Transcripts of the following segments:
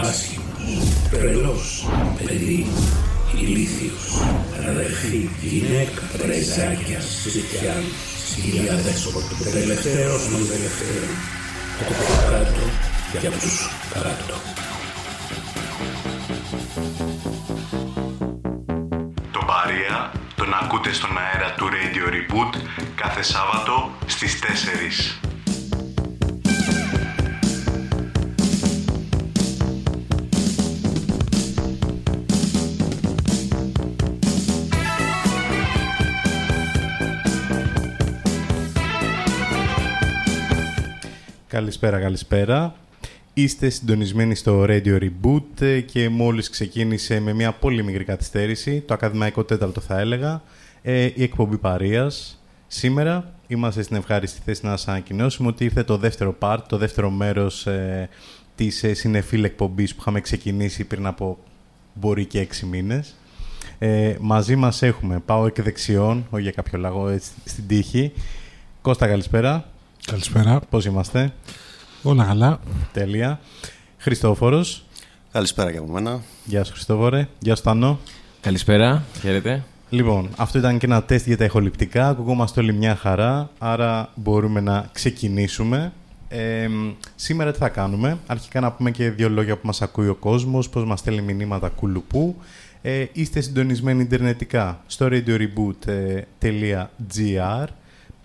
άσχημος, τρελός, παιδί, ηλίθιος, αδερφή, γυναίκα, πρεζάκια, ζητιάν, σκυλιά δέσποτο, τελευταίος των τελευταίων, από κάτω για τους κάτω. Το Παρία τον ακούτε στον αέρα του Radio Reboot κάθε Σάββατο στις 4. Καλησπέρα, καλησπέρα. Είστε συντονισμένοι στο Radio Reboot και μόλις ξεκίνησε με μια πολύ μικρή καθυστέρηση, το ακαδημαϊκό τέταρτο θα έλεγα, ε, η εκπομπή Παρίας. Σήμερα είμαστε στην ευχάριστη θέση να σας ανακοινώσουμε ότι ήρθε το δεύτερο part, το δεύτερο μέρος ε, της ε, συνεφίλ εκπομπής που είχαμε ξεκινήσει πριν από μπορεί και έξι μήνες. Ε, μαζί μας έχουμε πάω και δεξιών, όχι για κάποιο λόγο, έτσι, στην τύχη. Κώστα, καλησπέρα. Καλησπέρα. Πώς είμαστε; Όλα καλά. Τέλεια. Χριστόφορος. Καλησπέρα και από μένα. Γεια σου Χριστόφορε. Γεια σου Τανό. Καλησπέρα. Χαίρετε. Λοιπόν, αυτό ήταν και ένα τεστ για τα ηχοληπτικά. Ακουγόμαστε όλοι μια χαρά, άρα μπορούμε να ξεκινήσουμε. Ε, σήμερα τι θα κάνουμε; Αρχικά να πούμε και δύο λόγια που μας ακούει ο κόσμος, πώς μας στέλνει μηνύματα κουλουπού. Ε, είστε συντονισμένοι ιντερνετικά στο radioreboot.gr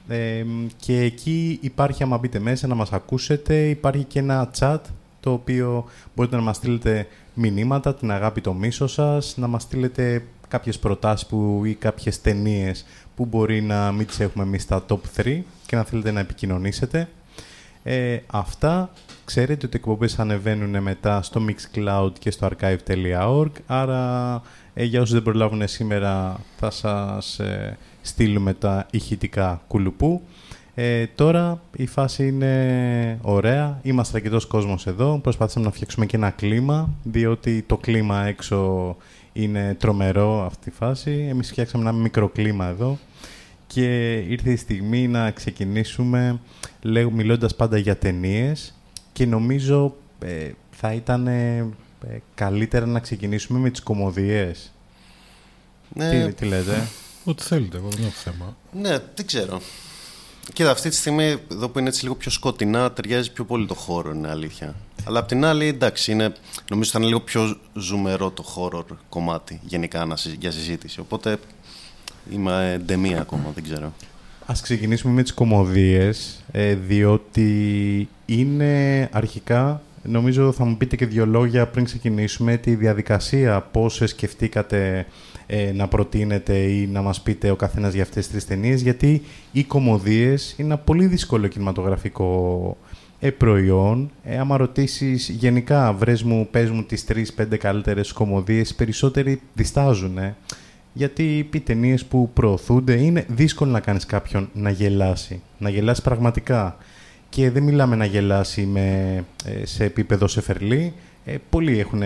ε, και εκεί υπάρχει, άμα μπείτε μέσα, να μας ακούσετε. Υπάρχει και ένα chat, το οποίο μπορείτε να μας στείλετε μηνύματα, την αγάπη, το μίσος σας, να μας στείλετε κάποιες προτάσεις που, ή κάποιες ταινίες που μπορεί να μην τις έχουμε εμείς στα top 3 και να θέλετε να επικοινωνήσετε. Ε, αυτά ξέρετε ότι οι εκπομπές ανεβαίνουν μετά στο Mixcloud και στο archive.org άρα ε, για όσους δεν προλάβουν σήμερα θα σας ε, στείλουμε τα ηχητικά κουλουπού. Ε, τώρα η φάση είναι ωραία. Είμαστε αρκετός κόσμος εδώ. Προσπάθησαμε να φτιάξουμε και ένα κλίμα, διότι το κλίμα έξω είναι τρομερό αυτή η φάση. Εμείς φτιάξαμε ένα μικρό κλίμα εδώ και ήρθε η στιγμή να ξεκινήσουμε λέγω, μιλώντας πάντα για ταινίες και νομίζω ε, θα ήταν ε, καλύτερα να ξεκινήσουμε με τις κομμωδίες. Ναι. Τι, τι λέτε; Ό,τι θέλετε, εγώ δεν έχω θέμα. Ναι, δεν ξέρω. Κοίτα, αυτή τη στιγμή εδώ που είναι έτσι λίγο πιο σκοτεινά, ταιριάζει πιο πολύ το χώρο, είναι αλήθεια. Αλλά απ' την άλλη, εντάξει, είναι, νομίζω θα είναι λίγο πιο ζουμερό το χώρο κομμάτι γενικά να, για συζήτηση. Οπότε είμαι εντεμία ακόμα, δεν ξέρω. Ας ξεκινήσουμε με τις κομμωδίες, ε, διότι είναι αρχικά, νομίζω θα μου πείτε και δύο λόγια πριν ξεκινήσουμε, τη διαδικασία πώς σκεφτήκατε ε, να προτείνετε ή να μας πείτε ο καθένας για αυτές τις τρεις ταινίες, γιατί οι κομμωδίες είναι ένα πολύ δύσκολο κινηματογραφικό ε, προϊόν. Ε, άμα ρωτήσεις γενικά, βρες μου, πες μου τις τρεις-πέντε καλύτερες κομμωδίες, περισσότεροι διστάζουν. Ε. Γιατί οι ταινίες που προωθούνται είναι δύσκολο να κάνεις κάποιον να γελάσει. Να γελάσει πραγματικά. Και δεν μιλάμε να γελάσει με, ε, σε επίπεδο σεφερλί, ε, πολλοί έχουν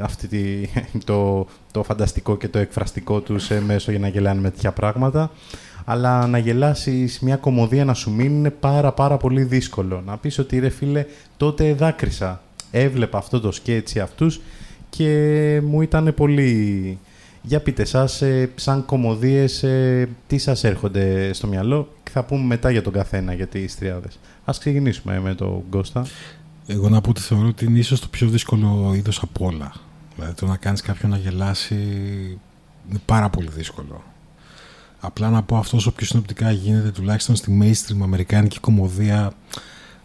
αυτή τη, το, το φανταστικό και το εκφραστικό τους ε, μέσω για να γελάνε με τέτοια πράγματα. Αλλά να γελάσεις μια κομμωδία να σου μείνει είναι πάρα πάρα πολύ δύσκολο. Να πεις ότι ρε φίλε τότε δάκρυσα. Έβλεπα αυτό το σκέτσι αυτούς και μου ήταν πολύ... Για πείτε σας, ε, σαν κομμωδίες, ε, τι σας έρχονται στο μυαλό και θα πούμε μετά για τον καθένα, για τις τριάδες. Ας ξεκινήσουμε με τον Κώστα. Εγώ να πω ότι θεωρώ ότι είναι ίσως το πιο δύσκολο είδος από όλα. Δηλαδή το να κάνεις κάποιον να γελάσει είναι πάρα πολύ δύσκολο. Απλά να πω αυτός όσο πιο συνοπτικά γίνεται τουλάχιστον στη mainstream αμερικάνικη κομμωδία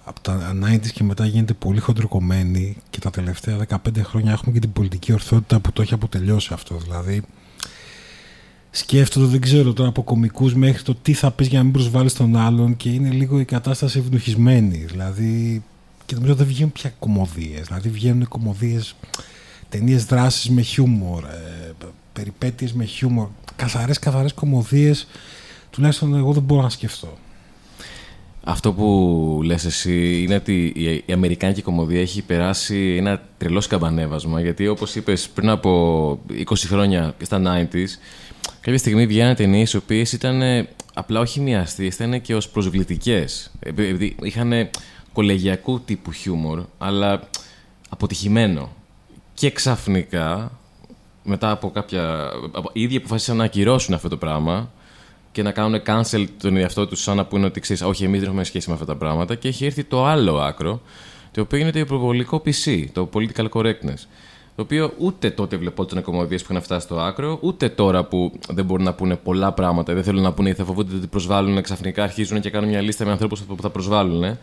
από τα 90s και μετά γίνεται πολύ χοντροκομμένη και τα τελευταία 15 χρόνια έχουμε και την πολιτική ορθότητα που το έχει αποτελειώσει αυτό. Δηλαδή σκέφτομαι, δεν ξέρω τώρα από κομικούς μέχρι το τι θα πεις για να μην προσβάλλεις τον άλλον και είναι λίγο η κατάσταση ευνουχισμένη. Δηλαδή και νομίζω δεν βγαίνουν πια κομμωδίες. Δηλαδή βγαίνουν κομμωδίες, ταινίες δράσης με χιούμορ, ε, περιπέτειες με χιούμορ. Καθαρές, καθαρές κομμωδίες. Τουλάχιστον εγώ δεν μπορώ να σκεφτώ. Αυτό που λες εσύ είναι ότι η Αμερικάνικη κομμωδία έχει περάσει ένα τρελός σκαμπανέβασμα γιατί όπως είπες πριν από 20 χρόνια στα 90s κάποια στιγμή βγαίνανε ταινίες οι οποίες ήταν ε, απλά όχι μία αστείες, ήταν και ως προσβλητικές. Επειδή είχαν κολεγιακού τύπου χιούμορ αλλά αποτυχημένο. Και ξαφνικά μετά από κάποια... Οι ίδιοι αποφάσισαν να ακυρώσουν αυτό το πράγμα και να κάνουν cancel τον εαυτό τους σαν να πούνε ότι ξέρεις, Όχι, εμείς δεν έχουμε σχέση με αυτά τα πράγματα. Και έχει έρθει το άλλο άκρο, το οποίο είναι το υπερβολικό PC, το political correctness. Το οποίο ούτε τότε βλεπόταν κομμωδίε που είχαν φτάσει στο άκρο, ούτε τώρα που δεν μπορούν να πούνε πολλά πράγματα, δεν θέλουν να πούνε ή θα φοβούνται ότι προσβάλλουν, ξαφνικά αρχίζουν και κάνουν μια λίστα με ανθρώπους που θα προσβάλλουν.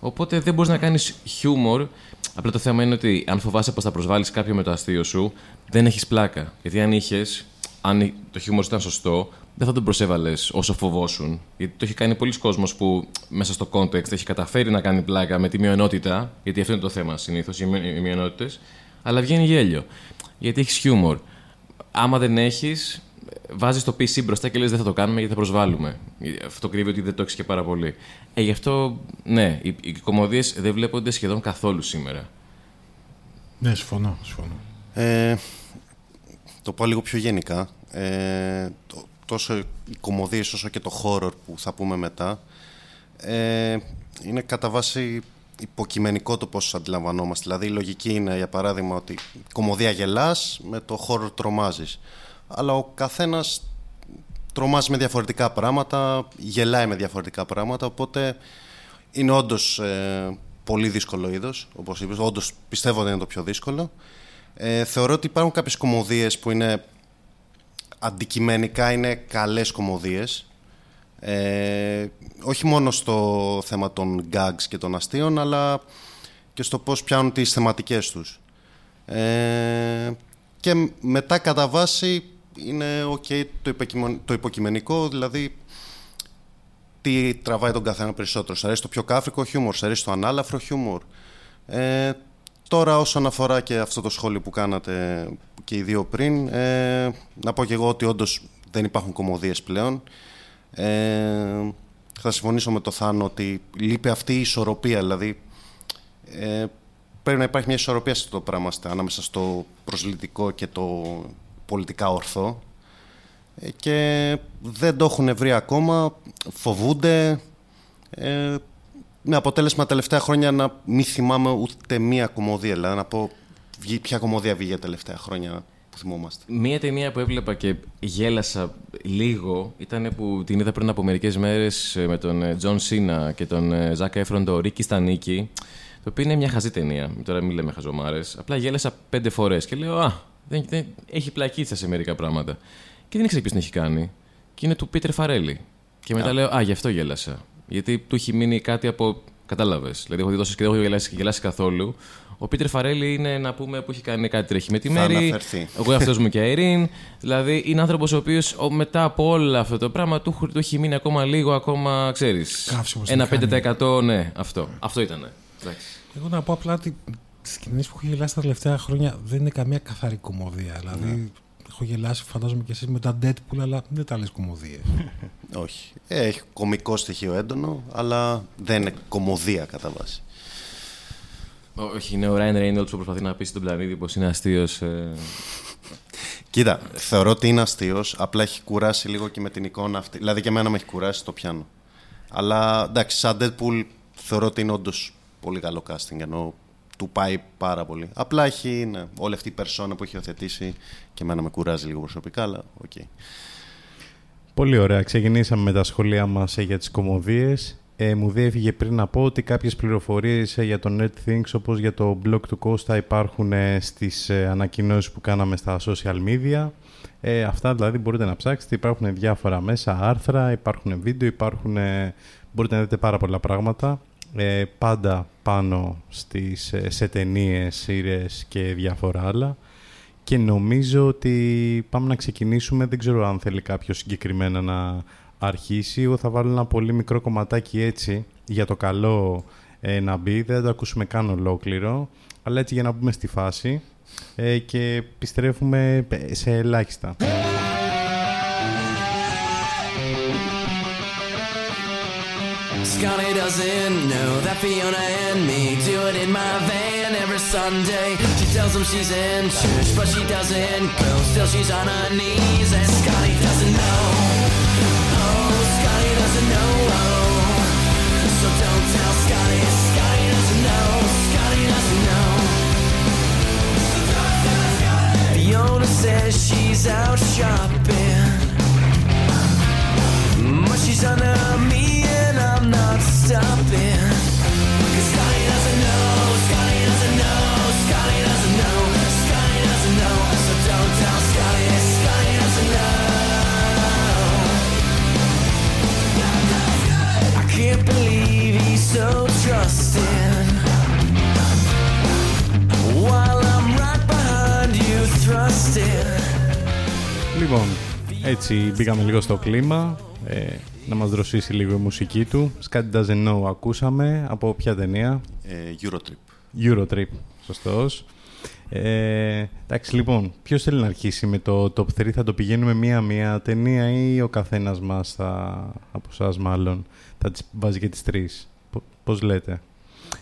Οπότε δεν μπορείς να κάνεις χιούμορ. Απλά το θέμα είναι ότι αν φοβάσαι πως θα προσβάλλεις κάποιον με το αστείο σου, δεν έχεις πλάκα. Γιατί αν είχες, αν το χιούμορ ήταν σωστό, δεν θα τον προσέβαλες όσο φοβόσουν. Γιατί το έχει κάνει πολλοί κόσμος που μέσα στο context έχει καταφέρει να κάνει πλάκα με τη μειονότητα, γιατί αυτό είναι το θέμα συνήθως, οι μειονότητες, αλλά βγαίνει γέλιο. Γιατί έχεις χιούμορ. Άμα δεν έχεις, βάζεις το PC μπροστά και λες: Δεν θα το κάνουμε γιατί θα προσβάλλουμε. Αυτό κρύβει ότι δεν το έχεις και πάρα πολύ. Ε, γι' αυτό, ναι, οι, οι κομμωδίες δεν βλέπονται σχεδόν καθόλου σήμερα. Ναι, συμφωνώ. συμφωνώ. Ε, το πω λίγο πιο γενικά. Ε, τόσο οι κομμωδίες όσο και το horror που θα πούμε μετά ε, είναι κατά βάση υποκειμενικό το πώς αντιλαμβανόμαστε. Δηλαδή η λογική είναι για παράδειγμα ότι κομμωδία γελάς, με το horror τρομάζεις. Αλλά ο καθένας τρομάζει με διαφορετικά πράγματα, γελάει με διαφορετικά πράγματα, οπότε είναι όντως ε, πολύ δύσκολο είδος, όπως είπες, όντως πιστεύω ότι είναι το πιο δύσκολο. Ε, θεωρώ ότι υπάρχουν κάποιες κομμωδίες που είναι αντικειμενικά είναι καλές κομμωδίες. Ε, όχι μόνο στο θέμα των gags και των αστείων, αλλά και στο πώς πιάνουν τις θεματικές τους. Ε, και μετά κατά βάση είναι ok το, το υποκειμενικό, δηλαδή τι τραβάει τον καθένα περισσότερο. Σ' αρέσει το πιο κάφρικο χιούμορ, σ' αρέσει το ανάλαφρο χιούμορ. Ε, τώρα όσον αφορά και αυτό το σχόλιο που κάνατε και οι δύο πριν. Ε, να πω και εγώ ότι όντως δεν υπάρχουν κομμωδίες πλέον. Ε, θα συμφωνήσω με το Θάνο ότι λείπει αυτή η ισορροπία. Δηλαδή, ε, πρέπει να υπάρχει μια ισορροπία σε αυτό το πράγμα ανάμεσα στο προσβλητικό και το πολιτικά ορθό. Ε, και δεν το έχουν βρει ακόμα, φοβούνται. Ε, με αποτέλεσμα τα τελευταία χρόνια να μην θυμάμαι ούτε μία κωμωδία. Δηλαδή να πω Ποια κωμωδία βγήκε τα τελευταία χρόνια που θυμόμαστε. Μία ταινία που έβλεπα και γέλασα λίγο ήταν που την είδα πριν από μερικές μέρες ε, με τον Τζον Σίνα και τον Ζακ Έφρον, το Ricky Stanicky. Το οποίο είναι μια χαζή ταινία. Τώρα μην λέμε χαζομάρες. Απλά γέλασα πέντε φορές και λέω Α, δεν, δεν, έχει πλακίτσα σε μερικά πράγματα. Και δεν ήξερα ποιος την έχει κάνει. Και είναι του Πίτερ Φαρέλη. Και μετά λέω Α, γι' αυτό γέλασα. Γιατί του έχει μείνει κάτι από. Κατάλαβες. Δηλαδή, έχω δει και δεν έχω γελάσει, γελάσει καθόλου. Ο Πίτερ Φαρέλη είναι να πούμε που έχει κάνει κάτι τρέχει με τη μέρη. Εγώ αυτό μου και Αιρήν. Δηλαδή είναι άνθρωπος ο οποίος μετά από όλο αυτό το πράγμα του, του έχει μείνει ακόμα λίγο, ακόμα ξέρεις. Ένα 5% ναι, αυτό. Αυτό ήταν. Εγώ να πω απλά ότι στι κοινέ που έχω γελάσει τα τελευταία χρόνια δεν είναι καμία καθαρή κομμωδία. Δηλαδή ναι. έχω γελάσει, φαντάζομαι και εσείς με τα Deadpool, αλλά δεν τα λες κομμωδίες. Όχι. Έχει κομικό στοιχείο έντονο, αλλά δεν είναι κομμωδία κατά βάση. Όχι, είναι ο Ράιν Reynolds που προσπαθεί να πείσει τον πλανήτη πως είναι αστείος. Ε... Κοίτα, θεωρώ ότι είναι αστείος, απλά έχει κουράσει λίγο και με την εικόνα αυτή. Δηλαδή και εμένα με έχει κουράσει το πιάνω. Αλλά εντάξει, σαν Deadpool θεωρώ ότι είναι όντως πολύ καλό casting, ενώ του πάει πάρα πολύ. Απλά έχει ναι, όλη αυτή η περσόνα που έχει υιοθετήσει και εμένα με κουράζει λίγο προσωπικά, αλλά OK. Okay. Πολύ ωραία. Ξεκινήσαμε με τα σχόλιά μας για τις κωμωδίες. Ε, μου διέφυγε πριν να πω ότι κάποιες πληροφορίες ε, για το NetThings όπως για το blog του Κώστα υπάρχουν ε, στις ε, ανακοινώσεις που κάναμε στα social media. Ε, αυτά δηλαδή μπορείτε να ψάξετε, υπάρχουν διάφορα μέσα, άρθρα, υπάρχουν βίντεο, υπάρχουν, μπορείτε να δείτε πάρα πολλά πράγματα. Ε, πάντα πάνω στις, σε ταινίες, σειρές και διάφορα άλλα. Και νομίζω ότι πάμε να ξεκινήσουμε, δεν ξέρω αν θέλει κάποιος συγκεκριμένα να αρχίσει, εγώ θα βάλω ένα πολύ μικρό κομματάκι έτσι για το καλό ε, να μπει. Δεν θα το ακούσουμε καν ολόκληρο. Αλλά έτσι για να μπούμε στη φάση ε, και επιστρέφουμε σε ελάχιστα. Scotty doesn't know that Fiona and me do it in my van every Sunday. She tells him she's in church, but she doesn't go. Still, she's on her knees, and Scotty doesn't know. Oh, Scotty doesn't know. So don't tell Scotty. Scotty doesn't know. Scotty doesn't know. Fiona says she's out shopping, but she's me and Λοιπόν, έτσι μπήκαμε λίγο στο κλίμα. Ε, να μας δροσίσει λίγο η μουσική του. Scotty Doesn't Know ακούσαμε. Από ποια ταινία; Ε, Eurotrip. Eurotrip, σωστός. Ε, εντάξει, λοιπόν, ποιος θέλει να αρχίσει με το top 3, θα το πηγαίνουμε μία-μία ταινία ή ο καθένας μας, θα, από εσάς μάλλον, θα τις βάζει και τις τρεις; Πώς λέτε;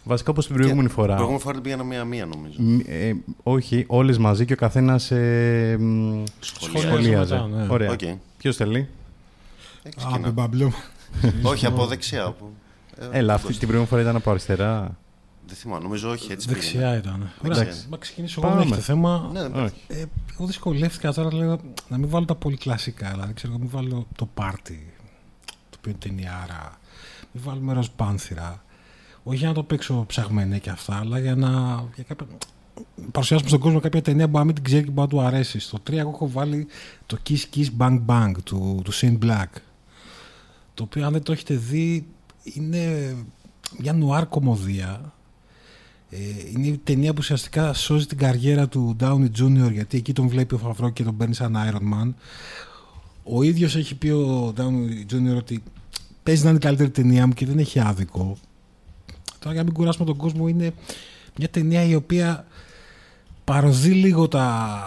Βασικά όπως την προηγούμενη φορά. Την προηγούμενη φορά την πήγαινα μία-μία νομίζω. Ε, όχι, όλες μαζί και ο καθένας ε, σχολίαζε. Ναι. Ωραία. Okay. Ποιος θέλει; Από μπαμπλού. όχι, από δεξιά. Ε, Έλα, αυτή την προηγούμενη φορά ήταν από αριστερά. Δεν θυμάμαι, νομίζω όχι έτσι. Δεξιά ήταν. Ωραία, να ξεκινήσω εγώ. Δεν θέμα. Ναι, ναι. Ε, εγώ δυσκολεύτηκα τώρα λέω, να μην βάλω τα πολύ κλασικά. Δηλαδή, ξέρω, να μην βάλω το πάρτι, το οποίο είναι ταινιάρα. Μην βάλουμε ροζ πάνθυρα. Όχι για να το παίξω ψαγμένε και αυτά, αλλά για να. Για κάποια, παρουσιάσουμε στον κόσμο κάποια ταινία που να μην την ξέρει και που να του αρέσει. Στο 3 εγώ έχω βάλει το Kiss Kiss Bang Bang του, του Shane Black. Το οποίο αν δεν το έχετε δει είναι μια νουάρ κομμωδία. Ε, είναι η ταινία που ουσιαστικά σώζει την καριέρα του Downey Jr. γιατί εκεί τον βλέπει ο Φαβρό και τον παίρνει σαν Iron Man. Ο ίδιος έχει πει ο Downey Jr. ότι παίζει να είναι η καλύτερη ταινία μου και δεν έχει άδικο. Τώρα για να μην κουράσουμε τον κόσμο είναι μια ταινία η οποία παροδεί λίγο τα,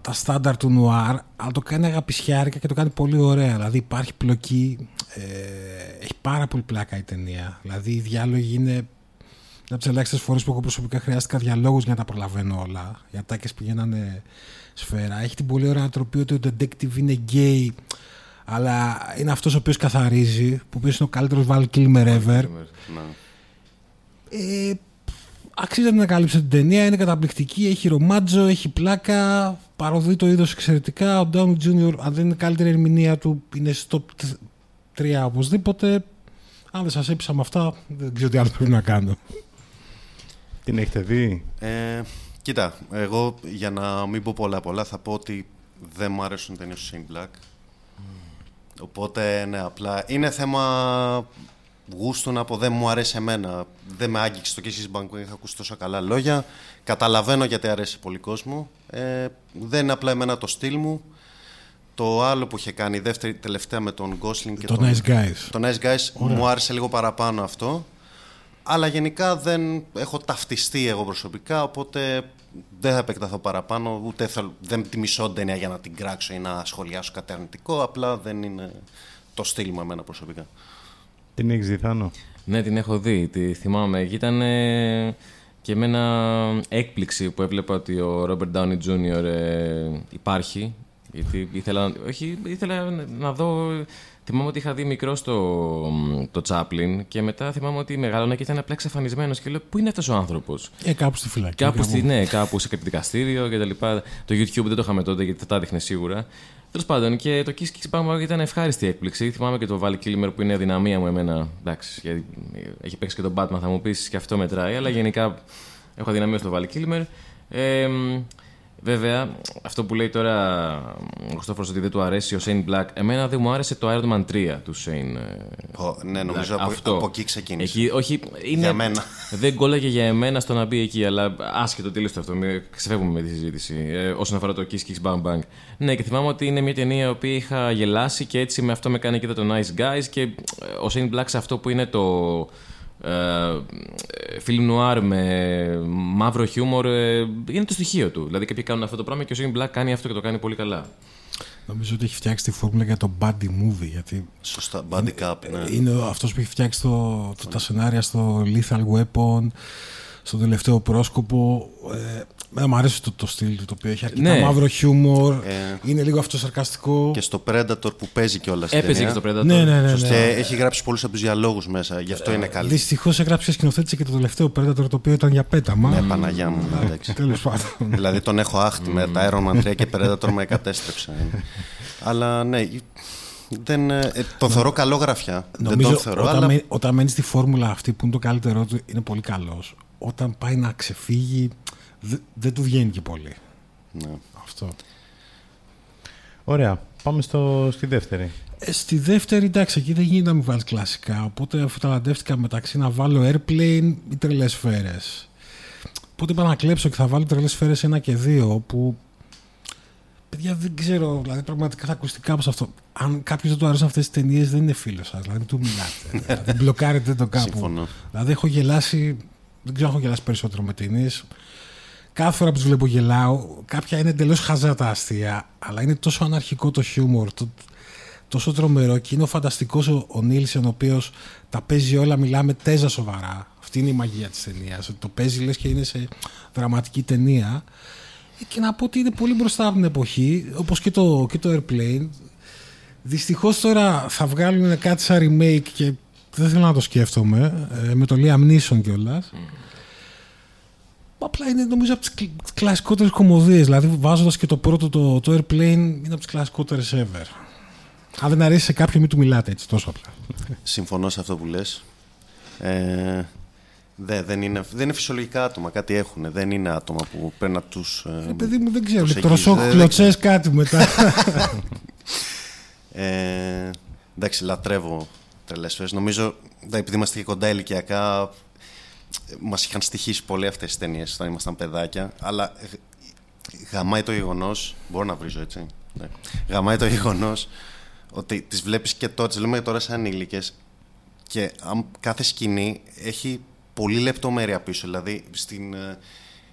τα στάνταρ του νουάρ αλλά το κάνει αγαπησιάρικα και το κάνει πολύ ωραία δηλαδή υπάρχει πλοκή ε, έχει πάρα πολύ πλάκα η ταινία δηλαδή οι διάλογοι είναι από τις ελάχιστες φορές που εγώ προσωπικά χρειάστηκα διαλόγους για να τα προλαβαίνω όλα. Οι ατάκες πηγαίνανε σφαίρα. Έχει την πολύ ωραία ανατροπή ότι ο detective είναι γκέι, αλλά είναι αυτός ο οποίος καθαρίζει, που είναι ο καλύτερος Val Kilmer ever. Ναι. Ε, αξίζει να κάλυψε την ταινία, είναι καταπληκτική, έχει ρομάτζο, έχει πλάκα, παροδεί το είδος εξαιρετικά. Ο Downey Jr., αν δεν είναι καλύτερη ερμηνεία του, είναι στο 3 οπωσδήποτε. Αν δεν σας έπεισα με αυτά, δεν ξέρω τι άλλο πρέπει να κάνω. Την έχετε δει; Ε, κοίτα, εγώ για να μην πω πολλά πολλά θα πω ότι δεν μου αρέσουν ταινίες του Shane Black. Οπότε, ναι, απλά είναι θέμα γούστου να πω δεν μου αρέσει εμένα. Δεν με άγγιξε το Kisses Bank, είχα ακούσει τόσο καλά λόγια. Καταλαβαίνω γιατί αρέσει πολύ κόσμο. Ε, δεν είναι απλά εμένα το στυλ μου. Το άλλο που είχε κάνει, η δεύτερη τελευταία με τον Gosling και το τον... Nice Guys. Το Nice Guys μου άρεσε λίγο παραπάνω αυτό. Αλλά γενικά δεν έχω ταυτιστεί εγώ προσωπικά, οπότε δεν θα επεκταθώ παραπάνω, ούτε θα, δεν τη μισώ ταινία για να την κράξω ή να σχολιάσω κάτι αρνητικό, απλά δεν είναι το στυλ μου εμένα προσωπικά. Την έχεις δει, Θάνο; Ναι, την έχω δει, τη θυμάμαι. Ήταν και με ένα έκπληξη που έβλεπα ότι ο Robert Downey Jr. Ε, υπάρχει, γιατί ήθελα, όχι, ήθελα να δω Θυμάμαι ότι είχα δει μικρό το, το Chaplin και μετά θυμάμαι ότι μεγάλωνα και ήταν απλά εξαφανισμένος. Και λέω: Πού είναι αυτός ο άνθρωπος; Ε, κάπου στη φυλακή. Κάπου, στη, ναι, κάπου σε κάποιο δικαστήριο κτλ. Το YouTube δεν το είχαμε τότε γιατί θα τα έδειχνε σίγουρα. Τέλος πάντων, και το Kiss Kiss Bang ήταν ευχάριστη έκπληξη. Θυμάμαι και το Val Kilmer που είναι αδυναμία μου εμένα. Εντάξει, γιατί έχει παίξει και τον Batman, θα μου πεις και αυτό μετράει. Αλλά γενικά έχω αδυναμία στο Val Kilmer. Ε, Βέβαια, αυτό που λέει τώρα ο Χριστόφορος ότι δεν του αρέσει ο Shane Black, εμένα δεν μου άρεσε το Iron Man 3 του Shane. Oh, ναι, νομίζω από, αυτό. από εκεί ξεκίνησε. Εκεί, όχι, είναι, για μένα. Δεν κόλλαγε για εμένα στο να μπει εκεί, αλλά άσχετο τελείως αυτό. Ξεφεύγουμε με τη συζήτηση ε, όσον αφορά το Kiss Kiss Bang Bang. Ναι, και θυμάμαι ότι είναι μια ταινία που είχα γελάσει και έτσι με αυτό με κάνει και το Nice Guys και ε, ο Shane Black σε αυτό που είναι το ε, φιλμ νουάρ με μαύρο χιούμορ ε, είναι το στοιχείο του. Δηλαδή κάποιοι κάνουν αυτό το πράγμα και ο Σίγιν Μπλακ κάνει αυτό και το κάνει πολύ καλά. Νομίζω ότι έχει φτιάξει τη φόρμουλα για το buddy movie. Γιατί Σωστά, body cup, ναι. είναι αυτός που έχει φτιάξει το, το, τα σενάρια στο Lethal Weapon, στο τελευταίο πρόσκοπο. Ε, Εμένα μου αρέσει το, το στυλ του, το οποίο έχει αρκετά Ναι. μαύρο χιούμορ. Ε. είναι λίγο αυτό Και στο Predator που παίζει κιόλας. Έπαιζε και στο Predator. Ναι, ναι, ναι. Και ναι. έχει γράψει πολλούς από τους διαλόγους μέσα, γι' αυτό είναι καλή. Δυστυχώς έγραψε και σκηνοθέτησε και το τελευταίο Predator το οποίο ήταν για πέταμα. Ναι, Παναγιά μου. εντάξει. Τέλος πάντων. δηλαδή τον έχω άχτη με τα Iron Man 3 και Predator με κατέστρεψε. Αλλά ναι, δεν, ε, τον θεωρώ καλό γραφιά. δεν Νομίζω τον θεωρώ, όταν, αλλά μένει- όταν μένει στη φόρμουλα αυτή που είναι το καλύτερό του, είναι πολύ καλός. Όταν πάει να ξεφύγει, δε- δεν του βγαίνει και πολύ. ναι. Αυτό. Ωραία. Πάμε στο, στη δεύτερη. Ε, στη δεύτερη, εντάξει, εκεί δεν γίνεται να μην βάλεις κλασικά. Οπότε αφού ταλαντεύτηκα μεταξύ να βάλω airplane ή τρελές σφαίρες. Οπότε είπα να κλέψω και θα βάλω τρελές σφαίρες ένα και δύο. Που. Παιδιά, δεν ξέρω, δηλαδή πραγματικά θα ακουστεί κάπως αυτό. Αν κάποιος δεν του αρέσουν αυτές τις ταινίες, δεν είναι φίλος σας. Δηλαδή, του μιλάτε. δηλαδή, μπλοκάρετε το κάπου. Συμφωνώ. Δηλαδή, έχω γελάσει. Δεν ξέρω αν έχω γελάσει περισσότερο με ταινίε. Κάθε φορά που τους βλέπω γελάω. Κάποια είναι εντελώς χαζά τα αστεία, αλλά είναι τόσο αναρχικό το χιούμορ, το, τόσο τρομερό και είναι ο φανταστικός ο, ο Νίλσεν, ο οποίος τα παίζει όλα, μιλάμε τέζα σοβαρά. Αυτή είναι η μαγεία της ταινίας. Το παίζει λες και είναι σε δραματική ταινία. Ε, Και να πω ότι είναι πολύ μπροστά από την εποχή, όπως και το, και το Airplane. Δυστυχώς τώρα θα βγάλουν κάτι σαν remake και δεν θέλω να το σκέφτομαι. ε, με το Liam Neeson κιόλας. Απλά είναι νομίζω από τις κλασικότερες κομμωδίες. Δηλαδή, βάζοντας και το πρώτο το, το Airplane, είναι από τις κλασικότερες ever. Αν δεν αρέσει σε κάποιον, μην του μιλάτε έτσι τόσο απλά. Συμφωνώ σε αυτό που λες. Ε, δε, δεν, είναι, δεν είναι φυσιολογικά άτομα, κάτι έχουν. Δεν είναι άτομα που πρέπει να τους... Ε, Ε, παιδί μου, δεν ξέρω. τους Ηλεκτροσόκ, εγγύεις. Δεν- κλωτσές, κάτι μετά. Ε, εντάξει, λατρεύω τρελές φορές. Νομίζω, δε, επειδή είμαστε και κοντά ηλικιακά, μας είχαν στοιχήσει πολύ αυτές τι ταινίες όταν ήμασταν παιδάκια. Αλλά ε, γαμάει το γεγονός. Μπορώ να βρίζω έτσι. Ναι. Γαμάει το γεγονός ότι τις βλέπεις και τώρα, τις λέμε τώρα σαν ανήλικε και αν κάθε σκηνή έχει πολύ λεπτομέρεια πίσω. Δηλαδή στην ε,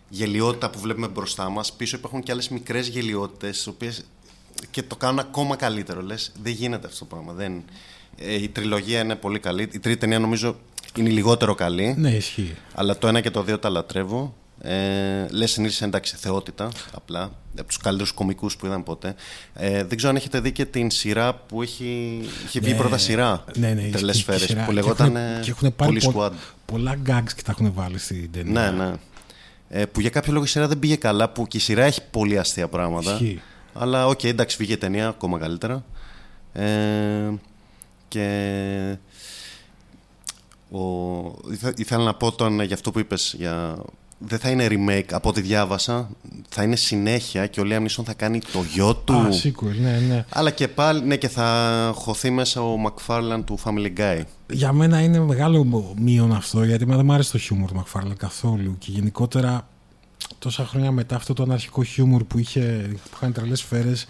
γελιότητα που βλέπουμε μπροστά μας, πίσω υπάρχουν και άλλες μικρές γελιότητες, τις οποίες και το κάνουν ακόμα καλύτερο. Λες, δεν γίνεται αυτό το πράγμα. Δεν... Ε, η τριλογία είναι πολύ καλή. Η τρίτη ταινία νομίζω είναι λιγότερο καλή. ναι, ισχύει. Αλλά το ένα και το δύο τα λατρεύω. Ε, Λέσλι Νίλσεν, εντάξει, θεότητα, απλά. Από τους καλύτερους κωμικούς που είδαμε ποτέ. Ε, δεν ξέρω αν έχετε δει και την σειρά που έχει, είχε βγει η πρώτα σειρά. Ναι, ναι, Τρελές ισχύει και σφαίρε. σειρά. Που Και λεγόταν έχουν- ε, και έχουν πάρει πολύ πο- squad. πολλά gags και τα έχουν βάλει στην ταινία. Ναι, ναι. Ε, που για κάποιο λόγο η σειρά δεν πήγε καλά, που και η σειρά έχει πολύ αστεία πράγματα. Ισχύει. Αλλά οκ, εντάξει, βγήκε η ταινία ακόμα καλύτερα. Ε, και ο, ήθε- ήθελα να πω τον, για αυτό που είπες, για, δεν θα είναι remake από ό,τι διάβασα, θα είναι συνέχεια και ο Liam Neeson θα κάνει το γιο του. Α, sequel, ναι, ναι. Αλλά και πάλι, ναι, και θα χωθεί μέσα ο McFarlane του Family Guy. Για μένα είναι μεγάλο μείον αυτό, γιατί εμένα δεν μου άρεσε το χιούμορ του Μακφάρλαν καθόλου. Και γενικότερα, τόσα χρόνια μετά αυτό το αναρχικό χιούμορ που, είχε, που είχαν τρελές σφαίρες,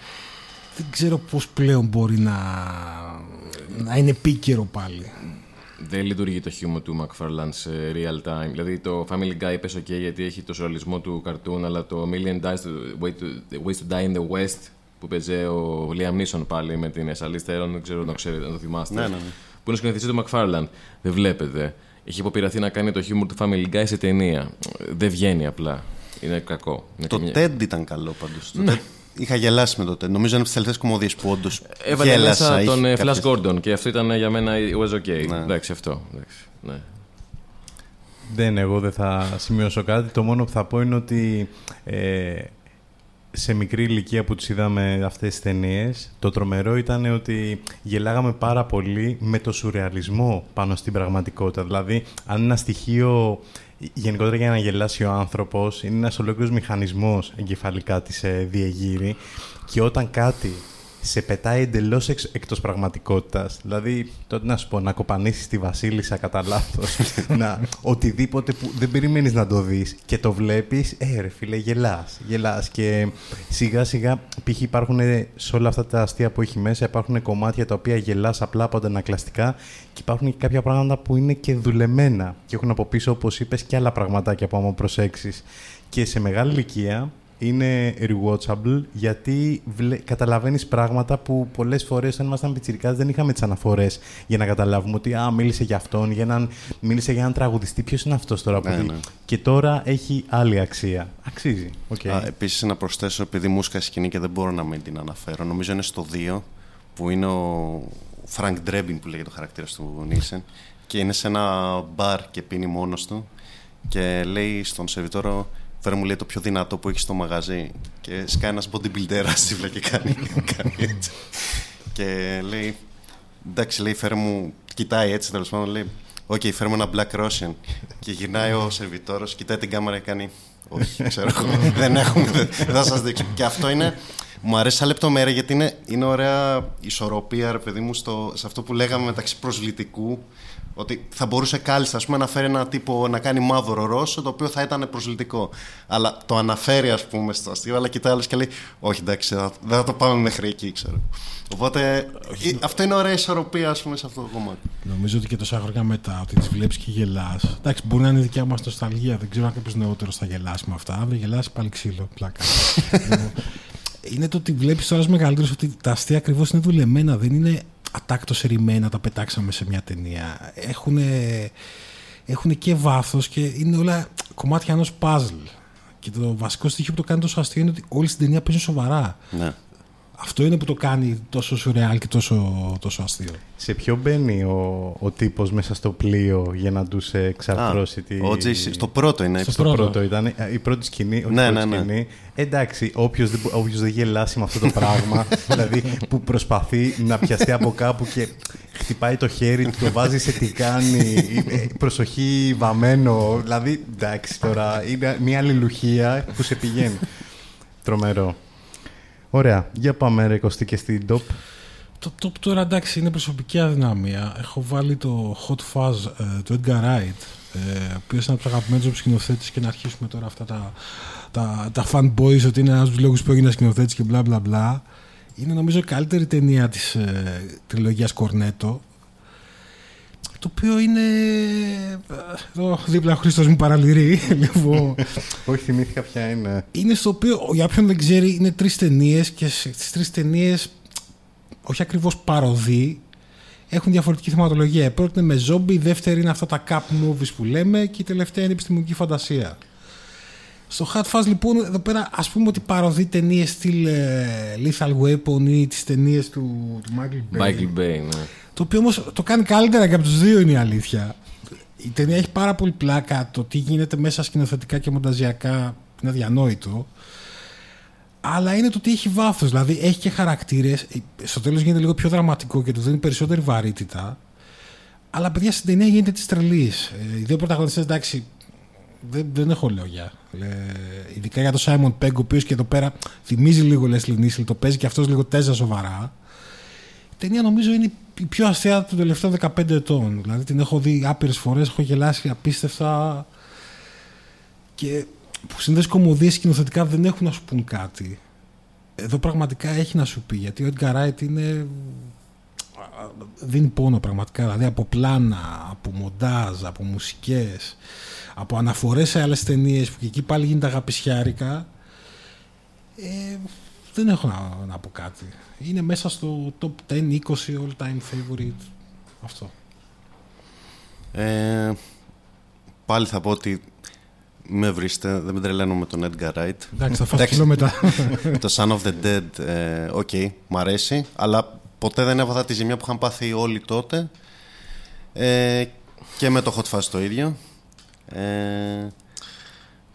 δεν ξέρω πώς πλέον μπορεί να, να είναι επίκαιρο πάλι. Δεν λειτουργεί το χιούμορ του McFarlane σε real time. Δηλαδή το Family Guy είπες ok γιατί έχει το σουρεαλισμό του καρτούν, αλλά το Million Dice, το Way to, Ways to Die in the West που παίζε ο Liam Neeson πάλι με την Charlize Theron, δεν ξέρω αν το ξέρετε, αν το θυμάστε. Ναι, ναι, ναι. Που είναι σκηνοθετή του McFarlane. Δεν βλέπετε. Έχει υποπειραθεί να κάνει το χιούμορ του Family Guy σε ταινία. Δεν βγαίνει απλά. Είναι κακό. Είναι Το και μια- TED ήταν καλό πάντως. Το TED Είχα γελάσει με το TED. Νομίζω είναι από τις τελευταίες κομμωδίες που όντως Έβαλε γέλασα. μέσα τον είχε ε, Flash κάποιες- Gordon και αυτό ήταν ε, για μένα it was okay. Ναι. Εντάξει, αυτό. Εντάξει, ναι. Δεν, εγώ δεν θα σημειώσω κάτι. Το μόνο που θα πω είναι ότι ε, σε μικρή ηλικία που τους είδαμε αυτές τις ταινίες, το τρομερό ήταν ότι γελάγαμε πάρα πολύ με το σουρεαλισμό πάνω στην πραγματικότητα. Δηλαδή, αν ένα στοιχείο γενικότερα για να γελάσει ο άνθρωπος είναι ένας ολόκληρος μηχανισμός εγκεφαλικά της ε, διεγείρει. Και όταν κάτι σε πετάει εντελώς εξ, εκτός πραγματικότητας. Δηλαδή, τότε να σου πω, να κοπανίσεις τη Βασίλισσα κατά λάθος, να οτιδήποτε που δεν περιμένεις να το δεις και το βλέπεις, ε ρε φίλε, γελάς, γελάς και σιγά σιγά, π.χ. υπάρχουν σε όλα αυτά τα αστεία που έχει μέσα, υπάρχουν κομμάτια τα οποία γελάς απλά από αντανακλαστικά και υπάρχουν και κάποια πράγματα που είναι και δουλεμένα και έχουν από πίσω, όπως είπες, και άλλα πραγματάκια που άμα προσέξεις. Και σε μεγάλη ηλικία είναι rewatchable γιατί βλέ... καταλαβαίνεις πράγματα που πολλές φορές όταν ήμασταν πιτσιρικάς δεν είχαμε τις αναφορές για να καταλάβουμε ότι α, μίλησε για αυτόν, για έναν... μίλησε για έναν τραγουδιστή, ποιος είναι αυτός τώρα που... Ναι, ναι. Και τώρα έχει άλλη αξία. Αξίζει. Okay. Α, επίσης να προσθέσω, επειδή μου σκάσει σκηνή και δεν μπορώ να μην την αναφέρω, νομίζω είναι στο 2 που είναι ο Frank Drebin που λέγεται το χαρακτήρας του Νίλσεν και είναι σε ένα μπαρ και πίνει μόνος του και λέει στον σερβιτόρο Φέρε μου λέει το πιο δυνατό που έχεις στο μαγαζί. Και σκάει ένας bodybuilder δίπλα και κάνει, κάνει έτσι. και λέει, εντάξει, λέει, φέρε μου, κοιτάει έτσι τέλος πάντων, λέει, OK, okay, φέρε μου ένα Black Russian. και γυρνάει ο σερβιτόρος, κοιτάει την κάμερα και κάνει, Όχι, ξέρω εγώ, δεν έχουμε, δεν θα σας δείξω. και αυτό είναι, μου αρέσει σαν λεπτομέρεια γιατί είναι, είναι ωραία ισορροπία, ρε παιδί μου, στο, σε αυτό που λέγαμε μεταξύ προσβλητικού ότι θα μπορούσε κάλλιστα πούμε, να φέρει ένα τύπο να κάνει μαύρο ρώσο, το οποίο θα ήταν προσλητικό. Αλλά το αναφέρει, ας πούμε, στο αστείο, αλλά κοιτάει άλλος και λέει: Όχι, εντάξει, δεν θα το πάμε μέχρι εκεί, ξέρω. Οπότε Όχι. αυτό είναι ωραία ισορροπία, ας πούμε, σε αυτό το κομμάτι. Νομίζω ότι και τόσα χρόνια μετά, ότι τις βλέπεις και γελάς. Εντάξει, μπορεί να είναι δικιά μας νοσταλγία. Δεν ξέρω αν κάποιος νεότερο θα γελάσει με αυτά. Αν δεν γελάσει, πάλι ξύλο, πλάκα. είναι το ότι βλέπεις τώρα μεγαλύτερο ότι τα αστεία ακριβώς είναι δουλεμένα. Δεν είναι ατάκτο ερημένα τα πετάξαμε σε μια ταινία. Έχουν, έχουν και βάθος και είναι όλα κομμάτια ενός παζλ. Και το βασικό στοιχείο που το κάνει τόσο αστείο είναι ότι όλοι στην ταινία παίζουν σοβαρά. Ναι. Αυτό είναι που το κάνει τόσο σουρεάλ και τόσο, τόσο αστείο. Σε ποιο μπαίνει ο, ο τύπος μέσα στο πλοίο για να τους εξαρθρώσει τη... Ο Τζέισι, στο πρώτο είναι. Στο, στο πρώτο. πρώτο ήταν η πρώτη σκηνή. Όχι ναι, πρώτη ναι, ναι. Σκηνή. Εντάξει, όποιος, όποιος δεν γελάσει με αυτό το πράγμα, δηλαδή που προσπαθεί να πιαστεί από κάπου και χτυπάει το χέρι του, το βάζει σε τι κάνει, προσοχή βαμμένο, δηλαδή εντάξει τώρα, είναι μια αλληλουχία που σε πηγαίνει. Τρομερό. Ωραία. Για πάμε ρε Κωστή και στην top. Το top τώρα εντάξει είναι προσωπική αδυναμία. Έχω βάλει το Hot Fuzz ε, του Edgar Wright, ε, ο οποίος είναι από τους αγαπημένους μου σκηνοθέτες και να αρχίσουμε τώρα αυτά τα, τα, τα fanboys ότι είναι ένας από τους λόγους που έγινε σκηνοθέτης και μπλα μπλα μπλα. Είναι νομίζω η καλύτερη ταινία της ε, τριλογίας Κορνέτο το οποίο είναι. Εδώ δίπλα ο Χρήστος μου παραλυρεί. Λοιπόν, Όχι, θυμήθηκα ποια είναι. Είναι στο οποίο, για όποιον δεν ξέρει, είναι τρεις ταινίες και στι τρεις ταινίες, όχι ακριβώς παροδί, έχουν διαφορετική θεματολογία. Η πρώτη είναι με ζόμπι, η δεύτερη είναι αυτά τα cap movies που λέμε και η τελευταία είναι επιστημονική φαντασία. Στο Hot Fuzz λοιπόν εδώ πέρα ας πούμε ότι παροδεί ταινίες στυλ ε, Lethal Weapon ή τις ταινίες του, του Michael Bay. Michael Bay, ναι. Το οποίο όμως το κάνει καλύτερα και από τους δύο είναι η αλήθεια. Η ταινία έχει πάρα πολύ πλάκα. Το τι γίνεται μέσα σκηνοθετικά και μονταζιακά είναι αδιανόητο. Αλλά είναι το ότι έχει βάθος. Δηλαδή έχει και χαρακτήρες. Στο τέλος γίνεται λίγο πιο δραματικό και του δίνει περισσότερη βαρύτητα. Αλλά παιδιά στην ταινία γίνεται της τρελής. Ε, οι δύο πρωταγωνιστές εντάξει. Δεν, δεν έχω λόγια. Ε, ειδικά για τον Σάιμον Πέγκ, ο οποίος και εδώ πέρα θυμίζει λίγο Λέσλι Νίσλ, το παίζει και αυτός λίγο τέζα σοβαρά. Η ταινία νομίζω είναι η πιο αστεία των τελευταίων 15 ετών. Δηλαδή την έχω δει άπειρες φορές, έχω γελάσει απίστευτα. Και που συνδέσει κομμωδίες σκηνοθετικά δεν έχουν να σου πούν κάτι. Εδώ πραγματικά έχει να σου πει γιατί ο Edgar Wright είναι. δίνει πόνο πραγματικά. Δηλαδή από πλάνα, από μοντάζ, από μουσικές, από αναφορές σε άλλες ταινίες που και εκεί πάλι γίνεται αγαπησιάρικα. Ε, δεν έχω να, να πω κάτι. Είναι μέσα στο top 10, 20 all time favorite. Αυτό. Ε, πάλι θα πω ότι με βρίσετε, δεν με τρελαίνω με τον Edgar Wright. Εντάξει, θα φας μετά. το Shaun of the Dead, ε, οκ, ε, okay, μ' αρέσει, αλλά ποτέ δεν έπαθα τη ζημιά που είχαν πάθει όλοι τότε. Ε, και με το Hot Fuzz το ίδιο. Ε,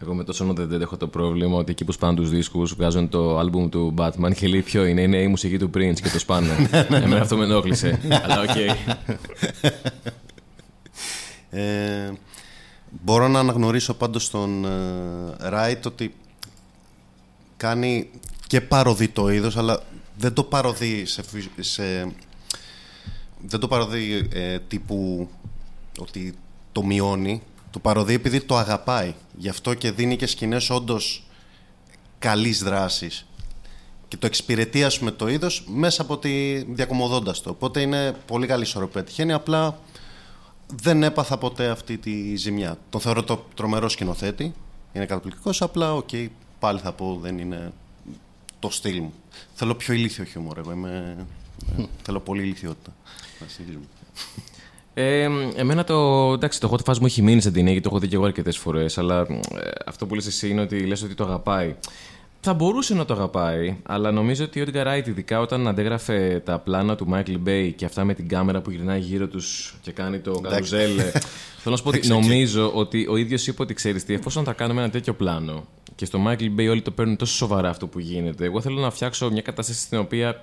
εγώ με το Shaun of the Dead έχω το πρόβλημα ότι εκεί που σπάνε τους δίσκους βγάζουν το album του Batman και λέει ποιο είναι, είναι η μουσική του Prince και το σπάνε. Εμένα αυτό με ενόχλησε. Αλλά οκ. ε, μπορώ να αναγνωρίσω πάντως τον Ράιτ ότι κάνει και παρωδεί το είδος αλλά δεν το παρωδεί σε, σε δεν το παρωδεί ε, τύπου ότι το μειώνει. Το παρωδεί επειδή το αγαπάει. Γι' αυτό και δίνει και σκηνές όντως καλής δράσης. Και το εξυπηρετεί, ας πούμε, το είδος μέσα από τη διακωμωδώντας το. Οπότε είναι πολύ καλή ισορροπία. Τυχαίνει απλά δεν έπαθα ποτέ αυτή τη ζημιά. Τον θεωρώ το τρομερό σκηνοθέτη. Είναι καταπληκτικός, απλά οκ, okay, πάλι θα πω δεν είναι το στυλ μου. Θέλω πιο ηλίθιο χιούμορ. Εγώ είμαι... θέλω πολύ ηλίθιότητα. Ε, εμένα το, εντάξει, το hot fuzz μου έχει μείνει στην ταινία γιατί το έχω δει και εγώ αρκετές φορές. Αλλά ε, αυτό που λες εσύ είναι ότι λες ότι το αγαπάει. Θα μπορούσε να το αγαπάει, αλλά νομίζω ότι ο Edgar Wright, ειδικά όταν αντέγραφε τα πλάνα του Michael Bay και αυτά με την κάμερα που γυρνάει γύρω τους και κάνει το καρουζέλ. θέλω να σου πω ότι νομίζω ότι ο ίδιος είπε ότι ξέρεις τι, εφόσον θα κάνουμε ένα τέτοιο πλάνο και στο Michael Bay όλοι το παίρνουν τόσο σοβαρά αυτό που γίνεται, εγώ θέλω να φτιάξω μια κατάσταση στην οποία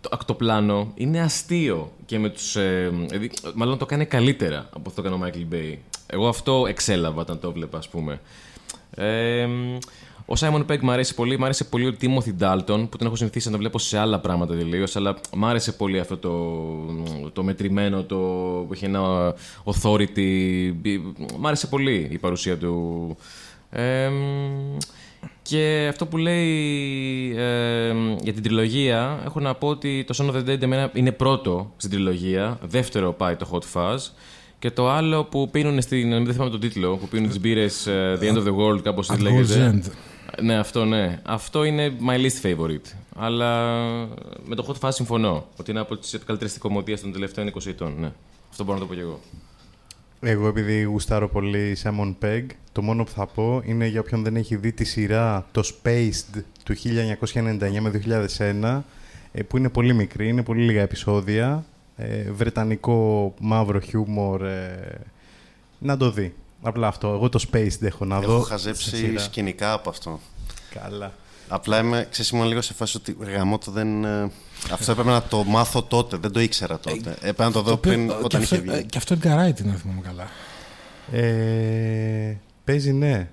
το ακτοπλάνο είναι αστείο και με τους, ε, δηλαδή, μάλλον το κάνει καλύτερα από αυτό το έκανε ο Michael Bay. Εγώ αυτό εξέλαβα όταν το βλέπα, ας πούμε. Ε, ο Simon Pegg μου αρέσει πολύ. Μ' άρεσε πολύ ο Timothy Dalton, που τον έχω συνηθίσει να το βλέπω σε άλλα πράγματα τελείως. Αλλά μ' άρεσε πολύ αυτό το, το μετρημένο, το, που έχει ένα authority. Μ' άρεσε πολύ η παρουσία του. Ε, και αυτό που λέει ε, για την τριλογία, έχω να πω ότι το Son of the Dead είναι πρώτο στην τριλογία, δεύτερο πάει το Hot Fuzz. Και το άλλο που πίνουν στην. Δεν θυμάμαι τον τίτλο, που πίνουν τις μπύρες uh, The End of the World, κάπως έτσι λέγεται. Ναι, αυτό ναι. Αυτό είναι my least favorite. Αλλά με το Hot Fuzz συμφωνώ. Ότι είναι από τις καλύτερες κομμωδίες των τελευταίων 20 ετών. Ναι. Αυτό μπορώ να το πω κι εγώ. Εγώ επειδή γουστάρω πολύ Simon Pegg, το μόνο που θα πω είναι για όποιον δεν έχει δει τη σειρά το Spaced του 1999 με 2001, ε, που είναι πολύ μικρή, είναι πολύ λίγα επεισόδια, ε, βρετανικό μαύρο χιούμορ, ε, να το δει. Απλά αυτό. Εγώ το Spaced έχω να δω. Έχω χαζέψει σκηνικά από αυτό. Καλά. Απλά είμαι, ξέρεις, λίγο σε φάση ότι γαμό το δεν... Αυτό έπρεπε να το μάθω τότε, δεν το ήξερα τότε. Ε, έπρεπε να το δω πριν όταν είχε βγει. Και αυτό είναι Wright είναι, θυμάμαι καλά. Ε, παίζει ναι.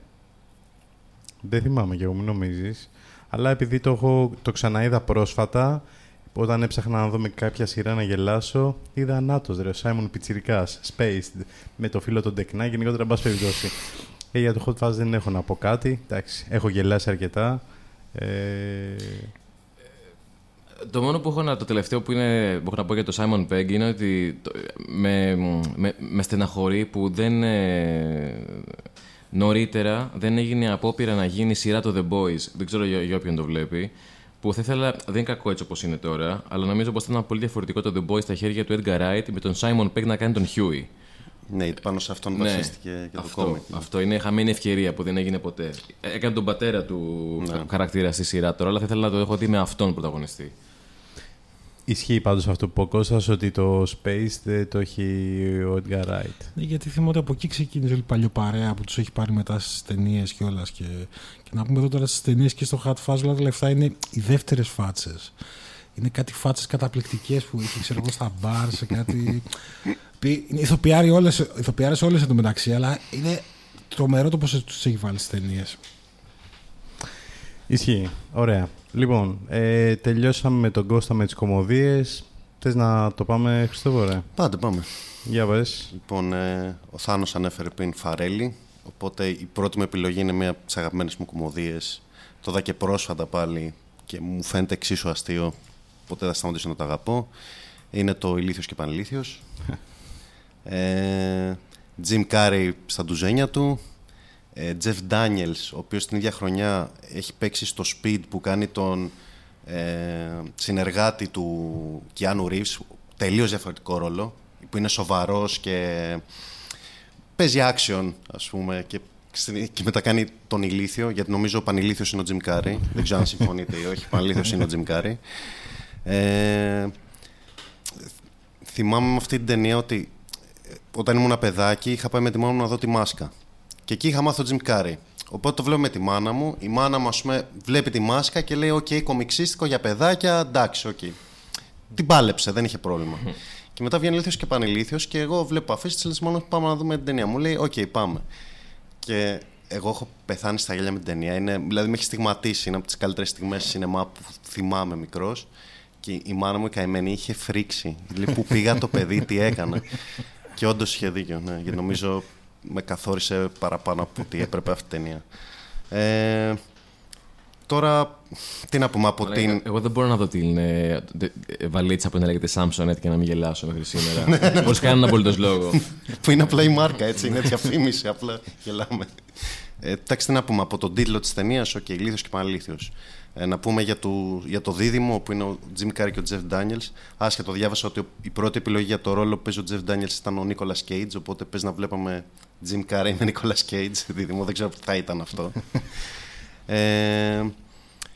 Δεν θυμάμαι και εγώ, μην νομίζεις. Αλλά επειδή το, έχω, το ξαναείδα πρόσφατα, όταν έψαχνα να δω με κάποια σειρά να γελάσω, είδα ανάτος ρε, ο Σάιμον Πιτσυρικά, Spaced, με το φίλο τον Τεκνά, γενικότερα, εν πάση περιπτώσει. Ε, για το Hot Fuzz δεν έχω να πω κάτι. Εντάξει, έχω γελάσει αρκετά. Ε, το μόνο που έχω να, το τελευταίο που, είναι, που έχω να πω για το Simon Pegg είναι ότι με, με, με στεναχωρεί που δεν. Ε, νωρίτερα δεν έγινε απόπειρα να γίνει σειρά το The Boys. Δεν ξέρω για, για όποιον το βλέπει. Που θα ήθελα, δεν είναι κακό έτσι όπως είναι τώρα, αλλά νομίζω πως θα ήταν πολύ διαφορετικό το The Boys στα χέρια του Edgar Wright με τον Simon Pegg να κάνει τον Huey. Ναι, πάνω σε αυτόν ναι, βασίστηκε και το αυτό, Αυτό είναι χαμένη ευκαιρία που δεν έγινε ποτέ. Έκανε τον πατέρα του ναι. χαρακτήρα στη σειρά τώρα, αλλά θα ήθελα να το έχω δει με αυτόν πρωταγωνιστή. Ισχύει πάντως αυτό που είπε ο ότι το Space δεν το έχει ο Edgar Wright. Ναι, γιατί θυμάμαι ότι από εκεί ξεκίνησε η παλιοπαρέα που τους έχει πάρει μετά στις ταινίες και όλα. Και, και να πούμε εδώ τώρα στις ταινίες και στο Hot Fuzz όλα τα λεφτά είναι οι δεύτερες φάτσες. Είναι κάτι φάτσες καταπληκτικές που έχει ξέρω εγώ στα μπαρ, σε κάτι. είναι ηθοποιάρε όλες όλες εντωμεταξύ, αλλά είναι τρομερό το πώς τους έχει βάλεις στι ταινίες. Ισχύει. Ωραία. Λοιπόν, ε, τελειώσαμε με τον Κώστα με τις κομμωδίες. Θες να το πάμε, Χριστόφορε; Πάντε, πάμε. Για πες. Λοιπόν, ε, ο Θάνος ανέφερε πριν Φαρέλη, οπότε η πρώτη μου επιλογή είναι μία από τις αγαπημένες μου κομμωδίες. Το είδα και πρόσφατα πάλι και μου φαίνεται εξίσου αστείο, ποτέ θα σταματήσω να το αγαπώ. Είναι το Ηλίθιος και Πανηλίθιος. ε, Jim Carrey στα ντουζένια του, ε, Jeff Daniels, ο οποίος την ίδια χρονιά έχει παίξει στο Speed που κάνει τον ε, συνεργάτη του Keanu Reeves, τελείως διαφορετικό ρόλο, που είναι σοβαρός και παίζει action, ας πούμε, και, και μετά κάνει τον ηλίθιο, γιατί νομίζω ο πανηλίθιος είναι ο Jim Carrey. Δεν ξέρω αν συμφωνείτε ή όχι, ο πανηλίθιος είναι ο Jim Carrey. Ε, θυμάμαι με αυτή την ταινία ότι ε, όταν ήμουν παιδάκι είχα πάει με τη μάνα μου να δω τη μάσκα. Και εκεί είχα μάθει ο Jim Carrey. Οπότε το βλέπω με τη μάνα μου. Η μάνα μου, πούμε, βλέπει τη μάσκα και λέει: Οκ, okay, κομιξίστικο για παιδάκια, εντάξει, οκ. Okay. Την πάλεψε, δεν είχε πρόβλημα. και μετά βγαίνει ηλίθιο και πανηλίθιο και εγώ βλέπω αφίσα τη μόνος πάμε να δούμε την ταινία. Μου λέει: Οκ, okay, πάμε. Και εγώ έχω πεθάνει στα γέλια με την ταινία. Είναι, δηλαδή με έχει στιγματίσει. Είναι από τις καλύτερες στιγμές σινεμά που θυμάμαι μικρός. Και η μάνα μου η καημένη είχε φρίξει. Λέει που πήγα το παιδί, τι έκανα. και όντως είχε δίκιο. Ναι, γιατί νομίζω με καθόρισε παραπάνω από ό,τι έπρεπε αυτή η ταινία. Ε, τώρα, τι να πούμε από Αλλά την. Εγώ δεν μπορώ να δω την ε, ε, βαλίτσα που είναι λέγεται Samsonite και να μην γελάσω μέχρι σήμερα. Χωρίς κανέναν απολύτως λόγο. που είναι απλά η μάρκα, έτσι. Είναι διαφήμιση, απλά γελάμε. Ε, εντάξει, τι να πούμε από τον τίτλο της ταινίας, οκ, okay, Ηλίθιος και Πανηλίθιος. Ε, να πούμε για το, για το δίδυμο που είναι ο Jim Carrey και ο Jeff Daniels. Άσχετο, διάβασα ότι η πρώτη επιλογή για το ρόλο που παίζει ο Jeff Daniels ήταν ο Νίκολα Cage. Οπότε πες να βλέπαμε Jim Carrey με Νίκολα Cage δίδυμο. Δεν ξέρω τι θα ήταν αυτό. ε,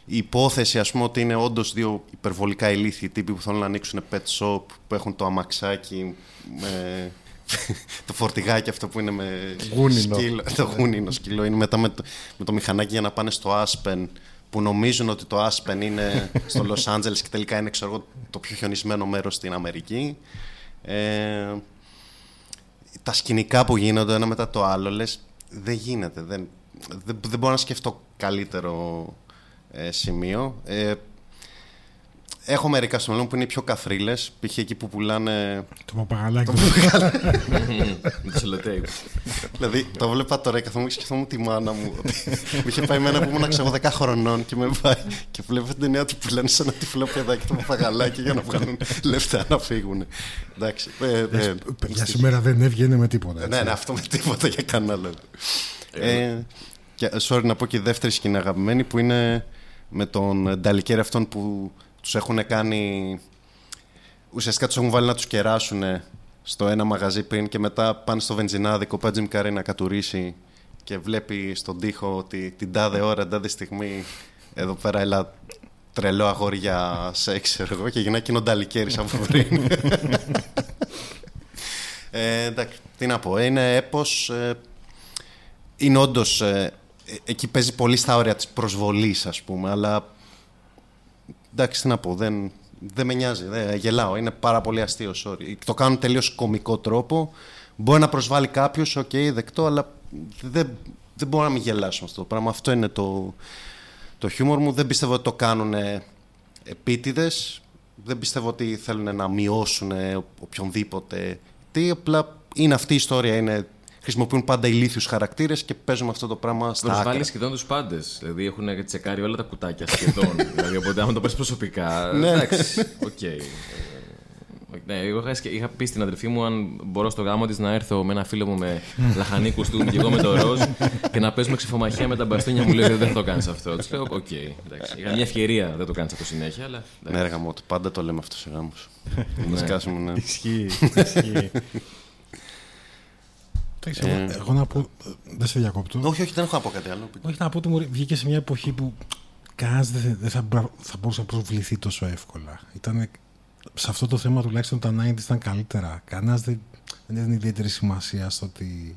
η υπόθεση, ας πούμε, ότι είναι όντως δύο υπερβολικά ηλίθιοι τύποι που θέλουν να ανοίξουν pet shop, που έχουν το αμαξάκι με το φορτηγάκι αυτό που είναι με Γούνινο. σκύλο. το γούνινο σκύλο. Είναι μετά με το, με το μηχανάκι για να πάνε στο Aspen που νομίζουν ότι το Aspen είναι στο Los Angeles και τελικά είναι ξέρω, εγώ, το πιο χιονισμένο μέρος στην Αμερική. Ε, τα σκηνικά που γίνονται ένα μετά το άλλο λες δεν γίνεται. Δεν, δεν, δεν μπορώ να σκεφτώ καλύτερο ε, σημείο. Ε, έχω μερικά στο μυαλό μου που είναι οι πιο καθρίλες. Π.χ. εκεί που πουλάνε. Το παπαγαλάκι. Με το σελοτέιπ. δηλαδή, το βλέπα τώρα και καθόμουν και σκεφτόμουν τη μάνα μου. ότι μου είχε πάει εμένα που ήμουν ξέρω 10 χρονών και με πάει και βλέπω την ταινία ότι πουλάνε σε ένα τυφλό παιδάκι το παπαγαλάκι για να βγάλουν λεφτά να φύγουν. Εντάξει. ε, ε, Για σήμερα δεν έβγαινε με τίποτα. ναι, έτσι. ναι, αυτό με τίποτα για κανένα λόγο. Ε, και, sorry να πω και η δεύτερη σκηνή αγαπημένη που είναι με τον Νταλικέρ αυτόν που τους έχουν κάνει ουσιαστικά τους έχουν βάλει να τους κεράσουν στο ένα μαγαζί πριν και μετά πάνε στο βενζινάδικο πάει Jim Carrey να κατουρήσει και βλέπει στον τοίχο ότι την τάδε ώρα, την τάδε στιγμή εδώ πέρα έλα τρελό αγόρι για σεξ ξέρω εγώ και γυρνάει εκείνος ο νταλικέρης από πριν ε, εντάξει, τι να πω, είναι έπος ε, είναι όντως. Ε, εκεί παίζει πολύ στα όρια της προσβολής, ας πούμε, αλλά. Εντάξει, τι να πω, δεν, δεν με νοιάζει. Δεν, γελάω. Είναι πάρα πολύ αστείο. Sorry. Το κάνουν τελείως κομικό τρόπο. Μπορεί να προσβάλλει κάποιος, οκ, δεκτό, αλλά δεν, δεν μπορώ να μην γελάσω με αυτό το πράγμα. Αυτό είναι το, το χιούμορ μου. Δεν πιστεύω ότι το κάνουν επίτηδες. Δεν πιστεύω ότι θέλουν να μειώσουν οποιονδήποτε. Τι απλά είναι αυτή η ιστορία. Είναι χρησιμοποιούν πάντα ηλίθιους χαρακτήρες και παίζουν αυτό το πράγμα στα Προσβάλλει άκρα. σχεδόν τους πάντες. Δηλαδή έχουν τσεκάρει όλα τα κουτάκια σχεδόν. δηλαδή, οπότε άμα το πες προσωπικά. Ναι. εντάξει. Οκ. Ε, Ναι, εγώ είχα, σκε- είχα πει στην αδερφή μου αν μπορώ στο γάμο της να έρθω με ένα φίλο μου με λαχανί κουστούμι και εγώ με το ροζ και να παίζουμε ξιφομαχία με τα μπαστούνια μου λέει δεν θα το κάνεις αυτό. Τους λέω: Οκ, εντάξει. Είχα μια ευκαιρία, δεν το κάνεις αυτό συνέχεια, αλλά. Ναι, ρε γαμώτο, πάντα το λέμε αυτό σε γάμους. Να σκάσουμε, ναι. Ισχύει. Ισχύει. Εντάξει, εγώ, εγώ να πω. Δεν σε διακόπτω. όχι, όχι, δεν έχω να πω κάτι άλλο. Όχι να πω ότι μωρέ, βγήκε σε μια εποχή που κανένας δεν, δεν θα, μπρα- θα μπορούσε να προσβληθεί τόσο εύκολα. Ήταν, σε αυτό το θέμα τουλάχιστον τα 90 ήταν καλύτερα. Κανένας δεν, δεν έδινε ιδιαίτερη σημασία στο ότι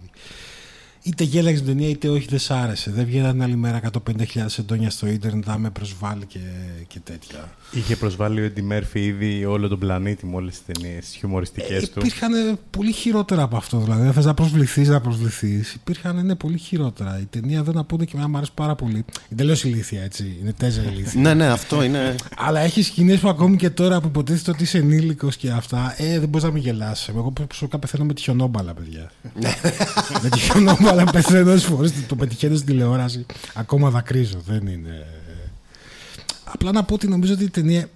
είτε γέλαγες την ταινία είτε όχι δεν σ' άρεσε. Δεν βγαίνανε την άλλη μέρα 150.000 εντόνια στο ίντερνετ, θα με προσβάλλει και, και τέτοια. Είχε προσβάλει ο Έντι Μέρφυ ήδη όλο τον πλανήτη με όλες τις ταινίες χιουμοριστικές Ε, του. υπήρχαν πολύ χειρότερα από αυτό. Δηλαδή, αν θες να προσβληθείς, να προσβληθείς. Υπήρχαν ναι, πολύ χειρότερα. Η ταινία δεν να πούνε και εμένα μου αρέσει πάρα πολύ. Είναι τελείως ηλίθια, έτσι. Είναι τέζα ηλίθια. ναι, ναι, αυτό είναι. Αλλά έχει σκηνές που ακόμη και τώρα που υποτίθεται ότι είσαι ενήλικος και αυτά, ε, δεν μπορείς να μην γελάσει. Εγώ προσωπικά πεθαίνω με τη χιονόμπαλα, παιδιά. με τη χιονόμπαλα πεθαίνω όσε φορές το πετυχαίνω στην τηλεόραση. Ακόμα δακρύζω. Δεν είναι. Απλά να πω ότι νομίζω ότι η ταινία.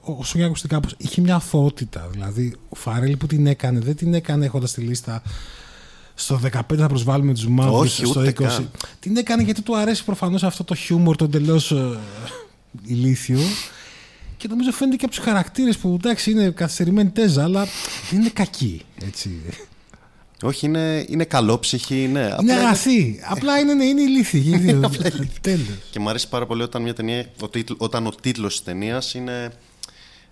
Όσο και ακουστικά κάπως, είχε μια αθωότητα. Δηλαδή, ο Φαρέλ που την έκανε, δεν την έκανε έχοντας τη λίστα στο 15 θα προσβάλλουμε τους μαύρους, Όχι, στο 20. ούτε καν. Την έκανε γιατί του αρέσει προφανώς αυτό το χιούμορ, το εντελώς ηλίθιο. Και νομίζω φαίνεται και από τους χαρακτήρες που εντάξει είναι καθυστερημένη τέζα, αλλά δεν είναι κακή. Έτσι. Όχι, είναι, είναι καλόψυχη, ναι. Είναι Απλά είναι- αγαθή. Απλά είναι, ναι, είναι ηλίθιη. Τέλος. Και μου αρέσει πάρα πολύ όταν, μια ταινία, ο τίτλ, όταν ο τίτλος της ταινίας είναι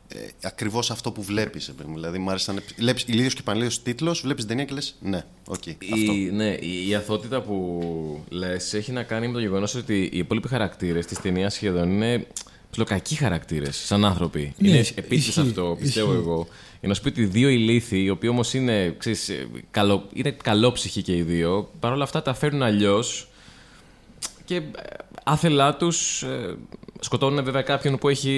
ε, ακριβώς αυτό που βλέπεις. ε, παιδί μου. Δηλαδή, μου άρεσε να είναι βλέπεις ηλίθιος και πανηλίθιος τίτλος, βλέπεις την ταινία και λες ναι, οκ, αυτό. Η, ναι, η, η αθωότητα που λες έχει να κάνει με το γεγονός ότι οι υπόλοιποι χαρακτήρες της ταινίας σχεδόν είναι λέω, κακοί χαρακτήρες σαν άνθρωποι. Ναι, είναι επίτηδες ισχύει, αυτό, πιστεύω ισχύει. εγώ. Για να σου πει ότι δύο ηλίθιοι, οι οποίοι όμως είναι, ξέρεις, ε, καλό, είναι καλόψυχοι και οι δύο, παρόλα αυτά τα φέρνουν αλλιώς και ε, άθελά τους σκοτώνουν βέβαια κάποιον που έχει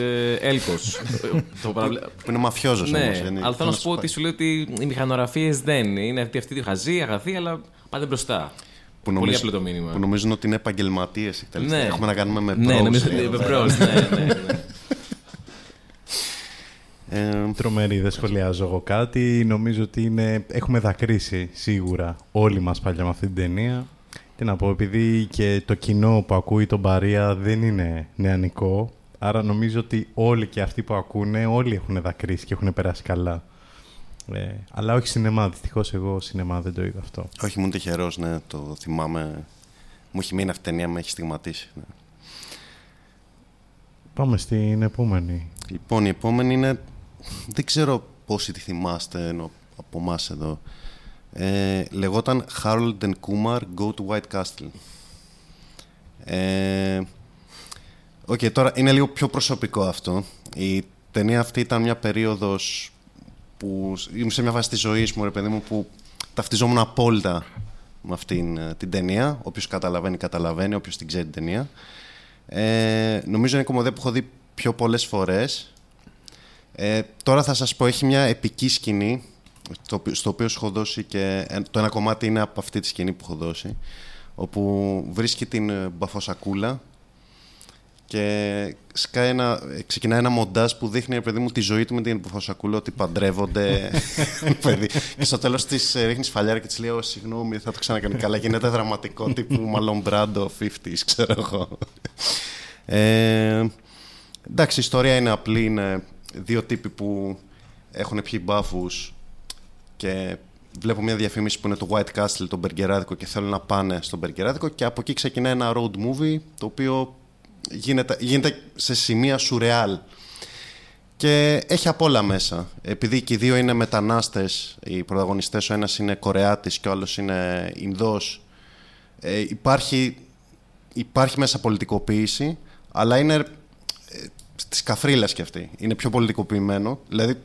ε, έλκος. το παραβλε... Που είναι μαφιόζος ναι, όμως. είναι- αλλά θέλω να σου πω πάει. ότι σου λέει ότι οι μηχανογραφίες δεν είναι αυτοί, αυτοί χαζοί, αγαθοί, αλλά πάτε μπροστά. Που Πολύ νομίζουν- απλό το μήνυμα. Που νομίζουν ότι είναι επαγγελματίες εκτελεστέ. Ναι. Έχουμε να κάνουμε με Ναι, pros, νομίζω λέει, ότι εδώ με πέρα. pros, ναι, ναι, ναι. Ε, Τρομερή, δεν σχολιάζω εγώ κάτι. Νομίζω ότι είναι... έχουμε δακρύσει σίγουρα όλοι μας παλιά με αυτή την ταινία. Τι να πω, επειδή και το κοινό που ακούει τον Παρία δεν είναι νεανικό, άρα νομίζω ότι όλοι και αυτοί που ακούνε, όλοι έχουν δακρύσει και έχουν περάσει καλά. Ε, αλλά όχι σινεμά, δυστυχώς εγώ σινεμά δεν το είδα αυτό. όχι, ήμουν τυχερός, ναι, το θυμάμαι. Μου έχει μείνει αυτή η ταινία, με έχει στιγματίσει. Ναι. Πάμε στην επόμενη. Λοιπόν, η επόμενη είναι. Δεν ξέρω πόσοι τη θυμάστε ενώ από εμάς εδώ. Ε, λεγόταν Harold and Kumar Go to White Castle. Ε, Οκ, τώρα είναι λίγο πιο προσωπικό αυτό. Η ταινία αυτή ήταν μια περίοδος που ήμουν σε μια φάση της ζωής μου, ρε παιδί μου, που ταυτιζόμουν απόλυτα με αυτήν ε, την ταινία. Όποιος καταλαβαίνει, καταλαβαίνει. Όποιος την ξέρει την ταινία. Ε, νομίζω είναι κωμωδία που έχω δει πιο πολλές φορές. Ε, τώρα θα σας πω, έχει μια επική σκηνή, στο, οποίο- στο οποίο σου έχω δώσει και ε, το ένα κομμάτι είναι από αυτή τη σκηνή που έχω δώσει, όπου βρίσκει την ε, μπαφοσακούλα και σκάει ένα, ε, ξεκινάει ένα μοντάζ που δείχνει, ρε παιδί μου, τη ζωή του με την μπαφοσακούλα, ότι παντρεύονται, παιδί. Και στο τέλος της ε, ρίχνεις σφαλιάρα και της λέει, «Ω, συγγνώμη, θα το ξανακάνει καλά, γίνεται δραματικό, τύπου μάλλον Μπράντο 50s, ξέρω εγώ. Ε, εντάξει, η ιστορία είναι απλή. Είναι δύο τύποι που έχουν πιει μπάφους και βλέπω μια διαφήμιση που είναι το White Castle, το μπεργκεράδικο και θέλουν να πάνε στο μπεργκεράδικο και από εκεί ξεκινάει ένα road movie το οποίο γίνεται, γίνεται σε σημεία σουρεάλ. Και έχει απ' όλα μέσα. Επειδή και οι δύο είναι μετανάστες, οι πρωταγωνιστές, ο ένας είναι Κορεάτης και ο άλλος είναι Ινδός, ε, υπάρχει, υπάρχει μέσα πολιτικοποίηση, αλλά είναι ε, της καφρίλας κι αυτή. Είναι πιο πολιτικοποιημένο. Δηλαδή,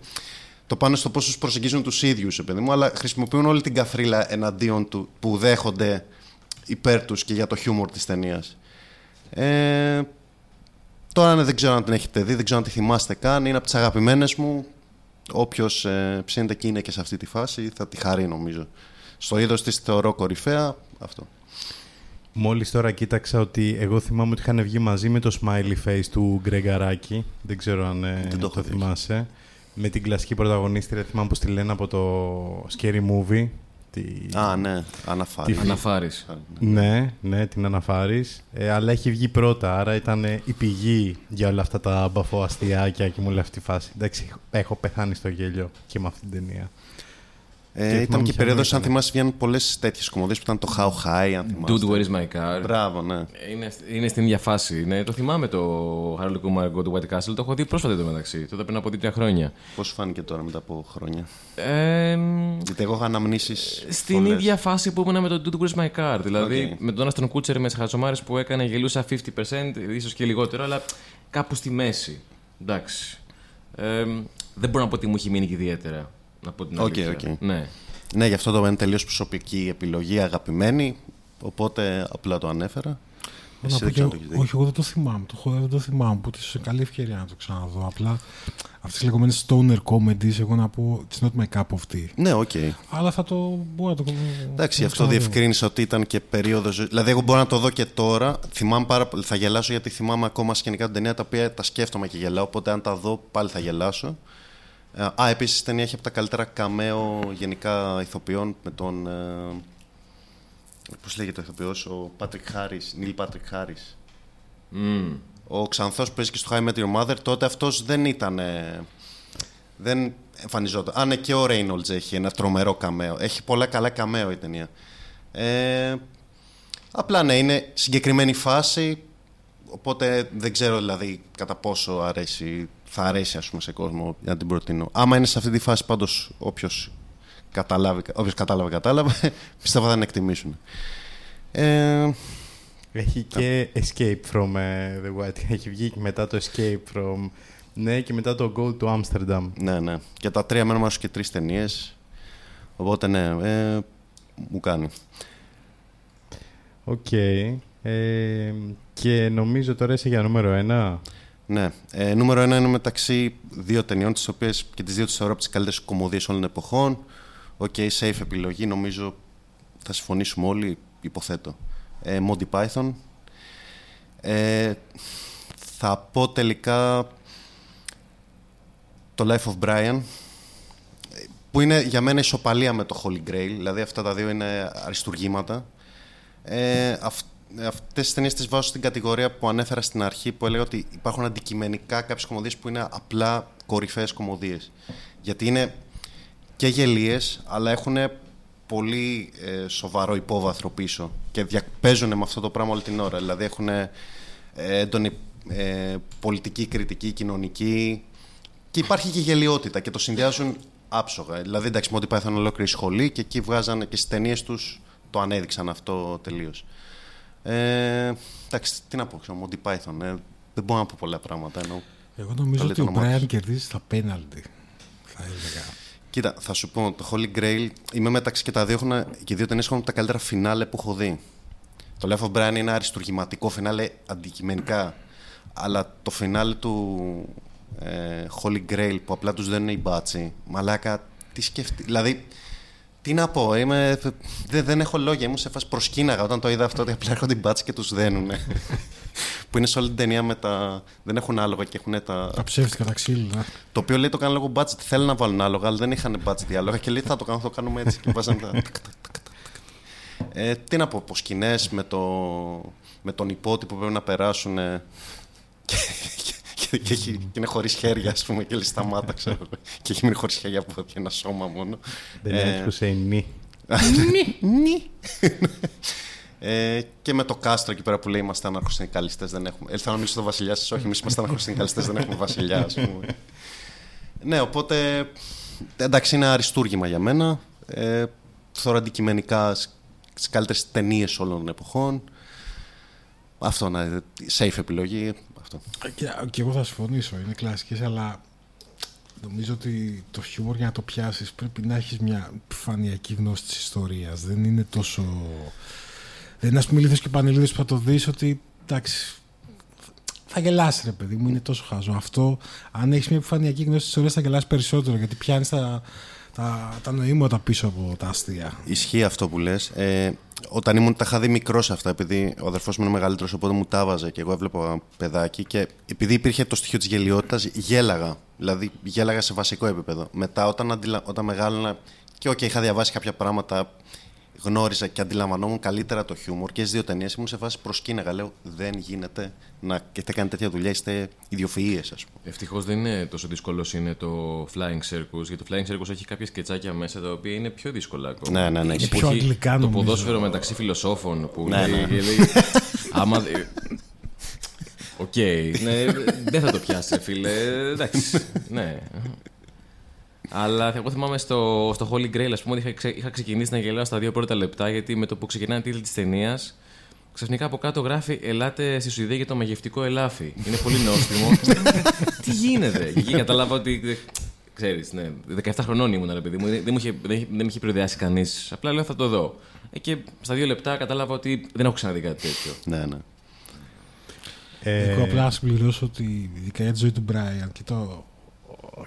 το πάνε στο πώς τους προσεγγίζουν τους ίδιους, ε, παιδί μου, αλλά χρησιμοποιούν όλη την καφρίλα εναντίον του, που δέχονται υπέρ τους και για το χιούμορ της ταινίας. Ε, τώρα ναι, δεν ξέρω αν την έχετε δει, δεν ξέρω αν τη θυμάστε καν. Είναι από τις αγαπημένες μου. Όποιος ε, ψήνεται και είναι και σε αυτή τη φάση θα τη χαρεί νομίζω. Στο είδος της θεωρώ κορυφαία αυτό. Μόλις τώρα κοίταξα ότι εγώ θυμάμαι ότι είχαν βγει μαζί με το smiley face του Γκρεγκαράκη. Δεν ξέρω αν ε, Δεν το το, έχω δει. θυμάσαι. Με την κλασική πρωταγωνίστρια, θυμάμαι πως τη λένε από το Scary Movie. Τη... Α, ναι, αναφάρει. Τι Αναφάρεις. Ναι, ναι, την αναφάρεις. Ε, αλλά έχει βγει πρώτα, άρα ήταν ε, η πηγή για όλα αυτά τα μπαφό αστιάκια και μου λέει αυτή τη φάση. Εντάξει, έχω πεθάνει στο γέλιο και με αυτή την ταινία. Ε, Και ήταν θυμάμαι και ποια περίοδος, ήταν. αν θυμάσαι, βγαίνουν πολλές τέτοιες κωμωδίες που ήταν το How High, αν θυμάσαι. Dude, where is my car. Μπράβο, ναι. Είναι, είναι στην ίδια φάση. Ναι, το θυμάμαι το Harold Kumar Go to White Castle. Το έχω δει πρόσφατα το μεταξύ. Τότε πριν από δύο-τρία χρόνια. Πώς σου φάνηκε τώρα μετά από χρόνια; Ε, Γιατί εγώ είχα αναμνήσεις. στην ίδια φάση που ήμουν με το Dude, where is my car. Δηλαδή Οκ. με τον Ashton Kutcher με χαζομάρες που έκανε γελούσα 50%, ίσως και λιγότερο, αλλά κάπου στη μέση. Εντάξει. Ε, δεν μπορώ να πω ότι μου έχει μείνει και ιδιαίτερα. Να πω την Οκ, αλήθεια. οκ. Ναι. Ναι, γι' αυτό το είναι τελείως προσωπική επιλογή, αγαπημένη. Οπότε απλά το ανέφερα. Να Εσύ πω δεν και ξέρω εγώ- το έχεις δει. όχι, εγώ δεν το θυμάμαι. Το έχω, δεν το θυμάμαι. Οπότε ίσως καλή ευκαιρία να το ξαναδώ. Απλά αυτές τις λεγόμενες stoner comedies, εγώ να πω it's not my cup of tea. Ναι, οκ. Αλλά θα το μπορώ να το Εντάξει, να αυτό ξαναδώ. διευκρίνισα ότι ήταν και περίοδο. Δηλαδή, εγώ μπορώ να το δω και τώρα. Θυμάμαι πάρα πολύ. Θα γελάσω γιατί θυμάμαι ακόμα σκηνικά την ταινία τα οποία τα σκέφτομαι και γελάω. Οπότε, αν τα δω, πάλι θα γελάσω. Ε, Α, επίσης η ταινία έχει από τα καλύτερα καμέο γενικά ηθοποιών με τον. Ε, Πώς λέγεται ο ηθοποιός, ο Patrick Harris, Neil Patrick Harris. Μμμ. Ο Ξανθός που παίζει και στο How I Met Your Mother, τότε αυτός δεν ήταν. ε, δεν εμφανιζόταν. Α, ναι, και ο Reynolds έχει ένα τρομερό καμέο. Έχει πολλά καλά καμέο η ταινία. Ε, απλά ναι, είναι συγκεκριμένη φάση. Οπότε δεν ξέρω δηλαδή κατά πόσο αρέσει, θα αρέσει ας πούμε, σε κόσμο για να την προτείνω. Άμα είναι σε αυτή τη φάση πάντως όποιος καταλάβει, όποιος κατάλαβε, κατάλαβε, πιστεύω θα την εκτιμήσουν. Ε, Έχει και Escape from ε, the White. Έχει βγει και μετά το Escape from... Ναι, και μετά το Go to Amsterdam. Ναι, ναι. Και τα τρία μένουν και τρεις ταινίες. Οπότε ναι, ε, μου κάνει. Οκ. Ε, και νομίζω τώρα είσαι για νούμερο ένα. Ναι. Ε, νούμερο ένα είναι μεταξύ δύο ταινιών, τις οποίες και τις δύο τις θεωρώ από τις καλύτερες κωμωδίες όλων των εποχών. Ok, okay, safe επιλογή, νομίζω θα συμφωνήσουμε όλοι, υποθέτω. Ε, Monty Python. Ε, θα πω τελικά το Life of Brian, που είναι για μένα ισοπαλία με το Holy Grail, δηλαδή αυτά τα δύο είναι αριστουργήματα. Ε, αυτές τις ταινίες τις βάζω στην κατηγορία που ανέφερα στην αρχή που έλεγα ότι υπάρχουν αντικειμενικά κάποιες κωμωδίες που είναι απλά κορυφαίες κωμωδίες. Γιατί είναι και γελίες, αλλά έχουν πολύ ε, σοβαρό υπόβαθρο πίσω και παίζουν με αυτό το πράγμα όλη την ώρα. Δηλαδή έχουν ε, έντονη ε, πολιτική, κριτική, κοινωνική και υπάρχει και γελιότητα και το συνδυάζουν άψογα. Δηλαδή, εντάξει, Monty Python ολόκληρη σχολή και εκεί βγάζανε και στις ταινίες τους το ανέδειξαν αυτό τελείως. Ε, εντάξει, τι να πω, ξέρω, Monty Python. Ε, δεν μπορώ να πω πολλά πράγματα. Ενώ Εγώ νομίζω ότι ο Brian κερδίζει στα πέναλτι. Θα έλεγα. Κοίτα, θα σου πω, το Holy Grail είμαι μεταξύ και τα δύο έχουν, και δύο ταινίες έχουν τα καλύτερα φινάλε που έχω δει. Το Life of Brian είναι αριστουργηματικό φινάλε αντικειμενικά. Αλλά το φινάλε του ε, Holy Grail που απλά τους δίνουν οι μπάτσι, μαλάκα, τι σκεφτεί. Δηλαδή, τι να πω, είμαι, δεν, δεν έχω λόγια. Ήμουν σε φάση προσκύναγα όταν το είδα αυτό ότι απλά έρχονται οι μπάτσι και τους δένουν. που είναι σε όλη την ταινία με τα. Δεν έχουν άλογα και έχουν τα. Τα ψεύτικα τα ξύλινα. Το οποίο λέει το κάνουν λόγω budget. Θέλουν να βάλουν άλογα, αλλά δεν είχαν budget άλογα και λέει θα το κάνουμε, θα το κάνουμε έτσι. και βάζανε τα. Ε, τι να πω, από σκηνές με, το, με τον υπότυπο που πρέπει να περάσουν. και, και, και, και, είναι χωρίς χέρια, ας πούμε, και λέει σταμάτα, ξέρω. και έχει μείνει χωρίς χέρια από εδώ και ένα σώμα μόνο. Δεν έχει Χουσέιν, ε, και με το κάστρο εκεί πέρα που λέει είμαστε αναρχοσυνδικαλιστέ. Δεν έχουμε. Έλθα να μιλήσω στο βασιλιά σας. Όχι, εμείς είμαστε αναρχοσυνδικαλιστέ, δεν έχουμε βασιλιά, ας πούμε. ναι, οπότε. Εντάξει, είναι αριστούργημα για μένα. Ε, θεωρώ αντικειμενικά στις καλύτερες ταινίες όλων των εποχών. Αυτό να safe επιλογή. Αυτό. Και, και εγώ θα συμφωνήσω, είναι κλασικές, αλλά νομίζω ότι το χιούμορ για να το πιάσεις πρέπει να έχεις μια επιφανειακή γνώση της ιστορίας. Δεν είναι τόσο δεν είναι ας πούμε και πανελίδε που θα το δεις ότι εντάξει, θα γελάσει ρε παιδί μου, είναι τόσο χάζο. Αυτό, αν έχεις μια επιφανειακή γνώση της ιστορίας, θα γελάσει περισσότερο γιατί πιάνεις τα, τα, τα νοήματα πίσω από τα αστεία. Ισχύει αυτό που λες. Ε, όταν ήμουν, τα είχα δει μικρός αυτά, επειδή ο αδερφός μου είναι μεγαλύτερος, οπότε μου τα βάζε και εγώ έβλεπα παιδάκι. Και επειδή υπήρχε το στοιχείο της γελιότητας, γέλαγα. Δηλαδή, γέλαγα σε βασικό επίπεδο. Μετά, όταν, αντιλα... όταν μεγάλωνα και okay, είχα διαβάσει κάποια πράγματα γνώριζα και αντιλαμβανόμουν καλύτερα το χιούμορ και στις δύο ταινίες ήμουν σε φάση προσκύναγα. Λέω δεν γίνεται να έχετε κάνει τέτοια δουλειά, είστε ιδιοφυείς, ας πούμε. Ευτυχώς δεν είναι τόσο δύσκολο είναι το Flying Circus, γιατί το Flying Circus έχει κάποια σκετσάκια μέσα τα οποία είναι πιο δύσκολα ακόμα. Ναι, ναι, ναι. Είναι πιο αγγλικά, Το ποδόσφαιρο μεταξύ φιλοσόφων που ναι, λέει, ναι. λέει, άμα. Ok, okay, ναι, δεν θα το πιάσει, φίλε. Εντάξει, ναι. Αλλά εγώ θυμάμαι στο, στο Holy Grail, ας πούμε, ότι είχα, είχα ξεκινήσει να γελάω στα δύο πρώτα λεπτά, γιατί με το που ξεκινάει τίτλοι της ταινίας, ξαφνικά από κάτω γράφει Ελάτε στη Σουηδία για το μαγευτικό ελάφι. Είναι πολύ νόστιμο. Τι γίνεται. Και εκεί κατάλαβα ότι. Ξέρεις, ναι, 17 χρονών ήμουν, ρε παιδί μου. Δεν, μου είχε, δεν, δεν με είχε προειδεάσει κανείς. Απλά λέω θα το δω. Ε, και στα δύο λεπτά κατάλαβα ότι δεν έχω ξαναδεί κάτι τέτοιο. Ναι, ναι. Ε... Εγώ απλά συμπληρώσω ότι η δικαιολογία τη ζωή του Μπράιαν και το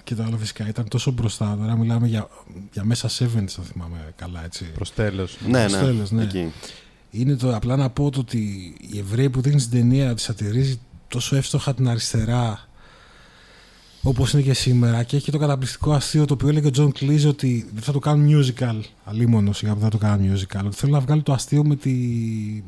και τα άλλα φυσικά ήταν τόσο μπροστά. Τώρα μιλάμε για, για μέσα 7, αν θυμάμαι καλά. Έτσι. Προς τέλος. Ναι, Προς ναι. τέλος, ναι. Εκεί. Είναι το, απλά να πω το ότι οι Εβραίοι που δείχνει στην ταινία τη σατυρίζει τόσο εύστοχα την αριστερά όπως είναι και σήμερα και έχει το καταπληκτικό αστείο το οποίο έλεγε ο John Cleese ότι δεν θα το κάνουν musical. Αλίμονο σιγά που δεν θα το κάνουν musical. Ότι θέλω να βγάλει το αστείο με τη,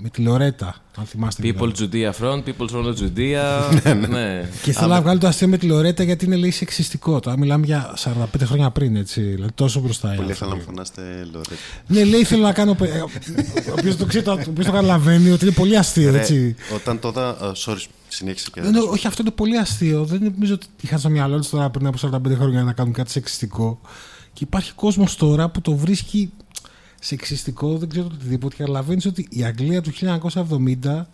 με τη Λορέτα. Αν θυμάστε. People δηλαδή. Judea front, people from Judea. ναι. Και θέλω να βγάλει το αστείο με τη Λορέτα γιατί είναι λέει σεξιστικό. Τώρα μιλάμε για 45 χρόνια πριν, έτσι. Δηλαδή τόσο μπροστά. οι Πολύ άνθρωποι. ήθελα να μου φωνάστε Λορέτ. Ναι, λέει θέλω να κάνω. ε, Ο οποίος το ξέρει, το, ο οποίος το καταλαβαίνει ότι είναι πολύ αστείο, Ρε, έτσι. Όταν το είδα. ε, sorry, συνέχισε και. Δεν, είναι- όχι, αυτό είναι πολύ αστείο. Δεν νομίζω ότι είχαν στο μυαλό τους τώρα πριν από 45 χρόνια να κάνουν κάτι σεξιστικό. Και υπάρχει κόσμος τώρα που το βρίσκει σεξιστικό, δεν ξέρω οτιδήποτε. Καταλαβαίνεις ότι η Αγγλία του 1970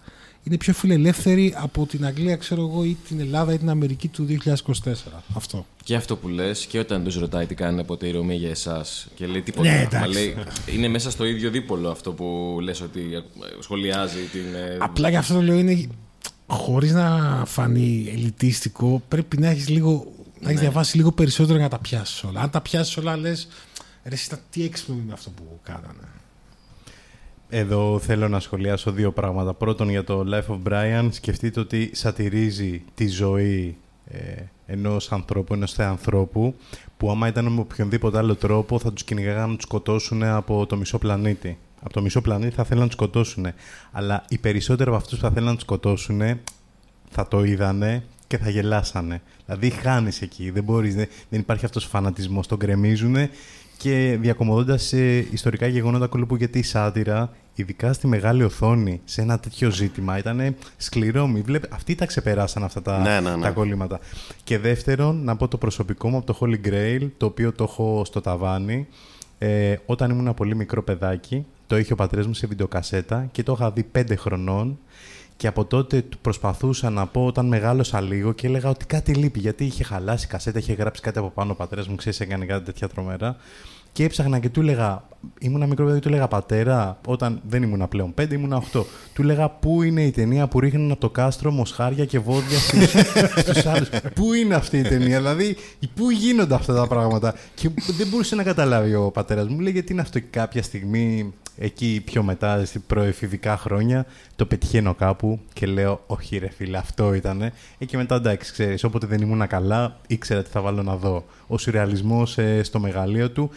είναι πιο φιλελεύθερη από την Αγγλία, ξέρω εγώ, ή την Ελλάδα ή την Αμερική του 2024. Αυτό. Και αυτό που λες, και όταν τους ρωτάει τι κάνει ποτέ η Ρωμή για εσάς και λέει τίποτα. Ναι, Μα εντάξει. λέει, είναι μέσα στο ίδιο δίπολο αυτό που λες ότι ε, σχολιάζει την. ε, Απλά γι' αυτό το λέω είναι χωρίς να φανεί ελιτίστικο, πρέπει να έχεις λίγο. Να έχεις διαβάσει λίγο περισσότερο για να τα πιάσεις όλα. Αν τα πιάσεις όλα, λες. Ρε, εσύ, τι έξυπνο είναι αυτό που κάνανε. Εδώ θέλω να σχολιάσω δύο πράγματα. Πρώτον, για το Life of Brian, σκεφτείτε ότι σατυρίζει τη ζωή ε, ενός ανθρώπου, ενός θεανθρώπου, που άμα ήταν με οποιονδήποτε άλλο τρόπο θα τους κυνηγάγαν να τους σκοτώσουν από το μισό πλανήτη. Από το μισό πλανήτη θα θέλουν να τους σκοτώσουν. Αλλά οι περισσότεροι από αυτούς που θα θέλουν να τους σκοτώσουν θα το είδανε και θα γελάσανε. Δηλαδή χάνεις εκεί, δεν, μπορείς, δεν, δεν υπάρχει αυτός ο φανατισμός, τον γκρεμίζουν και διακομωδώντας ε, ιστορικά γεγονότα κολύπου γιατί η σάτυρα, ειδικά στη μεγάλη οθόνη, σε ένα τέτοιο ζήτημα, ήταν σκληρό. Μη βλέπε, αυτοί τα ξεπεράσαν αυτά τα, Ναι, ναι, ναι. τα κολλήματα. Και δεύτερον, να πω το προσωπικό μου από το Holy Grail, το οποίο το έχω στο ταβάνι. Ε, όταν ήμουν ένα πολύ μικρό παιδάκι, το είχε ο πατέρας μου σε βιντεοκασέτα και το είχα δει πέντε χρονών και από τότε του προσπαθούσα να πω όταν μεγάλωσα λίγο και έλεγα ότι κάτι λείπει. Γιατί είχε χαλάσει η κασέτα, είχε γράψει κάτι από πάνω ο πατέρας μου, ξέρεις, έκανε κάτι τέτοια τρομερά. Και έψαχνα και του έλεγα, ήμουν μικρό παιδί, του έλεγα πατέρα, όταν δεν ήμουν πλέον πέντε, ήμουν οχτώ. Του έλεγα πού είναι η ταινία που ρίχνουν από το κάστρο μοσχάρια και βόδια στους, στους άλλους; Πού είναι αυτή η ταινία, δηλαδή πού γίνονται αυτά τα πράγματα; Και δεν μπορούσε να καταλάβει ο πατέρας μου. Μου λέει γιατί είναι αυτό και κάποια στιγμή εκεί πιο μετά, στην προεφηβικά χρόνια, το πετυχαίνω κάπου και λέω, Όχι, ρε φίλε, αυτό ήτανε. Ε, και μετά εντάξει, ξέρεις, όποτε δεν ήμουν καλά, ήξερα τι θα βάλω να δω. Ο σουρεαλισμός στο μεγαλείο του.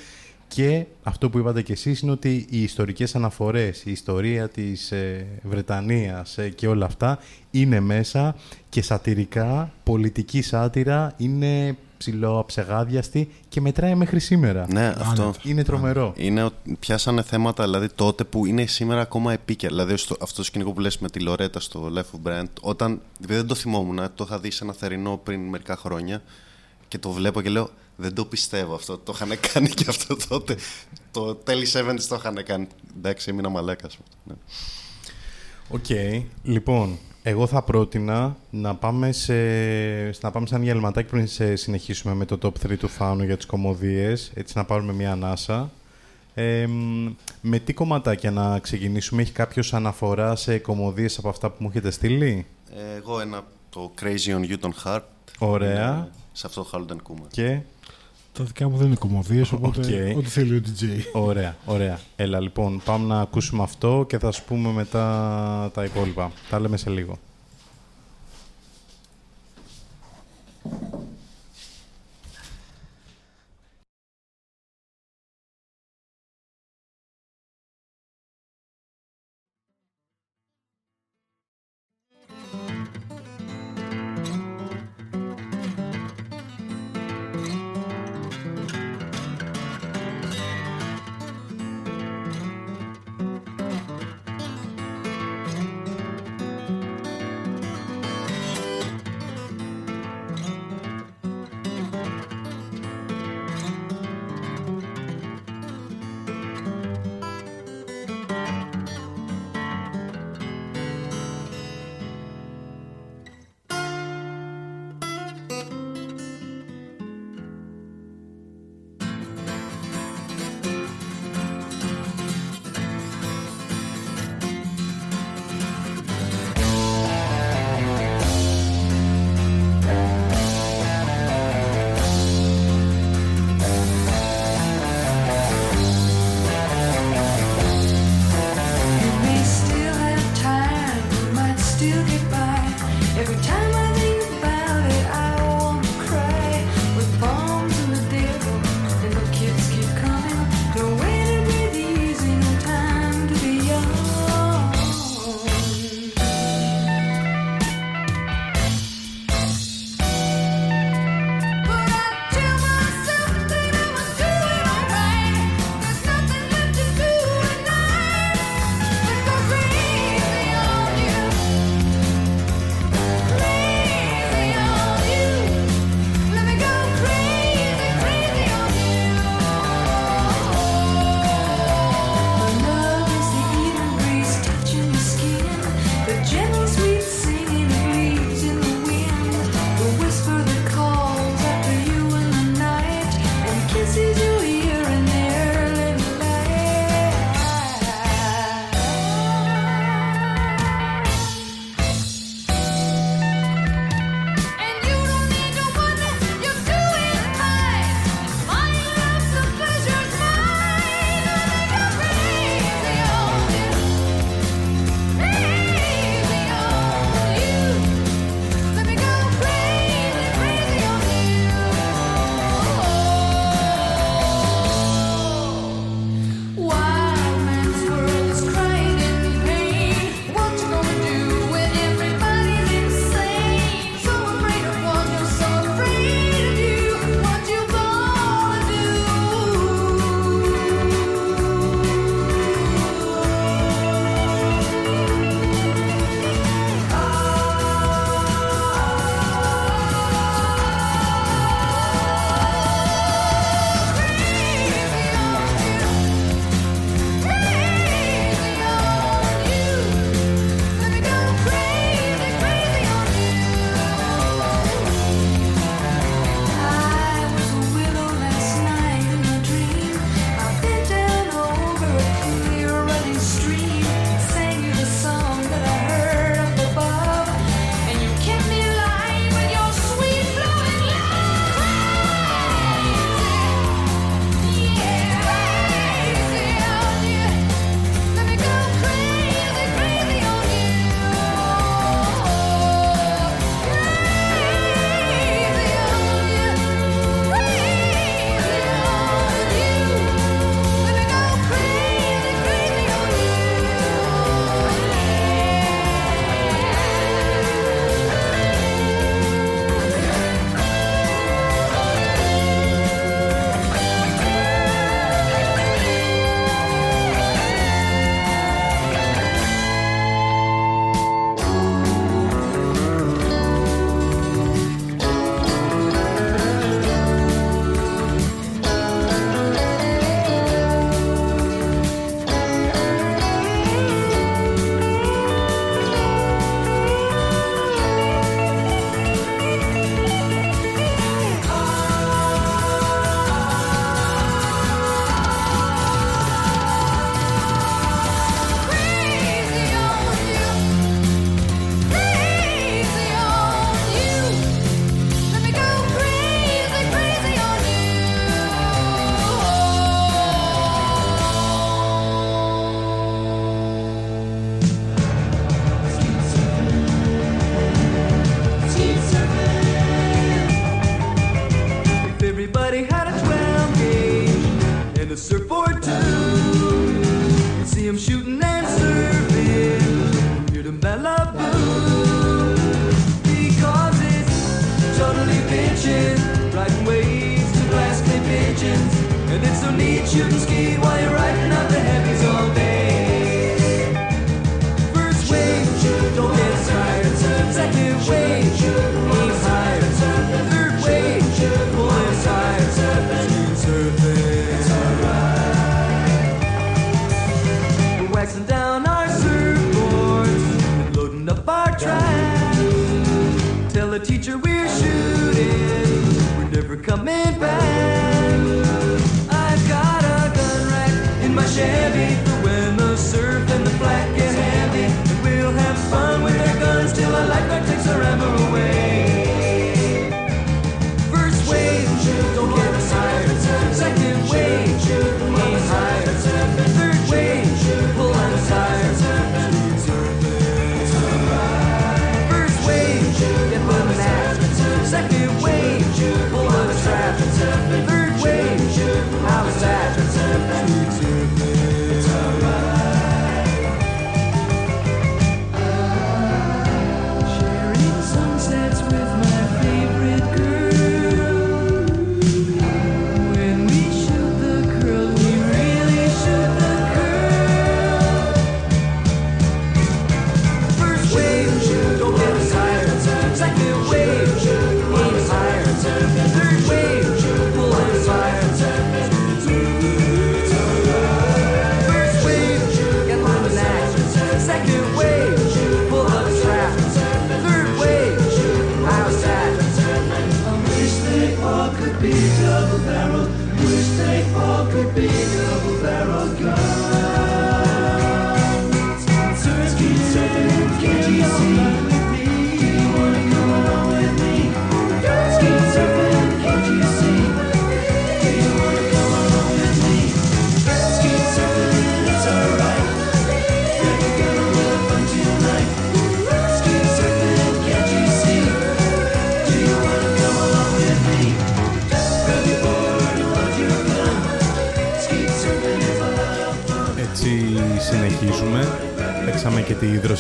Και αυτό που είπατε κι εσείς είναι ότι οι ιστορικές αναφορές, η ιστορία της ε, Βρετανίας ε, και όλα αυτά είναι μέσα και σατυρικά, πολιτική σάτυρα είναι ψηλό αψεγάδιαστη και μετράει μέχρι σήμερα. Ναι, αυτό. Είναι τρομερό. Είναι ότι πιάσανε θέματα δηλαδή τότε που είναι σήμερα ακόμα επίκαιρα. Δηλαδή στο, αυτό το σκηνικό που λες με τη Λορέτα στο Life of Brand, όταν επειδή δεν το θυμόμουν, το είχα δει σε ένα θερινό πριν μερικά χρόνια και το βλέπω και λέω δεν το πιστεύω αυτό. Το είχαν κάνει και αυτό τότε. Το τέλη 70 το είχαν κάνει. Εντάξει, έμεινα μαλάκας. Ναι. Οκ. Λοιπόν, εγώ θα πρότεινα να πάμε σε, να πάμε σαν γελματάκι πριν σε συνεχίσουμε με το top 3 του Θάνου για τις κωμωδίες, έτσι να πάρουμε μια ανάσα. Ε, μ, με τι κομματάκια να ξεκινήσουμε, έχει κάποιος αναφορά σε κωμωδίες από αυτά που μου έχετε στείλει; Ε, εγώ ένα το Crazy on You των Heart. Ωραία. Είναι Σε αυτό το Harold and Kumar. Και; Τα δικά μου δεν είναι κωμωδίες, οπότε Οκ. ό,τι θέλει ο DJ. Ωραία, ωραία. Έλα λοιπόν, πάμε να ακούσουμε αυτό και θα σου πούμε μετά τα υπόλοιπα. Τα λέμε σε λίγο.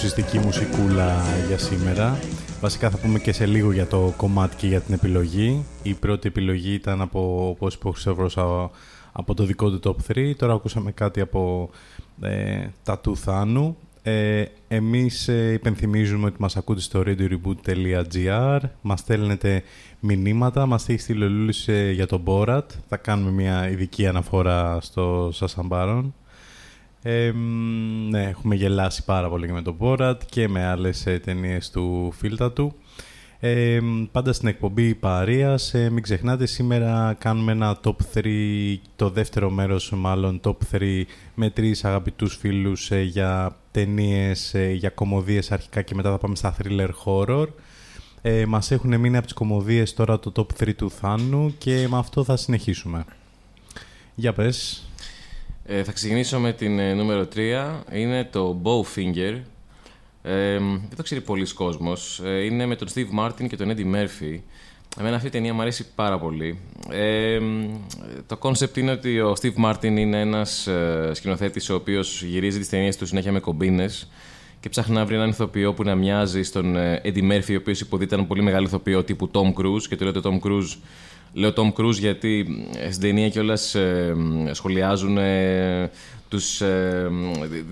Και τη δροσιστική μουσικούλα για σήμερα. Βασικά θα πούμε και σε λίγο για το κομμάτι και για την επιλογή. Η πρώτη επιλογή ήταν από, όπως είπε ο Χρυσόβρος, α- από το δικό του top 3. Τώρα ακούσαμε κάτι από ε, τα του Θάνου. Ε, εμείς ε, υπενθυμίζουμε ότι μας ακούτε στο radioreboot.gr Μας στέλνετε μηνύματα, μας έχει στείλει ο Λούλης ε, για τον Borat Θα κάνουμε μια ειδική αναφορά στο Σασαμπάρον ε, μ, ναι, έχουμε γελάσει πάρα πολύ και με τον Borat και με άλλες ε, ταινίες του φίλτα του. Ε, μ, πάντα στην εκπομπή Παρίας, ε, μην ξεχνάτε σήμερα κάνουμε ένα top 3, το δεύτερο μέρος μάλλον top 3 με τρεις αγαπητούς φίλους ε, για ταινίες, ε, για κομμωδίες αρχικά και μετά θα πάμε στα thriller horror. Ε, μας έχουν μείνει από τις κομμωδίες τώρα το top 3 του Θάνου και με αυτό θα συνεχίσουμε. Για πες. Ε, θα ξεκινήσω με την ε, νούμερο 3. Είναι το Bowfinger. Ε, δεν το ξέρει πολλοί κόσμος. Ε, είναι με τον Steve Martin και τον Eddie Murphy. Εμένα αυτή η ταινία μου αρέσει πάρα πολύ. Ε, το concept είναι ότι ο Steve Martin είναι ένας ε, σκηνοθέτης ο οποίος γυρίζει τις ταινίες του συνέχεια με κομπίνες και ψάχνει να βρει έναν ηθοποιό που να μοιάζει στον ε, Eddie Murphy, ο οποίος υποδύεται έναν πολύ μεγάλο ηθοποιό τύπου Tom Cruise και του λέω το Tom Cruise Λέω Tom Cruise γιατί ε, στην ταινία κιόλας ε, σχολιάζουν ε, τους, ε,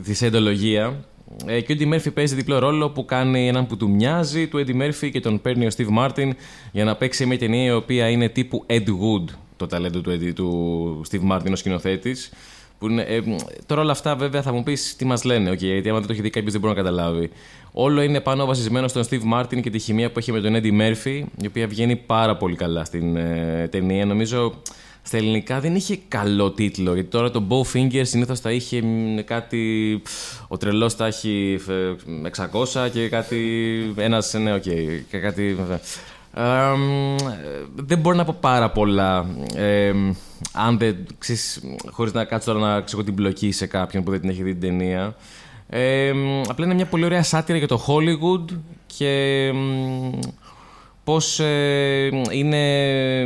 τη σεντολογία. Ε, και ο Eddie Murphy παίζει διπλό ρόλο που κάνει έναν που του μοιάζει του Eddie Murphy και τον παίρνει ο Steve Martin για να παίξει μια ταινία η οποία είναι τύπου Ed Wood, το ταλέντο του, Eddie, του Steve Martin ο σκηνοθέτης. Που είναι, ε, τώρα όλα αυτά βέβαια θα μου πεις τι μας λένε, okay, γιατί άμα δεν το έχει δει κάποιος δεν μπορεί να καταλάβει. Όλο είναι πάνω βασισμένο στον Steve Martin και τη χημεία που έχει με τον Eddie Murphy, η οποία βγαίνει πάρα πολύ καλά στην ε, ταινία. Νομίζω στα ελληνικά δεν είχε καλό τίτλο, γιατί τώρα το Bowfinger συνήθως θα είχε μ, κάτι. Ο τρελός θα έχει ε, 600 και κάτι. Ένας, ναι, οκ, και κάτι. Ε, δεν μπορώ να πω πάρα πολλά. Ε, αν δεν ξέρεις, χωρίς να κάτσω τώρα να ξέρω την πλοκή σε κάποιον που δεν την έχει δει την ταινία. Ε, απλά είναι μια πολύ ωραία σάτυρα για το Hollywood και μ, πώς ε, είναι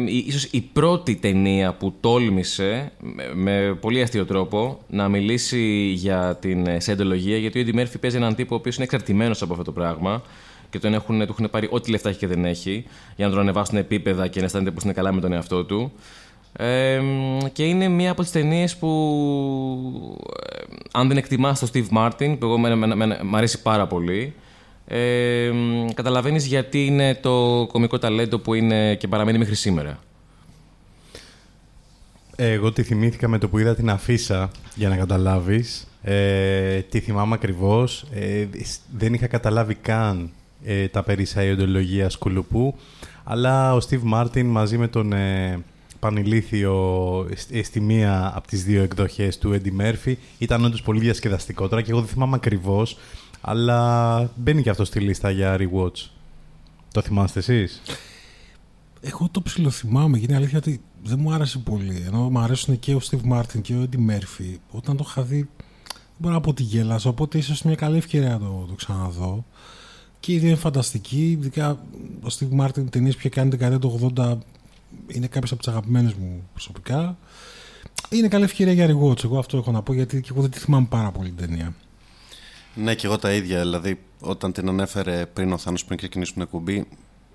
η- ίσως η πρώτη ταινία που τόλμησε με, με πολύ αστείο τρόπο να μιλήσει για την ε, σεντολογία γιατί ο Eddie Murphy παίζει έναν τύπο ο οποίος είναι εξαρτημένος από αυτό το πράγμα και τον έχουν, του έχουν πάρει ό,τι λεφτά έχει και δεν έχει για να τον ανεβάσουν επίπεδα και να αισθάνεται πως είναι καλά με τον εαυτό του. Ε, και είναι μία από τις ταινίες που ε, αν δεν εκτιμάς τον Steve Martin που εγώ με, με- με- μ' αρέσει πάρα πολύ ε, καταλαβαίνεις γιατί είναι το κομικό ταλέντο που είναι και παραμένει μέχρι σήμερα. Εγώ τη θυμήθηκα με το που είδα την αφίσα, για να καταλάβεις. Ε, τη θυμάμαι ακριβώς. Ε, δεν είχα καταλάβει καν ε, τα περί σαϊοντολογίας κουλουπού, αλλά ο Στίβ Μάρτιν μαζί με τον ε, Πανηλήθιο ε, στη μία από τις δύο εκδοχές του Eddie Murphy ήταν όντως πολύ διασκεδαστικό τώρα και εγώ δεν θυμάμαι ακριβώς, αλλά μπαίνει και αυτό στη λίστα για rewatch. Το θυμάστε εσείς; Εγώ το ψιλοθυμάμαι, γιατί είναι αλήθεια ότι δεν μου άρεσε πολύ. Ενώ μου αρέσουν και ο Steve Martin και ο Eddie Murphy. Όταν το είχα δει, δεν μπορώ να πω ότι γέλασα, οπότε ίσως μια καλή ευκαιρία να το, το ξαναδώ. Και οι δύο είναι φανταστικοί, ειδικά ο Steve Martin ταινίες που είχε κάνει την δεκαετία του 80 είναι κάποιες από τις αγαπημένες μου προσωπικά. Είναι καλή ευκαιρία για rewatch, εγώ αυτό έχω να πω, γιατί και εγώ δεν τη θυμάμαι πάρα πολύ την ταινία. Ναι, και εγώ τα ίδια. Δηλαδή, όταν την ανέφερε πριν ο Θάνος πριν ξεκινήσουμε την εκπομπή,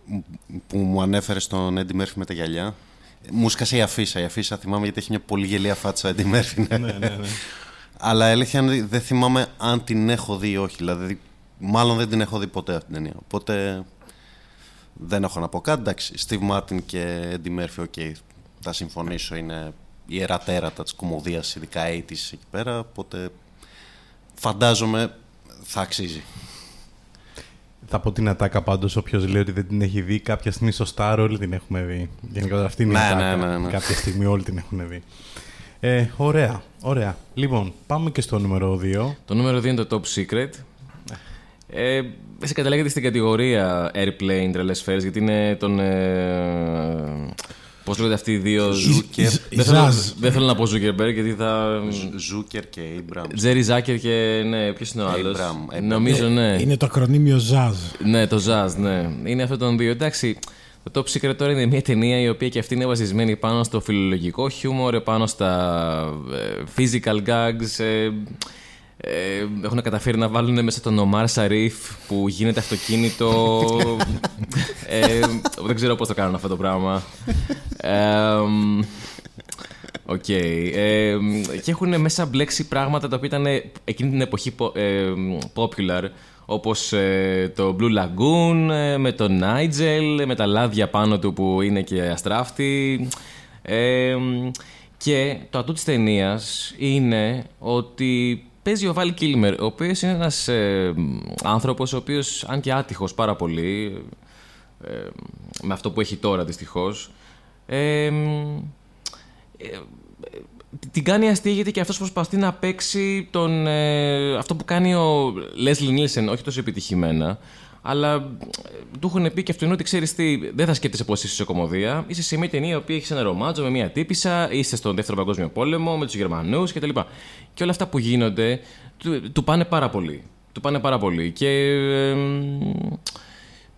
μ- που μου ανέφερε στον Eddie Murphy με τα γυαλιά, μου σκάσε η αφίσα. Η αφίσα θυμάμαι γιατί έχει μια πολύ γελοία φάτσα ο Eddie Murphy. Ναι, ναι, ναι. Αλλά αλήθεια είναι δεν θυμάμαι αν την έχω δει ή όχι. Δηλαδή, μάλλον δεν την έχω δει ποτέ αυτή την ταινία. Οπότε δεν έχω να πω κάτι. Εντάξει, Steve Martin και Eddie Murphy, ok, θα συμφωνήσω. Είναι ιερά τέρατα της κωμωδίας, ειδικά 80's εκεί πέρα. Οπότε φαντάζομαι θα αξίζει. Θα πω την ατάκα πάντως. Όποιος λέει ότι δεν την έχει δει, κάποια στιγμή στο Star όλοι την έχουμε δει. Γενικότερα αυτή είναι η Ναι, ατάκα. ναι, ναι, ναι. Κάποια στιγμή όλοι την έχουν δει. Ε, ωραία, ωραία. Λοιπόν, πάμε και στο νούμερο 2. Το νούμερο 2 είναι το Top Secret. Ε, σε καταλέγεται στην κατηγορία Airplane, τρελές σφαίρες, γιατί είναι τον... Ε, πώς λέγονται αυτοί οι δύο... Ζούκερ. δεν, θέλω, Ζαζ. δεν θέλω να πω Zuckerberg, γιατί θα... Ζούκερ και Abrams. Τζέρι Ζάκερ και... Ναι, ποιος είναι ο άλλος; Abraham, Abraham. Νομίζω, ναι. Είναι το ακρονίμιο Zaz. Ναι, το Jazz, ναι. Είναι αυτό των δύο. Εντάξει, το Top Secret τώρα είναι μια ταινία η οποία και αυτή είναι βασισμένη πάνω στο φιλολογικό χιούμορ, πάνω στα ε, physical gags. Ε, ε, έχουν καταφέρει να βάλουν μέσα τον Ομάρ Σαρίφ που γίνεται αυτοκίνητο. ε, δεν ξέρω πώς το κάνουν αυτό το πράγμα. Ε, Οκ. Ε, και έχουν μέσα μπλέξει πράγματα τα οποία ήταν εκείνη την εποχή πο- ε, popular όπως ε, το Blue Lagoon ε, με τον Nigel με τα λάδια πάνω του που είναι και αστράφτει ε, και το ατού της ταινίας είναι ότι παίζει ο Val Kilmer ο οποίος είναι ένας ε, άνθρωπος ο οποίος αν και άτυχος πάρα πολύ ε, με αυτό που έχει τώρα δυστυχώς ε, την κάνει αστεία γιατί και αυτός προσπαθεί να παίξει τον, ε, αυτό που κάνει ο Λέσλι Νίλσεν, όχι τόσο επιτυχημένα, αλλά ε, του έχουν πει και αυτόν ότι ξέρεις τι, δεν θα σκέφτεσαι πώς είσαι σε κομμωδία. Είσαι σε μια ταινία που έχει ένα ρομάτζο με μια τύπησα, είσαι στον Δεύτερο Παγκόσμιο Πόλεμο με τους Γερμανούς κτλ. Και όλα αυτά που γίνονται του, του πάνε πάρα πολύ. Του πάνε πάρα πολύ. Και. ε,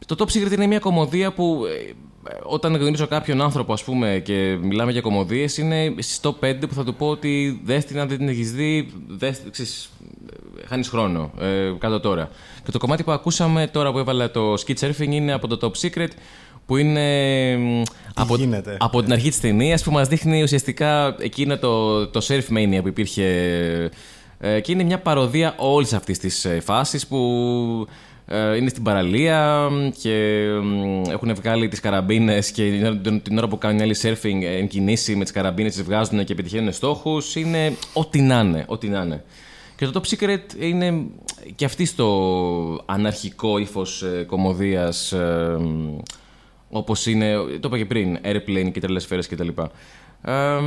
το Top Secret είναι μια κομμωδία που ε, όταν γνωρίζω κάποιον άνθρωπο ας πούμε και μιλάμε για κομμωδίες είναι στις top 5 που θα του πω ότι δες την αν δεν την έχεις δει, δες, ξέρεις, ε, χάνεις χρόνο, ε, κάτω τώρα. Και το κομμάτι που ακούσαμε τώρα που έβαλα το skit surfing είναι από το Top Secret που είναι μ, από, γίνεται; από την αρχή της ταινίας που μας δείχνει ουσιαστικά εκείνο το, το surf mania που υπήρχε ε, και είναι μια παροδία όλης αυτής της ε, φάσης που ε, είναι στην παραλία και μ, έχουν βγάλει τις καραμπίνες και την ώρα- την ώρα που κάνουν οι άλλοι surfing ε, εν κινήσει με τις καραμπίνες τις βγάζουν και πετυχαίνουν στόχους είναι ό,τι να είναι, ό,τι να είναι. Και το Top Secret είναι και αυτή στο αναρχικό ύφος ε, κομμωδίας ε, μ, όπως είναι, το είπα και πριν, Airplane και τρελές σφαίρες κτλ. Ε,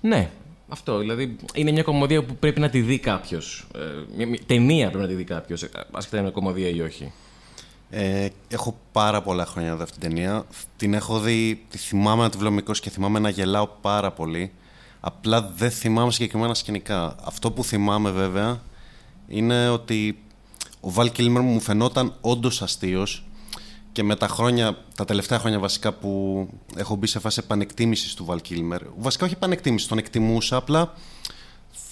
ναι, αυτό. Δηλαδή είναι μια κομμωδία που πρέπει να τη δει κάποιος. μια, μια ταινία πρέπει να τη δει κάποιος, άσχετα είναι κομμωδία ή όχι. Ε, έχω πάρα πολλά χρόνια να δω αυτή την ταινία. Την έχω δει, τη θυμάμαι να τη βλέπω μικρός και θυμάμαι να γελάω πάρα πολύ. Απλά δεν θυμάμαι συγκεκριμένα σκηνικά. Αυτό που θυμάμαι βέβαια είναι ότι ο Βαλ Κίλμερ μου φαινόταν όντως αστείος και με τα χρόνια, τα τελευταία χρόνια βασικά που έχω μπει σε φάση επανεκτίμησης του Βαλ Κίλμερ. Βασικά όχι επανεκτίμησης, τον εκτιμούσα, απλά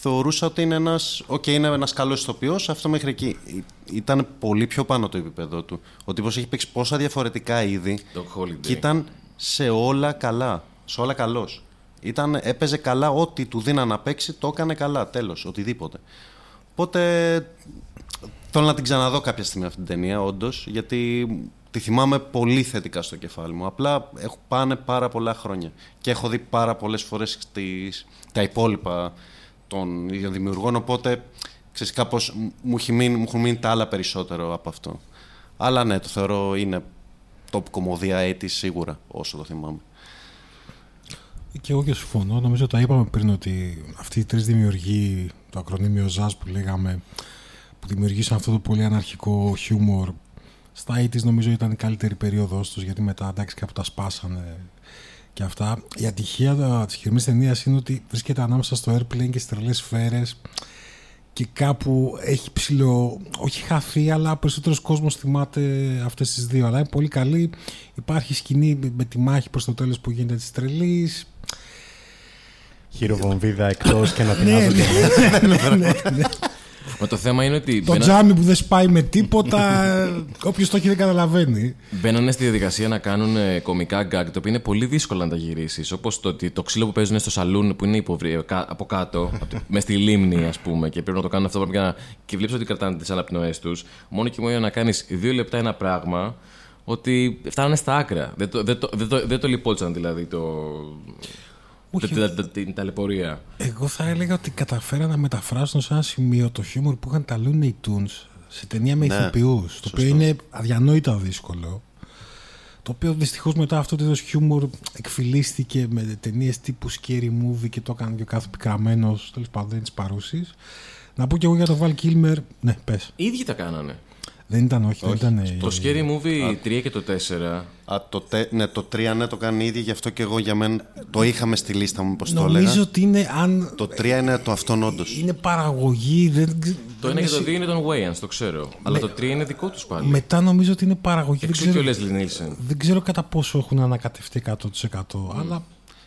θεωρούσα ότι είναι ένας, okay, είναι ένας καλός ηθοποιός, αυτό μέχρι εκεί. Ή- Ήταν πολύ πιο πάνω το επίπεδο του. Ο τύπος έχει παίξει πόσα διαφορετικά είδη Το Holiday. και ήταν σε όλα καλά, σε όλα καλός. Ήταν, έπαιζε καλά ό,τι του δίναν να παίξει, το έκανε καλά, τέλος, οτιδήποτε. Οπότε θέλω να την ξαναδώ κάποια στιγμή αυτή την ταινία, όντως, γιατί τη θυμάμαι πολύ θετικά στο κεφάλι μου. Απλά έχω πάνε πάρα πολλά χρόνια και έχω δει πάρα πολλές φορές τα υπόλοιπα των ίδιων δημιουργών. Οπότε ξέρεις, κάπως μου, έχει μείνει- μου έχουν μείνει τα άλλα περισσότερο από αυτό. Αλλά ναι, το θεωρώ είναι top κομμωδία έτη σίγουρα, όσο το θυμάμαι. Και εγώ και συμφωνώ. Νομίζω τα είπαμε πριν ότι αυτοί οι τρεις δημιουργοί, το ακρονίμιο ZAS που λέγαμε, που δημιουργήσαν αυτό το πολύ αναρχικό χιούμορ, στα 80's νομίζω ήταν η καλύτερη περίοδος τους, γιατί μετά εντάξει κάπου τα σπάσανε και αυτά. Η ατυχία της χειρμή ταινίας είναι ότι βρίσκεται ανάμεσα στο airplane και στις τρελές σφαίρες και κάπου έχει ψηλό, όχι χαθεί, αλλά περισσότερος κόσμος θυμάται αυτές τις δύο. Αλλά είναι πολύ καλή. Υπάρχει σκηνή με τη μάχη προς το τέλος που γίνεται της τρελής. Χειροβομβίδα εκτός και να την Ναι, άζω ναι, ναι, ναι. Μα το θέμα είναι ότι Το μπαίνα- τζάμι που δεν σπάει με τίποτα, όποιος το έχει δεν καταλαβαίνει. μπαίνανε στη διαδικασία να κάνουν ε, κομικά γκάγκ, το οποίο είναι πολύ δύσκολο να τα γυρίσεις. Όπως το ότι το ξύλο που παίζουν στο σαλούν που είναι υποβρύ, κα- από κάτω, μες στη λίμνη, ας πούμε, και πρέπει να το κάνουν αυτό πρέπει να... και βλέπεις ότι κρατάνε τις αναπνοές τους. Μόνο και μόνο για να κάνεις δύο λεπτά ένα πράγμα, ότι φτάνανε στα άκρα. Δεν το, δεν το, δεν το, δεν το λιπότσαν δηλαδή το. Όχι. τα- τα- την ταλαιπωρία. Εγώ θα έλεγα ότι καταφέραν να μεταφράσουν σε ένα σημείο το χιούμορ που είχαν τα Looney Tunes σε ταινία με Ναι, ηθοποιούς. Το σωστό. οποίο είναι αδιανόητα δύσκολο. Το οποίο δυστυχώς μετά αυτό το είδος χιούμορ εκφυλίστηκε με ταινίες τύπου Scary Movie και το έκανε και ο κάθε πικραμένος τέλος πάντων δεν είναι της παρούσης. Να πω και εγώ για το Val Kilmer. Ναι, πες. Οι ίδιοι τα κάνανε. Δεν ήταν, όχι, δεν ήταν. Το Scary Movie 3 και το 4. Α, το, τε, ναι, το 3 ναι, το κάνει ήδη, γι' αυτό και εγώ για μένα το είχαμε στη λίστα μου, πώς το έλεγα. Νομίζω ότι είναι αν. Το 3 είναι το αυτόν όντως. Είναι παραγωγή. Δεν, Το 1 και το 2 είναι των Wayans, το ξέρω. Αλλά το 3 είναι δικό τους πάλι. Μετά νομίζω ότι είναι παραγωγή. Δεν Εξού και ο ξέρω, Leslie Nielsen. δεν ξέρω κατά πόσο έχουν ανακατευτεί 100%. Αλλά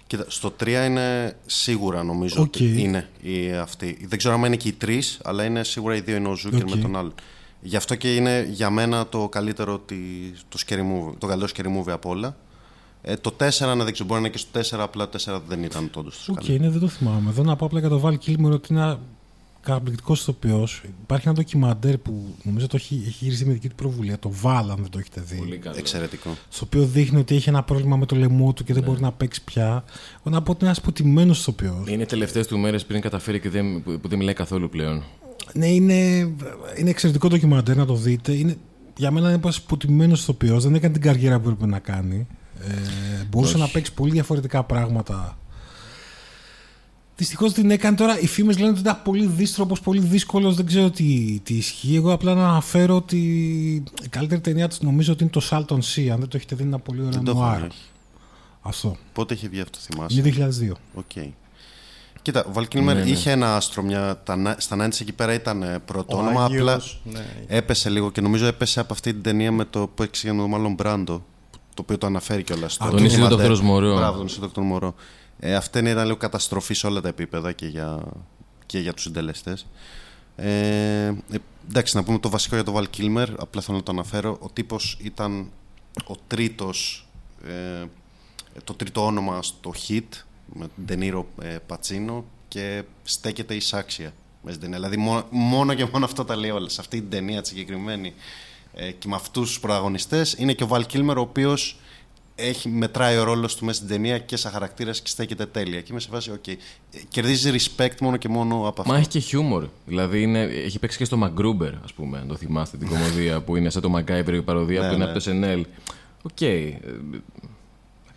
Κοίτα, στο 3 είναι σίγουρα νομίζω Οκ. ότι είναι η, αυτή. Δεν ξέρω αν είναι και οι τρεις, αλλά είναι σίγουρα οι δύο είναι ο Zucker Ok. με τον άλλον. Γι' αυτό και είναι για μένα το καλύτερο, τη- το, scary movie, το καλύτερο scary movie από όλα. Ε, το 4, να δεν ξέρω, μπορεί να είναι και στο 4, απλά το 4 δεν ήταν τότε στο Οκ, ναι, δεν το θυμάμαι. Εδώ να πω απλά για το Val Kilmer ότι είναι ένα καταπληκτικό ηθοποιός. Υπάρχει ένα ντοκιμαντέρ που νομίζω το έχει, έχει γυριστεί με δική του πρωτοβουλία. Το Val, αν δεν το έχετε δει. Πολύ καλό. Εξαιρετικό. Στο οποίο δείχνει ότι έχει ένα πρόβλημα με το λαιμό του και δεν μπορεί να παίξει πια. Εγώ να πω ότι είναι ένας υποτιμημένος ηθοποιός. Είναι τελευταίες του μέρες πριν καταφέρει και δεν, που, που δεν μιλάει καθόλου πλέον. Ναι, είναι, είναι εξαιρετικό ντοκιμαντέρ να το δείτε. Είναι, για μένα είναι ένας αποτιμημένος ηθοποιός. Δεν έκανε την καριέρα που έπρεπε να κάνει. Ε, μπορούσε να παίξει πολύ διαφορετικά πράγματα. Δυστυχώς την έκανε τώρα. Οι φήμες λένε ότι ήταν πολύ δύστροπος, πολύ δύσκολος. Δεν ξέρω τι, τι ισχύει. Εγώ απλά να αναφέρω ότι η καλύτερη ταινία του νομίζω ότι είναι το Salton Sea. Αν δεν το έχετε δει, είναι ένα πολύ ωραίο Δεν το έχω νουάρ. δει, όχι. Αυτό. Πότε είχε βγει αυτό, θυμάσαι; Είναι 2002. Οκ. Κοίτα, ο Βαλ Κίλμερ είχε ένα άστρο. Μια, τα, να- στα 90's εκεί πέρα ήταν ε, πρώτο Ο όνομα. Άγιος, Απλά ναι. έπεσε λίγο και νομίζω έπεσε από αυτή την ταινία με το που έπαιζε με τον Μάρλον Μπράντο. Το οποίο το αναφέρει κιόλας. Α, το Νησί του Δόκτωρος Μορό. Μπράβο, το Νησί του Δόκτωρ Μορό. Ε, αυτή είναι, ήταν λίγο καταστροφή σε όλα τα επίπεδα και για, και για τους συντελεστές. Ε, ε, εντάξει, να πούμε το βασικό για τον Βαλ Κίλμερ. Απλά θέλω να το αναφέρω. Ο τύπος ήταν ο τρίτος. Ε, το τρίτο όνομα στο Heat με τον Ντενίρο ε, Πατσίνο και στέκεται εισάξια μέσα στην ταινία. Δηλαδή μόνο, μόνο και μόνο αυτό τα λέει όλα. Σε αυτή την ταινία τη συγκεκριμένη ε, και με αυτούς τους πρωταγωνιστές είναι και ο Βαλ Κίλμερ ο οποίος έχει, μετράει ο ρόλος του μέσα στην ταινία και σαν χαρακτήρας και στέκεται τέλεια. Και είμαι σε φάση, οκ. Ε, Κερδίζει respect μόνο και μόνο από αυτό. Μα έχει και χιούμορ. Δηλαδή είναι, έχει παίξει και στο MacGruber, ας πούμε, αν το θυμάστε την κωμωδία που είναι σαν το MacGyver η παρωδία Ναι, που είναι ναι. από το SNL. Οκ. ε,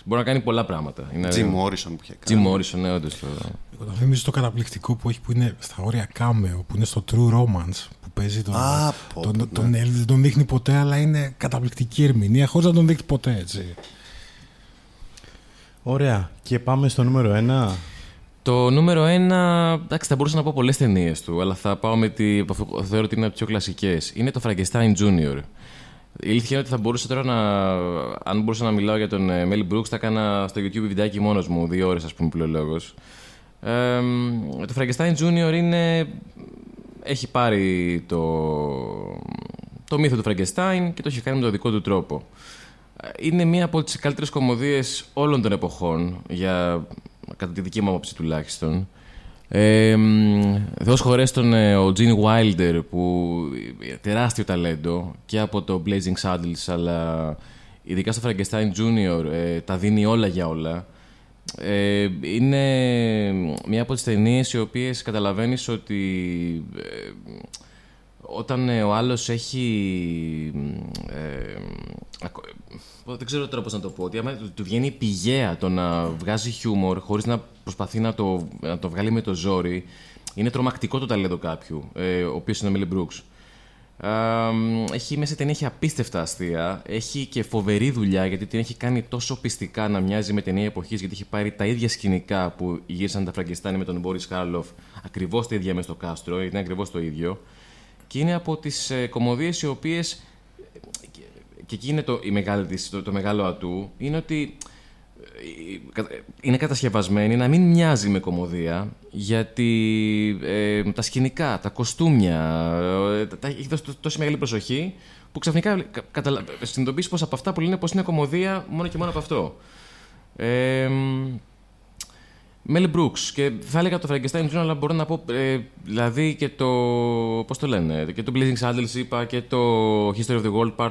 Μπορεί να κάνει πολλά πράγματα. Είναι... Jim Morrison που είχε Jim κάνει. Morrison, ναι, όντως. Το... Εγώ το θυμίζω το καταπληκτικό που έχει που είναι στα όρια κάμεο, που είναι στο True Romance, που παίζει τον. Α, πω, τον, ναι. τον Elvis, δεν τον δείχνει ποτέ, αλλά είναι καταπληκτική ερμηνεία, χωρίς να τον δείχνει ποτέ έτσι. Ωραία. Και πάμε στο νούμερο 1. Το νούμερο ένα, εντάξει, θα μπορούσα να πω πολλές ταινίες του, αλλά θα πάω με τη. που θεωρώ ότι είναι από τις πιο κλασικές. Είναι το Frankenstein Junior. Η αλήθεια είναι ότι θα μπορούσα τώρα να. Αν μπορούσα να μιλάω για τον ε, Mel Brooks, θα έκανα στο YouTube βιντεάκι μόνος μου, δύο ώρες, ας πούμε, πλειολόγο. Ε, το Frankenstein Junior είναι. Έχει πάρει το, το μύθο του Frankenstein και το έχει κάνει με τον δικό του τρόπο. Είναι μία από τις καλύτερες κομμωδίες όλων των εποχών, για, κατά τη δική μου άποψη τουλάχιστον. Ε, μ, Θεός χωρέστον ε, ο Gene Wilder που ε, τεράστιο ταλέντο και από το Blazing Saddles αλλά ειδικά στο Frankenstein Junior ε, τα δίνει όλα για όλα. Ε, είναι μία από τις ταινίες οι οποίες καταλαβαίνεις ότι ε, όταν ε, ο άλλος έχει... Ε, ακο- ε, δεν ξέρω τώρα πώς να το πω. Ότι άμα του- του βγαίνει πηγαία το να βγάζει χιούμορ χωρίς να προσπαθεί να το, να το βγάλει με το ζόρι. Είναι τρομακτικό το ταλέντο κάποιου, ε, ο οποίος είναι ο Μέλι Μπρούξ. Α, μ, έχει μέσα ταινία έχει απίστευτα αστεία. Έχει και φοβερή δουλειά γιατί την έχει κάνει τόσο πιστικά να μοιάζει με ταινία εποχής. Γιατί έχει πάρει τα ίδια σκηνικά που γύρισαν τα Φραγκεστάνη με τον Μπόρι Χάρλοφ. Ακριβώς τα ίδια μες στο κάστρο. γιατί Είναι ακριβώς το ίδιο. Και είναι από τις ε, κομμωδίες οι οποίες. Και εκεί είναι το, η μεγάλη της, το, το μεγάλο ατού. Είναι ότι ε, είναι κατασκευασμένη να μην μοιάζει με κομμωδία γιατί ε, τα σκηνικά, τα κοστούμια ε, τα, τα- έχει δώσει τό- τόση μεγάλη προσοχή που ξαφνικά κα- καταλα... συνειδητοποιείς πως από αυτά που λένε πως είναι κομμωδία μόνο και μόνο από αυτό. Ε, Μέλι Μπρούξ και θα έλεγα το Frankenstein Jr. αλλά μπορώ να πω ε, δηλαδή και το πώς το λένε και το Blazing Saddles είπα και το History of the World Part 1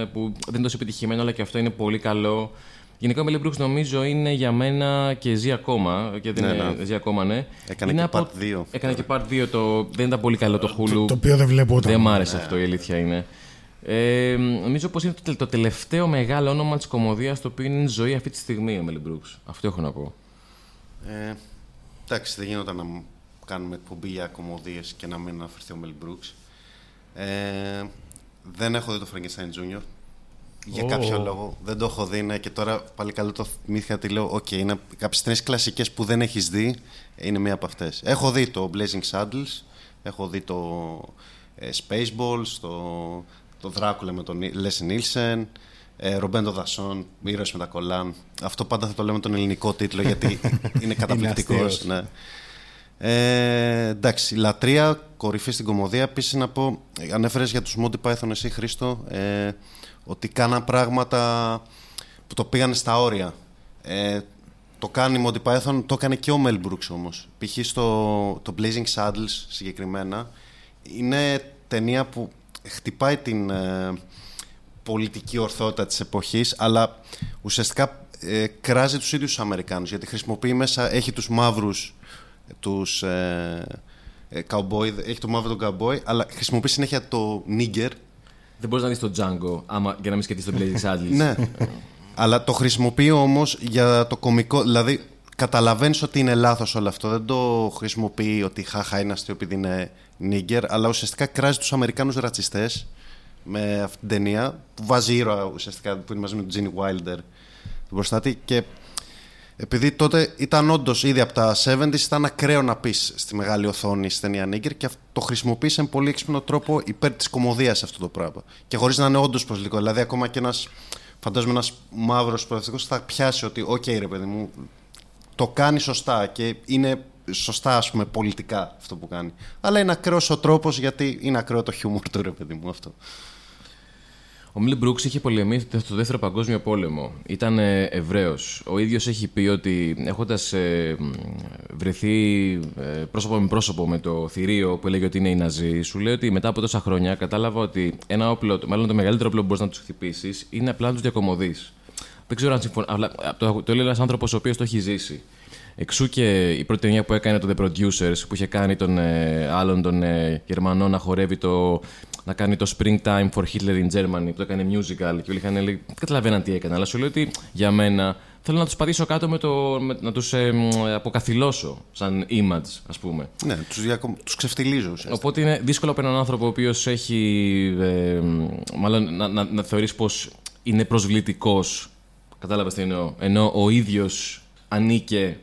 ε, που δεν είναι τόσο επιτυχημένο αλλά και αυτό είναι πολύ καλό Γενικά ο Μέλι Μπρούξ νομίζω είναι για μένα και ζει ακόμα και δεν Ναι, είναι, ναι. ζει ακόμα ναι Έκανε είναι και part 2. έκανε και part 2 το, δεν ήταν πολύ καλό το Hulu Το οποίο δεν βλέπω όταν. δεν μ' άρεσε αυτό, η αλήθεια είναι. Ε, νομίζω πως είναι το, τε- το τελευταίο μεγάλο όνομα της κομμωδίας το οποίο είναι ζωή αυτή τη στιγμή ο Μέλι Μπρούξ. Αυτό έχω να πω. Ε, εντάξει, δεν γινόταν να μ- κάνουμε εκπομπή για κομμωδίες και να μην αναφερθεί ο Μέλ Μπρούξ. Ε, δεν έχω δει το Frankenstein Jr. Για Ω. κάποιο λόγο. Δεν το έχω δει, ναι, και τώρα πάλι καλό το θυμήθηκα ότι λέω: Οκ, είναι κάποιες ταινίες κλασικές που δεν έχεις δει. Είναι μία από αυτές. Έχω δει το Blazing Saddles, έχω δει το ε, Spaceballs, το, το Dracula με τον Leslie Nielsen, ε, Ρομπέν των Δασών, Ήρωες με τα κολάν. Αυτό πάντα θα το λέμε τον ελληνικό τίτλο γιατί είναι καταπληκτικός. αστείος. ναι. Ε, εντάξει, λατρεία, κορυφή στην κομμωδία. Επίσης να πω, ανέφερες για τους Monty Python εσύ, Χρήστο, ε, ότι κάναν πράγματα που το πήγαν στα όρια. Ε, το κάνει η Monty Python, το έκανε και ο Mel Brooks όμως. Π.χ. στο το Blazing Saddles συγκεκριμένα, είναι ταινία που χτυπάει την ε, πολιτική ορθότητα της εποχής, αλλά ουσιαστικά ε, κράζει τους ίδιους τους Αμερικάνους, γιατί χρησιμοποιεί μέσα, έχει τους μαύρους, τους ε, ε, cowboy, έχει το μαύρο τον cowboy, αλλά χρησιμοποιεί συνέχεια το nigger, Δεν μπορείς να δεις το Django άμα, για να μην σκεφτείς τον Blazing Saddles. ναι. Αλλά το χρησιμοποιεί όμως για το κωμικό. Δηλαδή, καταλαβαίνεις ότι είναι λάθος όλο αυτό. Δεν το χρησιμοποιεί ότι χάχα είναι αστείο επειδή είναι νίγκερ, αλλά ουσιαστικά κράζει τους Αμερικάνους ρατσιστές με αυτή την ταινία που βάζει ήρωα ουσιαστικά που είναι μαζί με τον Τζίνι Wilder τον προστάτη. Και επειδή τότε ήταν όντως ήδη από τα 70s, ήταν ακραίο να πεις στη μεγάλη οθόνη στη ταινία nigger και αυτό το χρησιμοποίησε με πολύ έξυπνο τρόπο υπέρ της κωμωδίας αυτό το πράγμα. Και χωρίς να είναι όντως προσβλητικό. Δηλαδή, ακόμα και ένας, φαντάζομαι, ένας μαύρος προοδευτικός θα πιάσει ότι, οκ, ρε παιδί μου, το κάνει σωστά και είναι σωστά, ας πούμε, πολιτικά αυτό που κάνει. Αλλά είναι ακραίος ο τρόπος γιατί είναι ακραίο το χιούμορ του, ρε παιδί μου αυτό. Ο Μίλι Μπρούξ είχε πολεμήσει στο δεύτερο παγκόσμιο πόλεμο. Ήταν Εβραίος. Ο ίδιος έχει πει ότι έχοντας βρεθεί ε, πρόσωπο με πρόσωπο με το θηρίο που έλεγε ότι είναι οι Ναζί, σου λέει ότι μετά από τόσα χρόνια κατάλαβα ότι ένα όπλο, το- μάλλον το μεγαλύτερο όπλο που μπορείς να τους χτυπήσεις είναι απλά να τους διακομωδείς. Δεν ξέρω αν συμφωνώ. Αλλά το, το λέει ένας άνθρωπος ο οποίος το έχει ζήσει. Εξού και η πρώτη ταινία που έκανε το The Producers, που είχε κάνει τον ε, άλλον τον ε, Γερμανό να χορεύει το. Να κάνει το Springtime for Hitler in Germany, που το έκανε musical και όλοι είχαν λέει, δεν καταλαβαίναν τι έκανε. Αλλά σου λέει ότι για μένα θέλω να τους πατήσω κάτω με το. Με, να τους ε, μ, αποκαθιλώσω σαν image, ας πούμε. Ναι, τους διακο... τους ξεφτιλίζω ουσιαστικά. Οπότε είναι δύσκολο από έναν άνθρωπο ο οποίος έχει. Ε, μάλλον να, να, να θεωρείς πως είναι προσβλητικός. Κατάλαβες τι εννοώ; Ενώ ο ίδιος ανήκε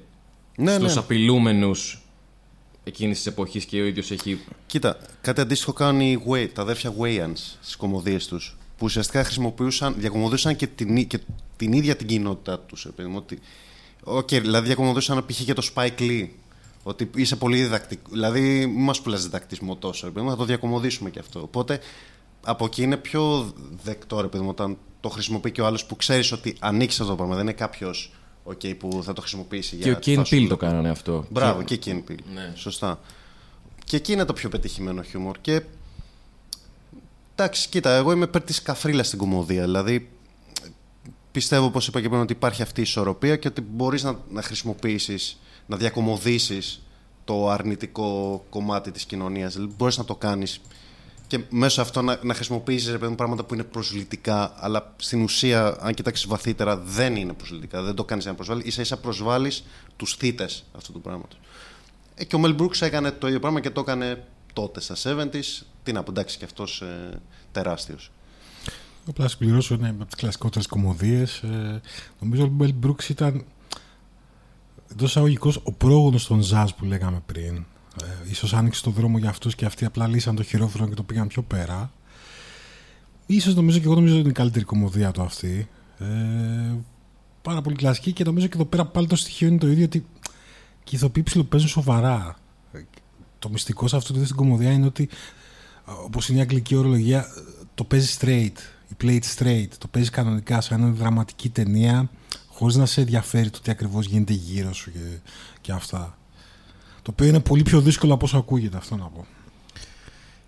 Ναι, στους ναι. απειλούμενους εκείνης της εποχής και ο ίδιος έχει... Κοίτα, κάτι αντίστοιχο κάνουν οι Way, τα αδέρφια Wayans στις κωμωδίες τους. Που ουσιαστικά χρησιμοποιούσαν, διακωμωδούσαν και την, ί- και την ίδια την κοινότητά τους. Ότι, Οκ, δηλαδή διακωμωδούσαν π.χ. και το Spike Lee. Ότι είσαι πολύ διδακτικό. Δηλαδή, μην μας πουλάς διδακτισμό τόσο. Ρε παιδί μου, θα το διακωμωδήσουμε και αυτό. Οπότε από εκεί είναι πιο δεκτό, ρε παιδί μου, όταν το χρησιμοποιεί και ο άλλος που ξέρεις ότι ανήκει σε αυτό το πράγμα. Δεν είναι κάποιος okay, που θα το χρησιμοποιήσει Και ο για. Kane θα σου Peele λέει. το κάνανε αυτό. Μπράβο, και εκείνη πήλ. Ναι. Σωστά. Και εκεί είναι το πιο πετυχημένο χιούμορ. Και. Εντάξει, κοίτα, εγώ είμαι υπέρ της καφρίλας στην κομμωδία. Δηλαδή, πιστεύω, όπως είπα και πριν, ότι υπάρχει αυτή η ισορροπία και ότι μπορείς να, να χρησιμοποιήσεις, να διακομωδήσεις το αρνητικό κομμάτι της κοινωνίας. Δηλαδή, μπορείς να το κάνεις και μέσω αυτό να, να χρησιμοποιήσεις ρε παιδί μου, πράγματα που είναι προσλητικά, αλλά στην ουσία, αν κοιτάξεις βαθύτερα, δεν είναι προσλητικά. Δεν το κάνεις για να προσβάλλεις. σα ίσα προσβάλλεις τους θήτε αυτού του πράγματος. Ε, και ο Μελ Μπρούξ έκανε το ίδιο πράγμα και το έκανε τότε στα 70s. Τι να πω, εντάξει, και αυτός ε, τεράστιος. Απλά να συμπληρώσω είναι από τις κλασικότερες κομμωδίες. Ε, νομίζω ότι ο Μπέλ Μπρούξ ήταν εντός εισαγωγικών ο πρόγονος των Ζαζ που λέγαμε πριν. Ε, ίσως άνοιξε το δρόμο για αυτούς και αυτοί απλά λύσαν το χειρόφρονο και το πήγαν πιο πέρα. Ίσως νομίζω και εγώ νομίζω ότι είναι η καλύτερη κομμωδία του αυτή. Ε, πάρα πολύ κλασική και νομίζω και εδώ πέρα πάλι το στοιχείο είναι το ίδιο ότι και οι ηθοποιοί ψιλοπαίζουν σοβαρά. Ε, Το μυστικό σε αυτό την κομμωδία είναι ότι ε, όπως είναι η αγγλική ορολογία το παίζει straight, η play it straight, το παίζει κανονικά σαν μια δραματική ταινία χωρίς να σε ενδιαφέρει το τι ακριβώς γίνεται γύρω σου και, και αυτά. Το οποίο είναι πολύ πιο δύσκολο από όσο ακούγεται αυτό να πω.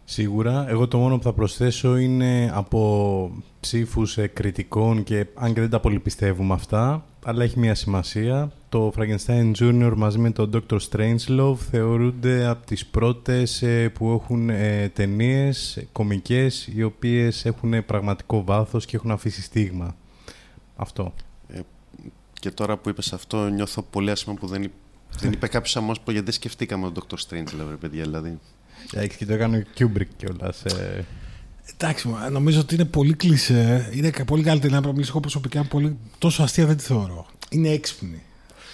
Σίγουρα. Εγώ το μόνο που θα προσθέσω είναι από ψήφους ε, κριτικών και αν και δεν τα πολύ πιστεύουμε αυτά, αλλά έχει μια σημασία. Το Frankenstein Jr. μαζί με τον Dr. Strangelove θεωρούνται από τις πρώτες ε, που έχουν ε, ταινίες ε, κομικές οι οποίες έχουν πραγματικό βάθος και έχουν αφήσει στίγμα. Αυτό. Και τώρα που είπες αυτό, νιώθω πολύ άσχημα που δεν, είπ- δεν είπε κάποιος σαν μας που γιατί δεν σκεφτήκαμε τον Dr. Strange, ρε παιδιά. Δηλαδή. Εντάξει, και το έκανε ο Kubrick κιόλας. Ε. Εντάξει, μα, νομίζω ότι είναι πολύ κλεισέ. Είναι κα- πολύ καλύτερη να μιλήσω εγώ προσωπικά. Πολύ... Τόσο αστεία δεν τη θεωρώ. Είναι έξυπνη.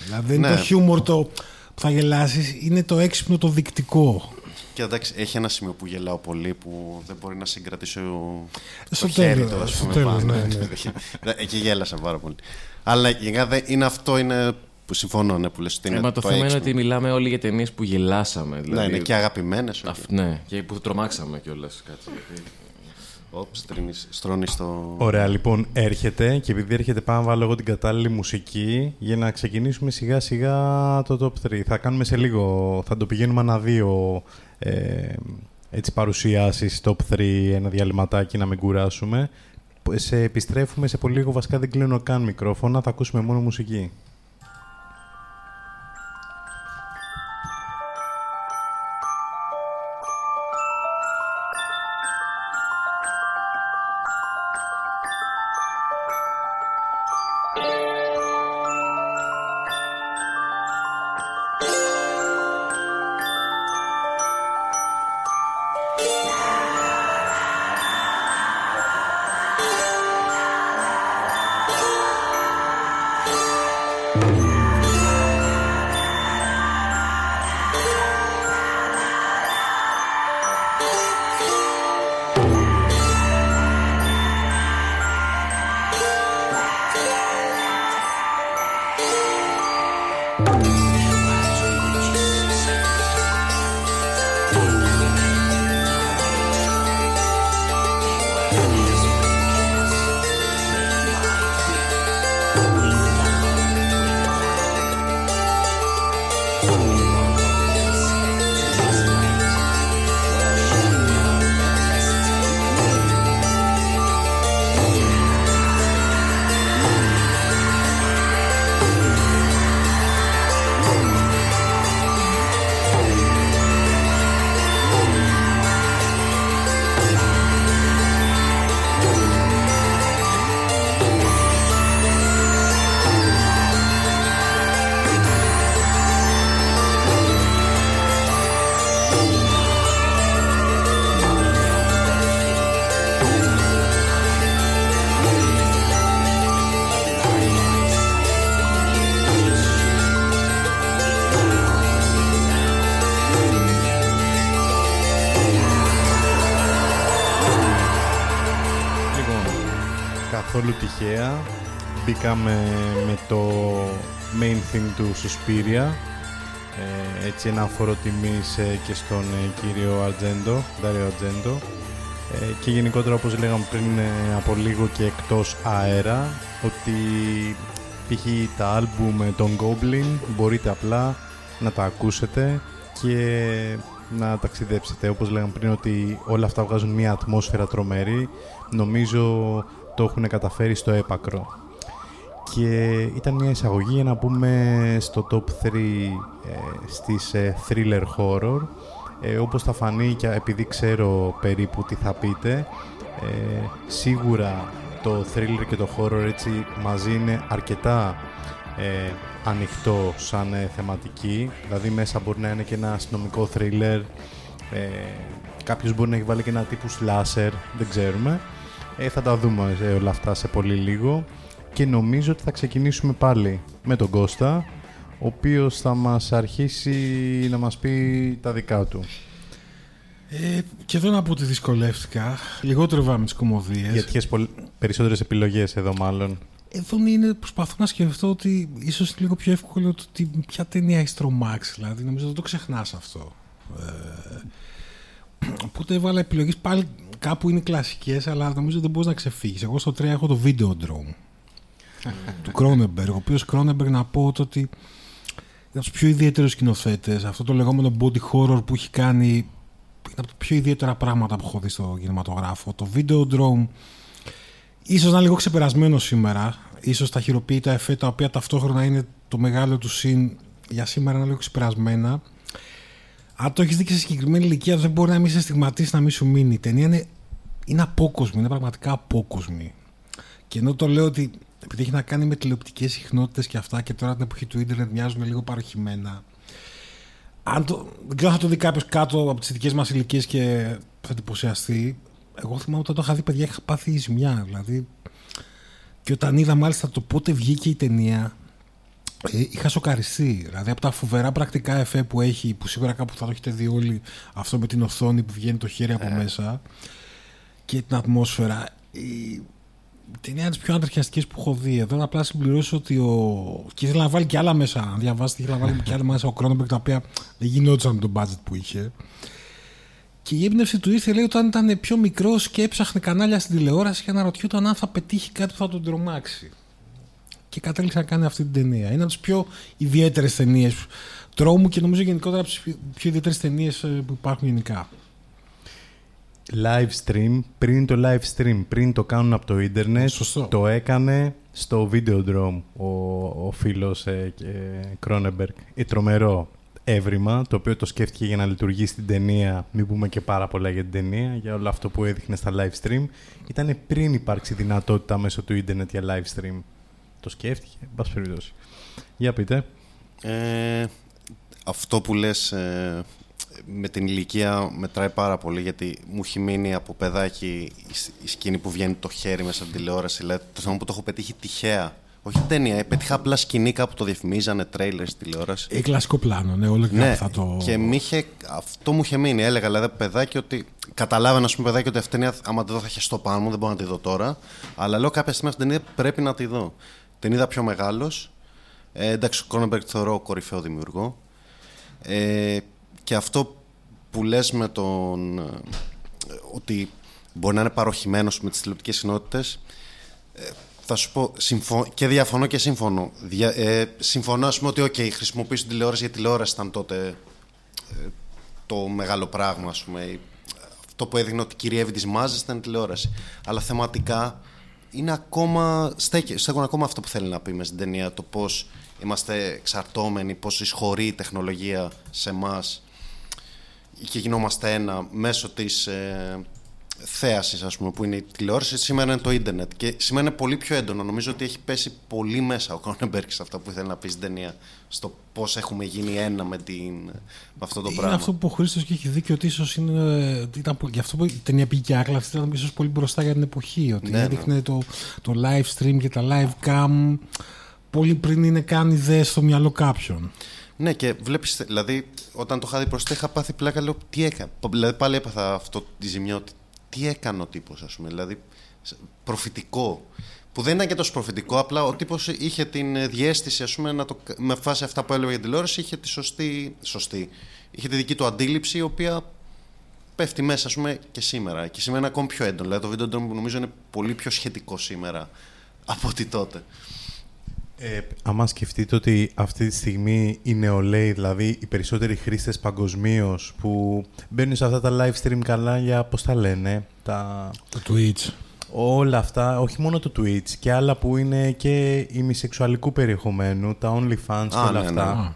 Δηλαδή δεν είναι Ναι. το χιούμορ το που θα γελάσεις, είναι το έξυπνο το δεικτικό. Και εντάξει, έχει ένα σημείο που γελάω πολύ που δεν μπορεί να συγκρατήσει ο... Στο το χέρι τέλος, του, ας στο πούμε, τέλος, πάνω. ναι, ναι. Εκεί γέλασα πάρα πολύ. Αλλά γενικά δεν- είναι αυτό είναι που συμφωνώ ναι, που λες ότι είναι Ε, μα το, θέμα είναι έξυπνο. ότι μιλάμε όλοι για ταινίες που γελάσαμε. Ναι, Δηλαδή, είναι και αγαπημένες. Αυ- ναι, και που τρομάξαμε κιόλας. Όπς, στρώνεις- στρώνεις στο... Ωραία, λοιπόν, έρχεται και επειδή έρχεται πάω να βάλω εγώ την κατάλληλη μουσική για να ξεκινήσουμε σιγά σιγά το top 3. Θα κάνουμε σε λίγο, θα το πηγαίνουμε ανά δύο ε, έτσι παρουσιάσεις top 3, ένα διαλυματάκι να μην κουράσουμε. Σε επιστρέφουμε σε πολύ λίγο, βασικά δεν κλείνω καν μικρόφωνα, θα ακούσουμε μόνο μουσική. Μπήκαμε με το main theme του Suspiria. Ε, έτσι ένα φορό τιμής ε, και στον ε, κύριο Αρτζέντο, Ντάριο Αρτζέντο. Ε, και γενικότερα όπως λέγαμε πριν ε, από λίγο και εκτός αέρα ότι π.χ. τα άλμπουμ ε, των Goblin μπορείτε απλά να τα ακούσετε και να ταξιδέψετε. Όπως λέγαμε πριν ότι όλα αυτά βγάζουν μια ατμόσφαιρα τρομερή. Νομίζω το έχουν καταφέρει στο έπακρο. Και ήταν μια εισαγωγή για να πούμε στο top 3 ε, στις ε, thriller horror. Ε, όπως θα φανεί και επειδή ξέρω περίπου τι θα πείτε, ε, σίγουρα το thriller και το horror έτσι μαζί είναι αρκετά ε, ανοιχτό σαν ε, θεματική. Δηλαδή μέσα μπορεί να είναι και ένα αστυνομικό thriller, ε, κάποιος μπορεί να έχει βάλει και ένα τύπου slasher, δεν ξέρουμε. Ε, θα τα δούμε ε, όλα αυτά σε πολύ λίγο και νομίζω ότι θα ξεκινήσουμε πάλι με τον Κώστα ο οποίος θα μας αρχίσει να μας πει τα δικά του. Ε, και εδώ να πω ότι δυσκολεύτηκα. Λιγότερο βέβαια με τις κομμωδίες. Γιατί έχεις πολύ... περισσότερες επιλογές εδώ μάλλον. Εδώ είναι, προσπαθώ να σκεφτώ ότι ίσως είναι λίγο πιο εύκολο το ότι ποια ταινία έχει τρομάξει. Δηλαδή, νομίζω δεν το ξεχνάς αυτό. Ε, οπότε έβαλα επιλογές πάλι κάπου είναι κλασικές, αλλά νομίζω δεν μπορείς να ξεφύγεις. Εγώ στο 3 έχω το Videodrome του Κρόνεμπεργκ. Ο οποίος Κρόνεμπεργκ να πω το ότι είναι από τους πιο ιδιαίτερους σκηνοθέτες. Αυτό το λεγόμενο body horror που έχει κάνει είναι από τα πιο ιδιαίτερα πράγματα που έχω δει στο κινηματογράφο. Το Videodrome ίσως να είναι λίγο ξεπερασμένο σήμερα. Ίσως τα χειροποίητα εφέ τα οποία ταυτόχρονα είναι το μεγάλο του συν για σήμερα είναι λίγο ξεπερασμένα. Αν το έχεις δει και σε συγκεκριμένη ηλικία, δεν μπορεί να μην σε στιγματίσει να μην σου μείνει. Η ταινία είναι, είναι απόκοσμη, είναι πραγματικά απόκοσμη. Και ενώ το λέω ότι επειδή έχει να κάνει με τηλεοπτικές συχνότητες και αυτά και τώρα την εποχή του ίντερνετ μοιάζουν λίγο παροχημένα. Αν το, δεν ξέρω αν θα το δει κάποιος κάτω από τις δικέ μας ηλικίες και θα εντυπωσιαστεί. Εγώ θυμάμαι όταν το είχα δει, παιδιά, είχα πάθει ζημιά. Δηλαδή, και όταν είδα μάλιστα το πότε βγήκε η ταινία, ε, είχα σοκαριστεί. Δηλαδή, από τα φοβερά πρακτικά εφέ που έχει, που σίγουρα κάπου θα το έχετε δει όλοι, αυτό με την οθόνη που βγαίνει το χέρι από μέσα και την ατμόσφαιρα. Η η ταινία είναι τι πιο αντρεχιαστικέ που έχω δει. Εδώ απλά συμπληρώσω ότι ο. και ήθελα να βάλει και άλλα μέσα. Αν διαβάσετε, ήθελα να βάλει και άλλα μέσα ο Κρόνεμπεργκ τα οποία δεν γινόντουσαν με τον budget που είχε. Και η έμπνευση του ήρθε λέει όταν ήταν πιο μικρό και έψαχνε κανάλια στην τηλεόραση και αναρωτιόταν αν θα πετύχει κάτι που θα τον τρομάξει. Και κατέληξε να κάνει αυτή την ταινία. Είναι από τις πιο ιδιαίτερες ταινίες τρόμου και νομίζω γενικότερα από τις πιο ιδιαίτερες ταινίες που υπάρχουν γενικά. Live stream, πριν το live stream, πριν το κάνουν από το ίντερνετ, Σωστό. το έκανε στο Videodrome ο, ο φίλος ε, Κρόνεμπεργκ. Ε, τρομερό έβριμα, το οποίο το σκέφτηκε για να λειτουργήσει στην ταινία, μην πούμε και πάρα πολλά για την ταινία, για όλο αυτό που έδειχνε στα live stream. Ήταν πριν υπάρξει δυνατότητα μέσω του ίντερνετ για live stream. Το σκέφτηκε, εν πάση περιπτώσει. Για πείτε. Ε, αυτό που λες ε, με την ηλικία μετράει πάρα πολύ γιατί μου έχει μείνει από παιδάκι η, σ- η σκηνή που βγαίνει το χέρι μέσα από την τηλεόραση. Δηλαδή, το θέμα που το έχω πετύχει τυχαία. Όχι την ταινία, ε, πετύχα απλά σκηνή κάπου το διαφημίζανε τρέιλερ στη τηλεόραση. Ε, κλασικό πλάνο, ναι, όλο και Ναι, θα το. και μ είχε, αυτό μου είχε μείνει. Έλεγα δηλαδή από παιδάκι ότι. Καταλάβαινα, ας πούμε, παιδάκι ότι αυτή την ταινία, άμα τη δω, θα είχε στο πάνω μου, δεν μπορώ να τη δω τώρα. Αλλά λέω κάποια στιγμή αυτή την ταινία πρέπει να τη δω. Την είδα πιο μεγάλος. Ε, εντάξει, ο Κρόνεμπεργκ θεωρώ κορυφαίο δημιουργό. Ε, και αυτό που λες με τον. ε, ότι μπορεί να είναι παροχημένος με τις τηλεοπτικές συνότητες θα σου πω συμφω... και διαφωνώ και σύμφωνο. Δια... Ε, συμφωνώ, ας πούμε, ότι okay, χρησιμοποιήσω την τηλεόραση γιατί η τηλεόραση ήταν τότε ε, το μεγάλο πράγμα, ας πούμε. Αυτό που έδειχνε ότι κυριεύει τις μάζες ήταν η τηλεόραση. Αλλά θεματικά είναι ακόμα. Στέκει, στέκουν ακόμα αυτό που θέλει να πει μες στην ταινία. Το πώς είμαστε εξαρτώμενοι, πώς εισχωρεί η τεχνολογία σε εμάς και γινόμαστε ένα μέσω της ε, θέασης ας πούμε που είναι η τηλεόραση σήμερα είναι το ίντερνετ και σήμερα είναι πολύ πιο έντονο νομίζω ότι έχει πέσει πολύ μέσα ο Κρόνεμπεργκ σε αυτά που ήθελε να πει στην ταινία στο πώς έχουμε γίνει ένα με, την, με αυτό το είναι πράγμα αυτό που ο Χρήστος και έχει δίκιο ότι ίσως είναι. ότι Ήταν, πο- γι' αυτό που η ταινία πήγε και άκλα, αυτή ήταν ίσως πολύ μπροστά για την εποχή. Ότι Ναι, ναι. έδειχνε το, το live stream και τα live cam πολύ πριν είναι καν ιδέες στο μυαλό κάποιον. Ναι, και βλέπεις, δηλαδή, όταν το είχα δει μπροστά, είχα πάθει πλάκα. Λέω, τι έκανε. Δηλαδή, πάλι έπαθα αυτό τη ζημιά, ότι τι έκανε ο τύπος, ας πούμε. Δηλαδή, σε- προφητικό. Που δεν ήταν και τόσο προφητικό, απλά ο τύπος είχε την ε, διέστηση, ας πούμε, να το, με φάση αυτά που έλεγε για την τηλεόραση, είχε τη σωστή, σωστή. Είχε τη δική του αντίληψη, η οποία πέφτει μέσα, ας πούμε, και σήμερα. Και σήμερα είναι ακόμη πιο έντονο. Δηλαδή, το βίντεο ντρόμ νομίζω είναι πολύ πιο σχετικό σήμερα από ότι τότε. Ε, άμα σκεφτείτε ότι αυτή τη στιγμή οι νεολαίοι, δηλαδή οι περισσότεροι χρήστες παγκοσμίως που μπαίνουν σε αυτά τα live stream κανάλια, πώς τα λένε, τα... Το Twitch. όλα αυτά, όχι μόνο το Twitch και άλλα που είναι και ημισεξουαλικού περιεχομένου, τα OnlyFans και Α, όλα ναι, αυτά. ναι. Α,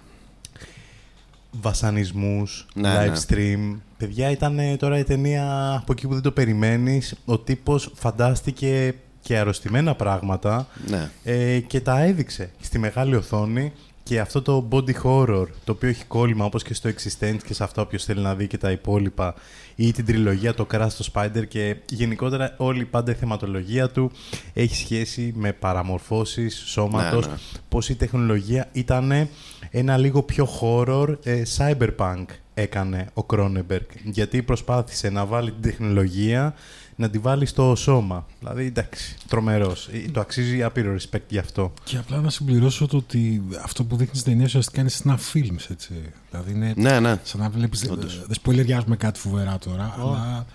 βασανισμούς, Ναι, live ναι. stream. Παιδιά, ήταν ε, τώρα η ταινία από εκεί που δεν το περιμένεις. Ο τύπος φαντάστηκε και αρρωστημένα πράγματα Ναι. ε, και τα έδειξε στη μεγάλη οθόνη και αυτό το body horror, το οποίο έχει κόλλημα όπως και στο Existence και σε αυτό όποιος θέλει να δει και τα υπόλοιπα ή την τριλογία, το Crash, το Spider και γενικότερα όλη πάντα η θεματολογία του έχει σχέση με παραμορφώσεις σώματος, Ναι, ναι. πως η τεχνολογία ήταν ένα λίγο πιο horror, ε, cyberpunk έκανε ο Κρόνεμπεργκ γιατί προσπάθησε να βάλει την τεχνολογία να τη βάλεις στο σώμα. Δηλαδή, εντάξει, τρομερός. Ε, Το αξίζει άπειρο respect γι' αυτό. Και απλά να συμπληρώσω το ότι αυτό που δείχνεις στην ταινία ουσιαστικά είναι snuff films, έτσι. Δηλαδή είναι Ναι, ναι. σαν να βλέπεις, δεν Όντως. δεν σπολεριάζουμε κάτι φοβερά τώρα, αλλά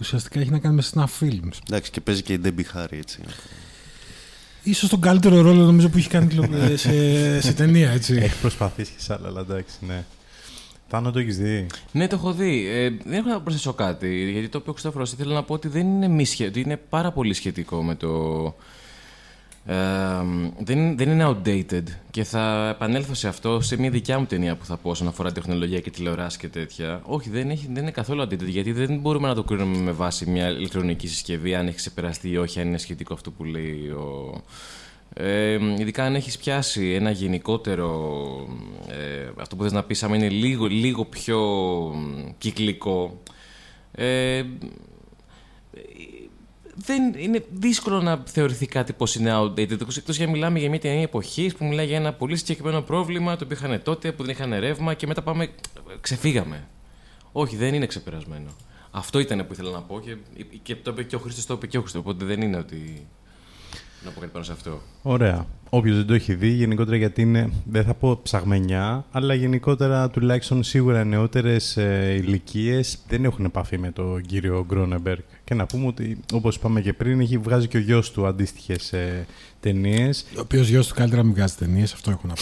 ουσιαστικά έχει να κάνει με snuff films. Εντάξει, και παίζει και η Debbie Harry, έτσι. Ίσως τον καλύτερο ρόλο νομίζω που έχει κάνει τηλεο- ε, σε, σε ταινία, έτσι. Έχει προσπαθήσει και σε άλλα, αλλά εντάξει, ναι. Θάνο, το έχεις δει; Ναι, το έχω δει. Ε, δεν έχω να προσθέσω κάτι. Γιατί το οποίο ο Χριστόφορος ήθελα να πω ότι δεν είναι μη σχε- ότι είναι πάρα πολύ σχετικό με το. Ε, δεν, δεν είναι outdated και θα επανέλθω σε αυτό σε μια δικιά μου ταινία που θα πω όσον αφορά τεχνολογία και τηλεοράση και τέτοια. Όχι, δεν, έχει, δεν είναι καθόλου outdated γιατί δεν μπορούμε να το κρίνουμε με βάση μια ηλεκτρονική συσκευή αν έχει ξεπεραστεί ή όχι, αν είναι σχετικό αυτό που λέει ο, ε, ειδικά αν έχεις πιάσει ένα γενικότερο, ε, αυτό που θες να πεις, άμα είναι λίγο, λίγο πιο μ, κυκλικό, ε, δεν είναι δύσκολο να θεωρηθεί κάτι πως είναι outdated. Εκτός για να μιλάμε για μια ταινία εποχής που μιλάει για ένα πολύ συγκεκριμένο πρόβλημα το οποίο είχαν τότε, που δεν είχαν ρεύμα και μετά πάμε, ξεφύγαμε. Όχι, δεν είναι ξεπερασμένο. Αυτό ήταν που ήθελα να πω και, και το είπε και ο Χρήστος, το είπε και ο Χρήστος, οπότε δεν είναι ότι... Να πω κάτι πάνω σε αυτό. Ωραία. Όποιος δεν το έχει δει, γενικότερα γιατί είναι, δεν θα πω ψαγμενιά, αλλά γενικότερα τουλάχιστον σίγουρα νεότερες ε, ηλικίες δεν έχουν επαφή με τον κύριο Γκρόνεμπεργκ. Και να πούμε ότι, όπως είπαμε και πριν, έχει βγάζει και ο γιος του αντίστοιχες ε, ταινίες. Ο οποίος γιος του καλύτερα μην βγάζει ταινίες, αυτό έχω να πω.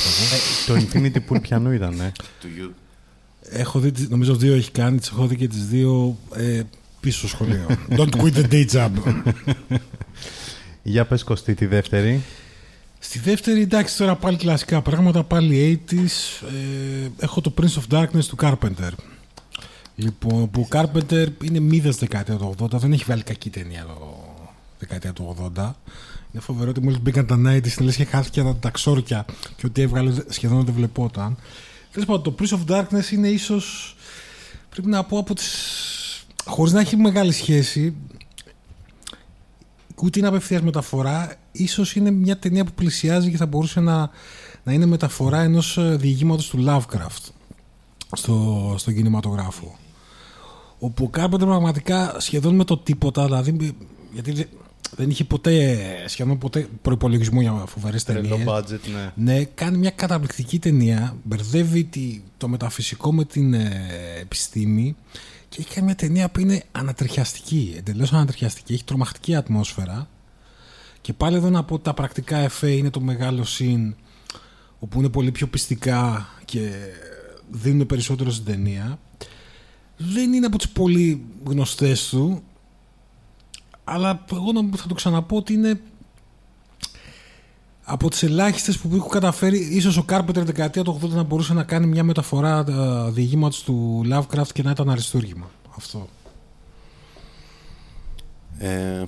εγώ. το Infinity Pool πιανού ήταν, ε. Του you. έχω δει, τις- νομίζω δύο έχει κάνει, τις έχω δει και τις δύο ε, πίσω στο σχολείο. Don't quit the day job. Για πες Κωστή τη δεύτερη. Στη δεύτερη, εντάξει, τώρα πάλι κλασικά πράγματα, πάλι 80s. Ε, έχω το Prince of Darkness του Carpenter. Λοιπόν, που ο Carpenter είναι μύδας δεκαετία του 80, δεν έχει βάλει κακή ταινία το δεκαετία του 80. Είναι φοβερό ότι μόλις μπήκαν τα 90s, λες και χάθηκε τα, τα ξόρκια και ότι έβγαλε σχεδόν δεν βλεπόταν. Τέλος πάντων, το Prince of Darkness είναι ίσως, πρέπει να πω, από τις... χωρίς να έχει μεγάλη σχέση, ούτε είναι απευθείας μεταφορά, ίσως είναι μια ταινία που πλησιάζει και θα μπορούσε να, να είναι μεταφορά ενός διηγήματος του Lovecraft στο, στον κινηματογράφο. Όπου ο Carpenter πραγματικά σχεδόν με το τίποτα, δηλαδή γιατί δεν- δεν είχε ποτέ, σχεδόν ποτέ προπολογισμό για φοβερές ταινίες. Τρελό budget, ναι. Ναι, κάνει μια καταπληκτική ταινία. Μπερδεύει τη- το μεταφυσικό με την ε, επιστήμη και έχει κάνει μια ταινία που είναι ανατριχιαστική. Εντελώς ανατριχιαστική. Έχει τρομακτική ατμόσφαιρα. Και πάλι εδώ να πω ότι τα πρακτικά εφέ είναι το μεγάλο συν όπου είναι πολύ πιο πιστικά και δίνουν περισσότερο στην ταινία. Δεν είναι από τις πολύ γνωστές του αλλά εγώ να- θα το ξαναπώ ότι είναι από τις ελάχιστες που έχω καταφέρει ίσως ο Carpenter δεκαετία του 80 να μπορούσε να κάνει μια μεταφορά ε, διηγήματος του Lovecraft και να ήταν αριστούργημα. Αυτό. Ε,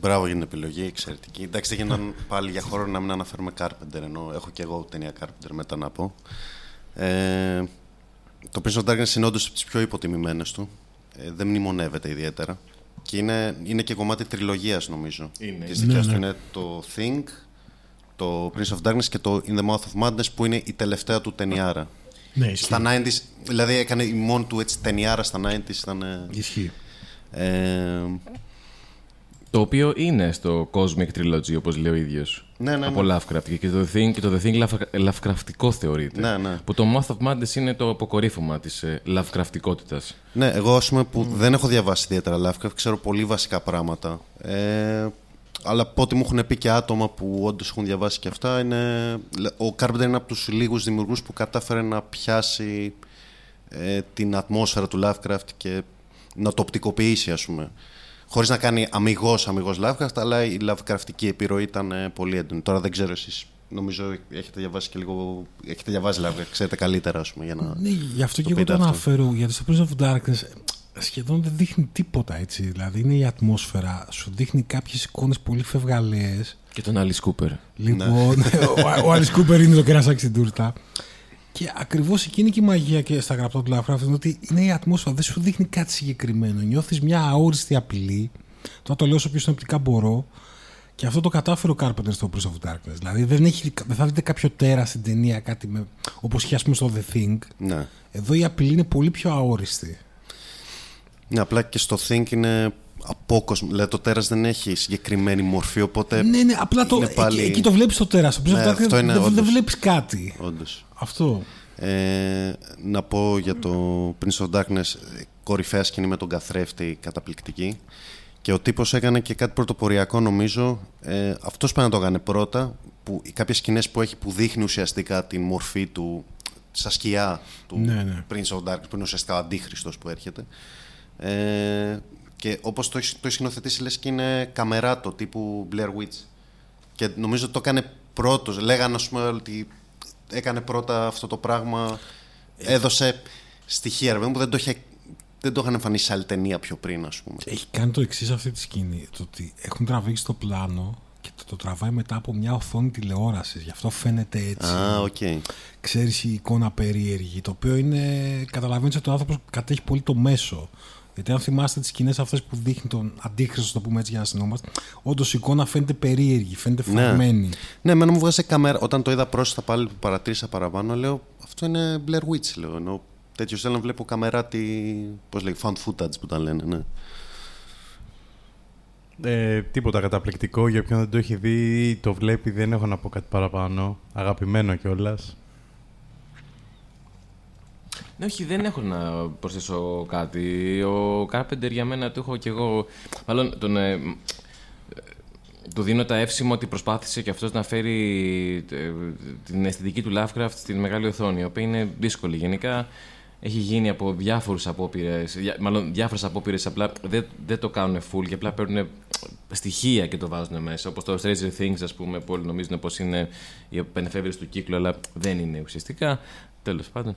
μπράβο για την επιλογή, εξαιρετική. Εντάξει, δεν γίνονταν πάλι για χώρο να μην αναφέρουμε Carpenter, ενώ έχω και εγώ ταινία Carpenter μετά να πω. Ε, το Prince of Darkness είναι όντως από τις πιο υποτιμημένες του. Ε, δεν μνημονεύεται ιδιαίτερα. Και είναι, είναι και κομμάτι τριλογίας, νομίζω. Είναι. Της δικιάς Ναι, του ναι. είναι το Thing, το Prince of Darkness και το In the Mouth of Madness, που είναι η τελευταία του ταινιάρα. Ναι, ισχύει. Στα 90s, δηλαδή έκανε η μόνη του έτσι ταινιάρα στα 90s ήταν. ε, Ισχύει. Ε, Το οποίο είναι στο Cosmic Trilogy, όπως λέει ο ίδιος. Ναι, ναι, Από ναι. Lovecraft. Και το The Thing, και το The Thing Love- Lovecraftικό θεωρείται. Ναι, ναι. Που το Mouth of Madness είναι το αποκορύφωμα της ε, Lovecraftικότητας. Ναι, εγώ ας πούμε που δεν έχω διαβάσει ιδιαίτερα Lovecraft, ξέρω πολύ βασικά πράγματα. Ε, αλλά από ό,τι μου έχουν πει και άτομα που όντως έχουν διαβάσει και αυτά, είναι... ο Carpenter είναι από τους λίγους δημιουργούς που κατάφερε να πιάσει ε, την ατμόσφαιρα του Lovecraft και να το οπτικοποιήσει, ας πούμε. Χωρίς να κάνει αμυγός, αμυγός Lovecraft, αλλά η Lovecraftική επιρροή ήταν ε, πολύ έντονη. Τώρα δεν ξέρω εσείς νομίζω έχετε διαβάσει και λίγο. Έχετε διαβάσει, δηλαδή, ξέρετε καλύτερα, ας πούμε, για να. Ναι, γι' αυτό το και εγώ πείτε το αυτό. αναφέρω. Γιατί στο Prince of Darkness ε, σχεδόν δεν δείχνει τίποτα έτσι. Δηλαδή είναι η ατμόσφαιρα. Σου δείχνει κάποιες εικόνες πολύ φευγαλαίε. Και τον Alice Cooper. Λοιπόν, ο, ο Alice Cooper είναι το κρασάκι στην τούρτα. Και ακριβώς εκείνη και η μαγεία και στα γραπτά του Lovecraft είναι ότι είναι η ατμόσφαιρα, δεν σου δείχνει κάτι συγκεκριμένο. Νιώθεις μια αόριστη απειλή. Τώρα το λέω όσο πιο συνοπτικά μπορώ. Και αυτό το κατάφερε ο Carpenter στο Prince of Darkness. Δηλαδή δεν, έχει, δεν θα δείτε κάποιο τέρα στην ταινία, κάτι με, όπως είχε ας πούμε στο The Thing. Ναι. Εδώ η απειλή είναι πολύ πιο αόριστη. Ναι. Απλά και στο Think είναι απόκοσμο. Δηλαδή το τέρας δεν έχει συγκεκριμένη μορφή, οπότε. ναι, ναι, απλά το, είναι εκεί, πάλι- εκεί το βλέπεις το τέρας. Στο Prince Ναι, of Darkness αυτό είναι δεν, δεν όντως. βλέπεις κάτι. Όντως. Αυτό. Ε, να πω για το Prince of Darkness, ε, κορυφαία σκηνή με τον καθρέφτη, καταπληκτική. Και ο τύπος έκανε και κάτι πρωτοποριακό νομίζω. Ε, αυτός πρέπει να το έκανε πρώτα, που οι κάποιες σκηνές που έχει που δείχνει ουσιαστικά την μορφή του, στα σκιά του Ναι, ναι. Prince of Darkness, που είναι ουσιαστικά ο αντίχριστος που έρχεται. Ε, και όπως το, έχει- το έχει σκηνοθετήσει λες και είναι καμεράτο τύπου Blair Witch. Και νομίζω ότι το έκανε πρώτος. Λέγανε ας πούμε ότι έκανε πρώτα αυτό το πράγμα. Έδωσε στοιχεία ρε παιδί μου, που δεν το, είχε, δεν το είχαν εμφανίσει σε άλλη ταινία πιο πριν, ας πούμε. Έχει κάνει το εξής αυτή τη σκηνή. Το ότι έχουν τραβήξει το πλάνο και το, το τραβάει μετά από μια οθόνη τηλεόρασης. Γι' αυτό φαίνεται έτσι. Α, οκ. Ξέρεις η εικόνα περίεργη. Το οποίο είναι. Καταλαβαίνεις ότι ο άνθρωπος κατέχει πολύ το μέσο. Γιατί αν θυμάστε τις σκηνές αυτές που δείχνει τον αντίχρηστο, το πούμε έτσι για να συνόμαστε, όντως η εικόνα φαίνεται περίεργη, φαίνεται Ναι. φαγμένη. Ναι, εμένα μου βγάζει κάμερα. Όταν το είδα πρόσθετα πάλι που παρατήρησα παραπάνω, λέω αυτό είναι Blair Witch. Λέω, ενώ τέτοιος θέλω να βλέπω καμεράτη. Πώς λέει, found footage που τα λένε, ναι. Ε, τίποτα καταπληκτικό. Για ποιον δεν το έχει δει ή το βλέπει, δεν έχω να πω κάτι παραπάνω. Αγαπημένο κιόλας. Ναι, όχι, δεν έχω να προσθέσω κάτι. Ο Κάρπεντερ για μένα το έχω και εγώ. Μάλλον τον. ε, του δίνω τα εύσημα ότι προσπάθησε και αυτός να φέρει ε, την αισθητική του Lovecraft στην μεγάλη οθόνη, η οποία είναι δύσκολη. Γενικά έχει γίνει από διάφορους απόπειρες, διά- μάλλον διάφορες απόπειρες, απλά δεν, δεν το κάνουν full και απλά παίρνουν στοιχεία και το βάζουν μέσα. Όπως το Stranger Things, ας πούμε, που όλοι νομίζουν πως είναι οι επενεφεύρες του κύκλου, αλλά δεν είναι ουσιαστικά. Τέλος πάντων.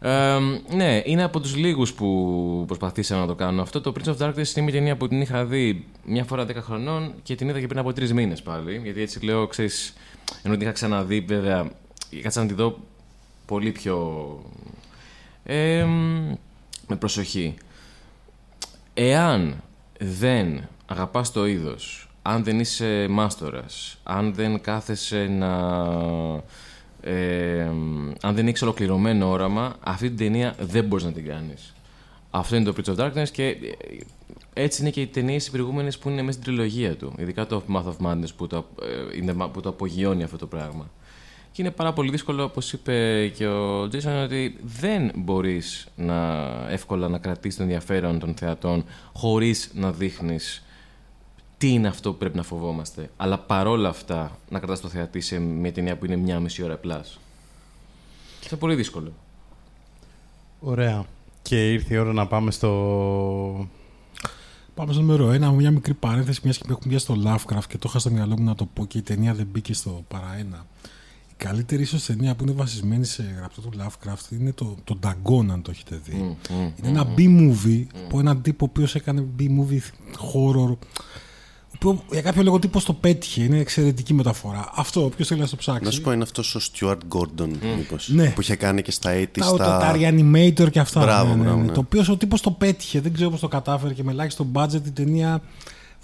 Ε, ναι, είναι από τους λίγους που προσπαθήσαν να το κάνουν αυτό. Το Prince of Darkness είναι μια ταινία που την είχα δει μια φορά 10 χρονών και την είδα και πριν από τρεις μήνες πάλι. Γιατί έτσι λέω, ξέρεις, ενώ την είχα ξαναδεί, βέβαια, κάτσα να τη δω πολύ πιο ε, με προσοχή. Εάν δεν αγαπάς το είδος, αν δεν είσαι μάστορας, αν δεν κάθεσαι να... ε, αν δεν έχεις ολοκληρωμένο όραμα, αυτή την ταινία δεν μπορείς να την κάνεις. Αυτό είναι το Bridge of Darkness και ε, έτσι είναι και οι ταινίες οι προηγούμενες που είναι μέσα στην τριλογία του. Ειδικά το Math of Madness που το, ε, είναι, που το απογειώνει αυτό το πράγμα. Και είναι πάρα πολύ δύσκολο, όπως είπε και ο Jason, ότι δεν μπορείς να εύκολα να κρατήσεις το ενδιαφέρον των θεατών χωρίς να δείχνεις τι είναι αυτό που πρέπει να φοβόμαστε. Αλλά παρόλα αυτά να κρατάς το θεατή σε μια ταινία που είναι μια μισή ώρα πλάς. Και είναι πολύ δύσκολο. Ωραία. Και ήρθε η ώρα να πάμε στο. Πάμε στο νούμερο 1, μια μικρή παρένθεση, μιας και με έχουν πιάσει στο Lovecraft και το είχα στο μυαλό μου να το πω και η ταινία δεν μπήκε στο παρά ένα. Η καλύτερη ίσως ταινία που είναι βασισμένη σε γραπτό του Lovecraft είναι το, το Dagon, αν το έχετε δει. Μμ, μμ, είναι ένα B-movie από έναν τύπο ο οποίος έκανε B-movie horror. Ο οποίο για κάποιο λόγο τύπος το πέτυχε. Είναι εξαιρετική μεταφορά. Αυτό, όποιος θέλει να το ψάξει. Να σου πω, είναι αυτός ο Stuart Gordon, μήπως, Ναι. που είχε κάνει και στα 80 τα, στα... τα, τα reanimator και αυτά. Μπράβο, ναι, ναι, μπράβο, ναι. ναι. Το οποίο ο τύπος το πέτυχε. Δεν ξέρω πώς το κατάφερε και με ελάχιστο budget η ταινία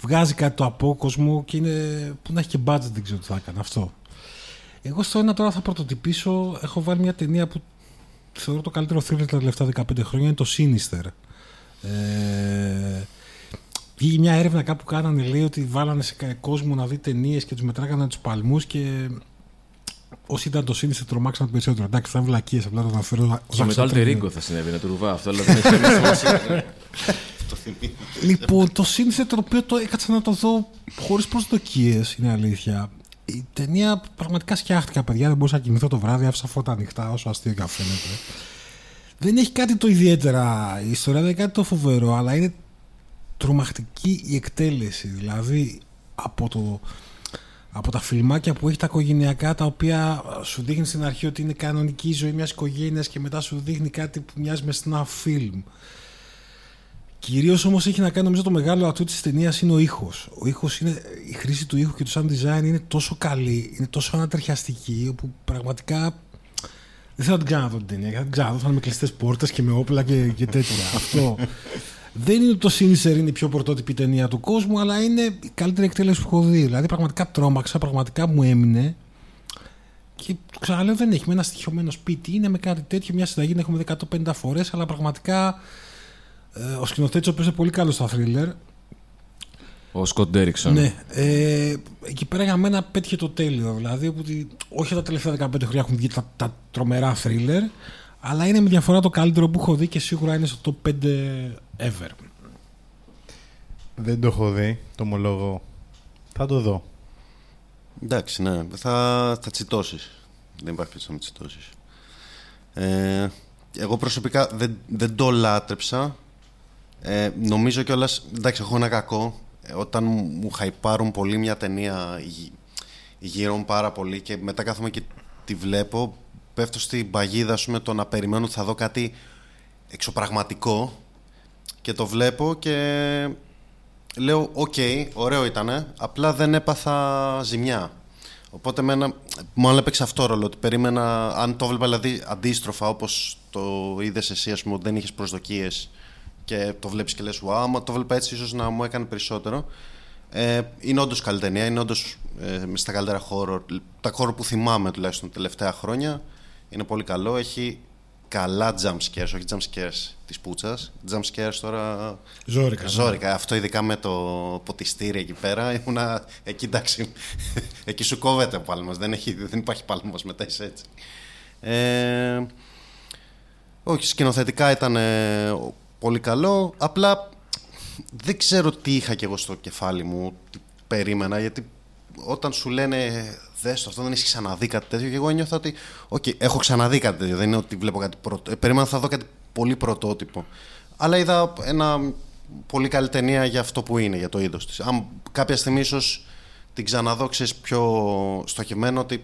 βγάζει κάτι το απόκοσμο και είναι. που να έχει και budget δεν ξέρω τι θα έκανε αυτό. Εγώ στο ένα τώρα θα πρωτοτυπήσω. Έχω βάλει μια ταινία που θεωρώ το καλύτερο thriller τα τελευταία 15 χρόνια είναι το Sinister. Ε, Βγήκε μια έρευνα κάπου κάνανε λέει ότι βάλανε σε κα- κόσμο να δει ταινίες και τους μετράγανε τους παλμούς και όσοι ήταν το Sinister τρομάξαν περισσότερο. Εντάξει, θα βλακίες απλά το αναφέρω. Και με το Alter Ego θα συνέβη να του ρουβά αυτό, αλλά δεν έχει καμία σημασία. Λοιπόν, το Sinister το οποίο το έκατσα να το δω χωρίς προσδοκίες, είναι αλήθεια. Η ταινία πραγματικά σκιάχτηκα, παιδιά. Δεν μπορούσα να κοιμηθώ το βράδυ, άφησα φώτα ανοιχτά, όσο αστείο και αν φαίνεται. Δεν έχει κάτι το ιδιαίτερα. Η ιστορία δεν έχει κάτι το φοβερό, αλλά είναι τρομακτική η εκτέλεση. Δηλαδή, από το, από τα φιλμάκια που έχει τα οικογενειακά τα οποία σου δείχνει στην αρχή ότι είναι κανονική η ζωή μιας οικογένειας και μετά σου δείχνει κάτι που μοιάζει με ένα φιλμ. Κυρίως όμως έχει να κάνει νομίζω το μεγάλο ατού της ταινίας είναι ο ήχος. Ο ήχος είναι, η χρήση του ήχου και του sound design είναι τόσο καλή, είναι τόσο ανατριχιαστική όπου πραγματικά δεν θέλω να την ξαναδώ την ταινία. Θα την ξαναδώ, θα είναι με κλειστές πόρτες και με όπλα και, και τέτοια. Αυτό. Δεν είναι ότι το Sinister είναι η πιο πρωτότυπη ταινία του κόσμου, αλλά είναι η καλύτερη εκτέλεση που έχω δει. Δηλαδή, πραγματικά τρόμαξα, πραγματικά μου έμεινε. Και το ξαναλέω, δεν έχει με ένα στοιχειωμένο σπίτι. Είναι με κάτι τέτοιο, μια συνταγή την έχουμε δει 150 φορές, αλλά πραγματικά ε, ο σκηνοθέτης, ο οποίος είναι πολύ καλός στα θρίλερ, Ο Σκοτ Ντέριξον. ναι, ε, εκεί πέρα για μένα πέτυχε το τέλειο. Δηλαδή, ότι όχι τα τελευταία 15 χρόνια έχουν βγει τα, τα τρομερά θρίλερ, αλλά είναι με διαφορά το καλύτερο που έχω δει και σίγουρα είναι στο top 5 ever. Δεν το έχω δει, το ομολόγω. Θα το δω. Εντάξει, ναι. Θα, θα τσιτώσεις. Δεν υπάρχει περίπτωση να με τσιτώσεις. Ε, εγώ προσωπικά δεν, δεν το λάτρεψα. Ε, νομίζω κιόλας. Εντάξει, έχω ένα κακό. Ε, όταν μου μου χαϊπάρουν πολύ μια ταινία γυ- γύρω μου πάρα πολύ και μετά κάθομαι και τη βλέπω, πέφτω στην παγίδα σου με το να περιμένω ότι θα δω κάτι εξωπραγματικό και το βλέπω και λέω οκ, ωραίο ήτανε, απλά δεν έπαθα ζημιά. Οπότε μένα, μάλλον έπαιξε αυτό ρόλο, ότι περίμενα, αν το έβλεπα δηλαδή αντίστροφα όπως το είδες εσύ, ας πούμε, ότι δεν είχες προσδοκίες και το βλέπεις και λες, wow, άμα το 'βλεπα έτσι ίσως να μου έκανε περισσότερο. Ε, είναι όντως καλή ταινία, είναι όντως ε, στα καλύτερα horror. Τα χώρο που θυμάμαι τουλάχιστον τα τελευταία χρόνια. Είναι πολύ καλό. Έχει καλά jump scares, όχι jump scares της πούτσας. Jump scares τώρα. Ζόρικα. Ζόρικα. Αυτό ειδικά με το ποτιστήρι εκεί πέρα. Ήμουνα εκεί εντάξει. εκεί σου κόβεται ο πάλμας. Δεν, έχει, δεν υπάρχει πάλμας μετά είσαι έτσι. Ε, όχι, σκηνοθετικά ήταν ε, πολύ καλό. Απλά δεν ξέρω τι είχα κι εγώ στο κεφάλι μου, τι περίμενα, γιατί όταν σου λένε δες το, αυτό δεν έχεις ξαναδεί κάτι τέτοιο, και εγώ νιώθω ότι, οκ, έχω ξαναδεί κάτι τέτοιο, δεν είναι ότι βλέπω κάτι πρωτο... ε, Περίμενα θα δω κάτι πολύ πρωτότυπο. Αλλά είδα ένα πολύ καλή ταινία για αυτό που είναι, για το είδος της. Αν κάποια στιγμή ίσως την ξαναδώ, ξέρεις, πιο στοχευμένο, ότι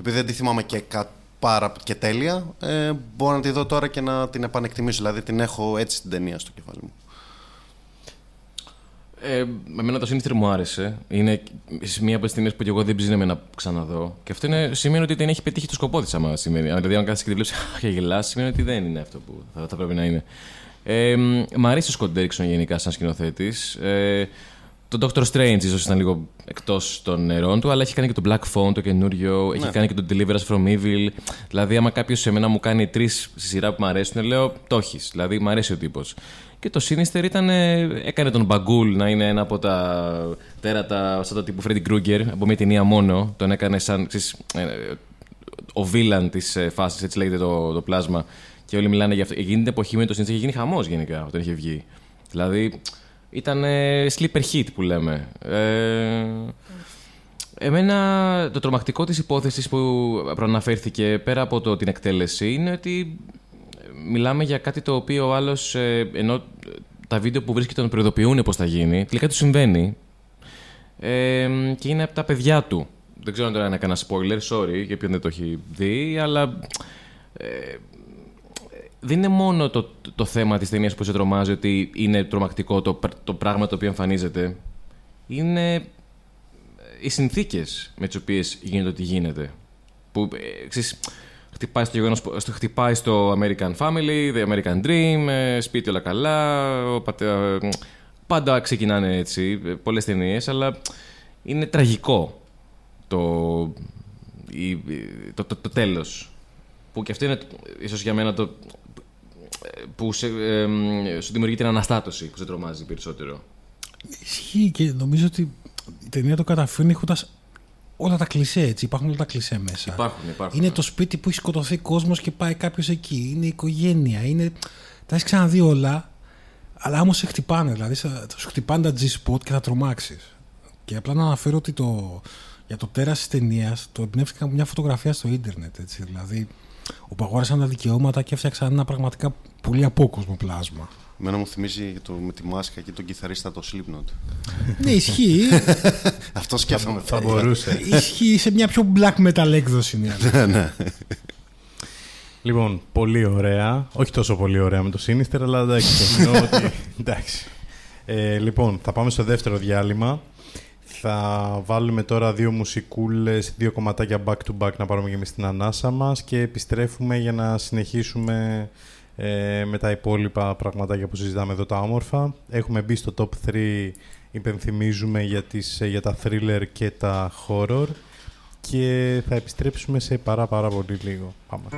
επειδή δεν τη θυμάμαι και κα- πάρα και τέλεια, ε, μπορώ να τη δω τώρα και να την επανεκτιμήσω. Δηλαδή την έχω έτσι την ταινία στο κεφάλι μου. Ε, εμένα το Sinister μου άρεσε. Είναι μία από τις ταινίε που και εγώ δεν ψήνομαι να ξαναδώ. Και αυτό είναι, σημαίνει ότι δεν έχει πετύχει το σκοπό της. Άμα σημαίνει. Αν, Δηλαδή, αν κάθεσαι και τη βλέπεις και γελάς, σημαίνει ότι δεν είναι αυτό που θα, θα πρέπει να είναι. Ε, μ' αρέσει ο Σκοτ Ντέριξον γενικά σαν σκηνοθέτης. Ε, το Doctor Strange ίσως ήταν λίγο εκτός των νερών του, αλλά έχει κάνει και το Black Phone το καινούριο, έχει κάνει και το Deliverance from Evil. Δηλαδή, άμα κάποιος σε μένα μου κάνει τρεις στη σειρά που μου αρέσουν, λέω το έχεις. Δηλαδή, μου αρέσει ο τύπος. Και το Sinister ήταν, ε, έκανε τον Μπαγκούλ να είναι ένα από τα τέρατα σαν το τύπου Freddy Krueger, από μια ταινία μόνο. Τον έκανε σαν ξέρεις, ε, ο βίλαν της φάσης, έτσι λέγεται το, το πλάσμα. Και όλοι μιλάνε για αυτό. Εκείνη την εποχή με το Sinister είχε γίνει χαμός γενικά όταν είχε βγει. Δηλαδή ήταν ε, sleeper hit που λέμε. Ε, εμένα το τρομακτικό της υπόθεσης που προαναφέρθηκε πέρα από το, την εκτέλεση είναι ότι μιλάμε για κάτι το οποίο ο άλλος ε, ενώ τα βίντεο που βρίσκει τον προειδοποιούν πώς θα γίνει τελικά του συμβαίνει ε, και είναι από τα παιδιά του. Δεν ξέρω αν τώρα είναι κανένα spoiler, sorry για ποιον δεν το έχει δει, αλλά ε, δεν είναι μόνο το, το θέμα της ταινίας που σε τρομάζει ότι είναι τρομακτικό το, πr- το πράγμα το οποίο εμφανίζεται. Είναι ε, οι συνθήκες με τις οποίες γίνεται ό,τι γίνεται. Που, ε, ξέρεις, χτυπάει στο, γεγονός, που- στο, χτυπάει στο American Family, The American Dream, ε, σπίτι όλα καλά, ο πατέ- ε, πάντα ξεκινάνε έτσι, ε, πολλές ταινίες, αλλά είναι τραγικό το, η- το, το, το τέλος. Που και αυτό είναι ε, ίσως για μένα το, που σε, ε, ε, σου δημιουργεί την αναστάτωση που σε τρομάζει περισσότερο. Ισχύει και νομίζω ότι η ταινία το καταφέρνει έχοντας όλα τα κλισέ έτσι. Υπάρχουν όλα τα κλισέ μέσα. Υπάρχουν, υπάρχουν. Είναι το σπίτι που έχει σκοτωθεί κόσμος και πάει κάποιος εκεί. Είναι η οικογένεια. Είναι... Τα έχεις ξαναδεί όλα, αλλά όμω σε χτυπάνε. Δηλαδή σε- θα σου χτυπάνε τα G-spot και θα τρομάξεις. Και απλά να αναφέρω ότι το, για το τέρας της ταινίας το εμπνεύστηκα από μια φωτογραφία στο ίντερνετ. Έτσι. Δηλαδή, όπου αγόρασαν τα δικαιώματα και έφτιαξαν ένα πραγματικά πολύ απόκοσμο πλάσμα. Εμένα μου θυμίζει το, με τη μάσκα και τον κιθαρίστα το Slipknot. ναι, ισχύει. Αυτό σκέφτομαι. Θα μπορούσε. ισχύει σε μια πιο black metal έκδοση. είναι η αλήθεια. Λοιπόν, πολύ ωραία. Όχι τόσο πολύ ωραία με το Sinister, αλλά εντάξει. εννοώ ότι- εντάξει. Ε, λοιπόν, θα πάμε στο δεύτερο διάλειμμα. Θα βάλουμε τώρα δύο μουσικούλες, δύο κομματάκια back to back να πάρουμε και εμείς την ανάσα μας και επιστρέφουμε για να συνεχίσουμε ε, με τα υπόλοιπα πραγματάκια που συζητάμε εδώ τα όμορφα. Έχουμε μπει στο top 3, υπενθυμίζουμε για, τις, ε, για τα thriller και τα horror και θα επιστρέψουμε σε πάρα πάρα πολύ λίγο. Πάμε.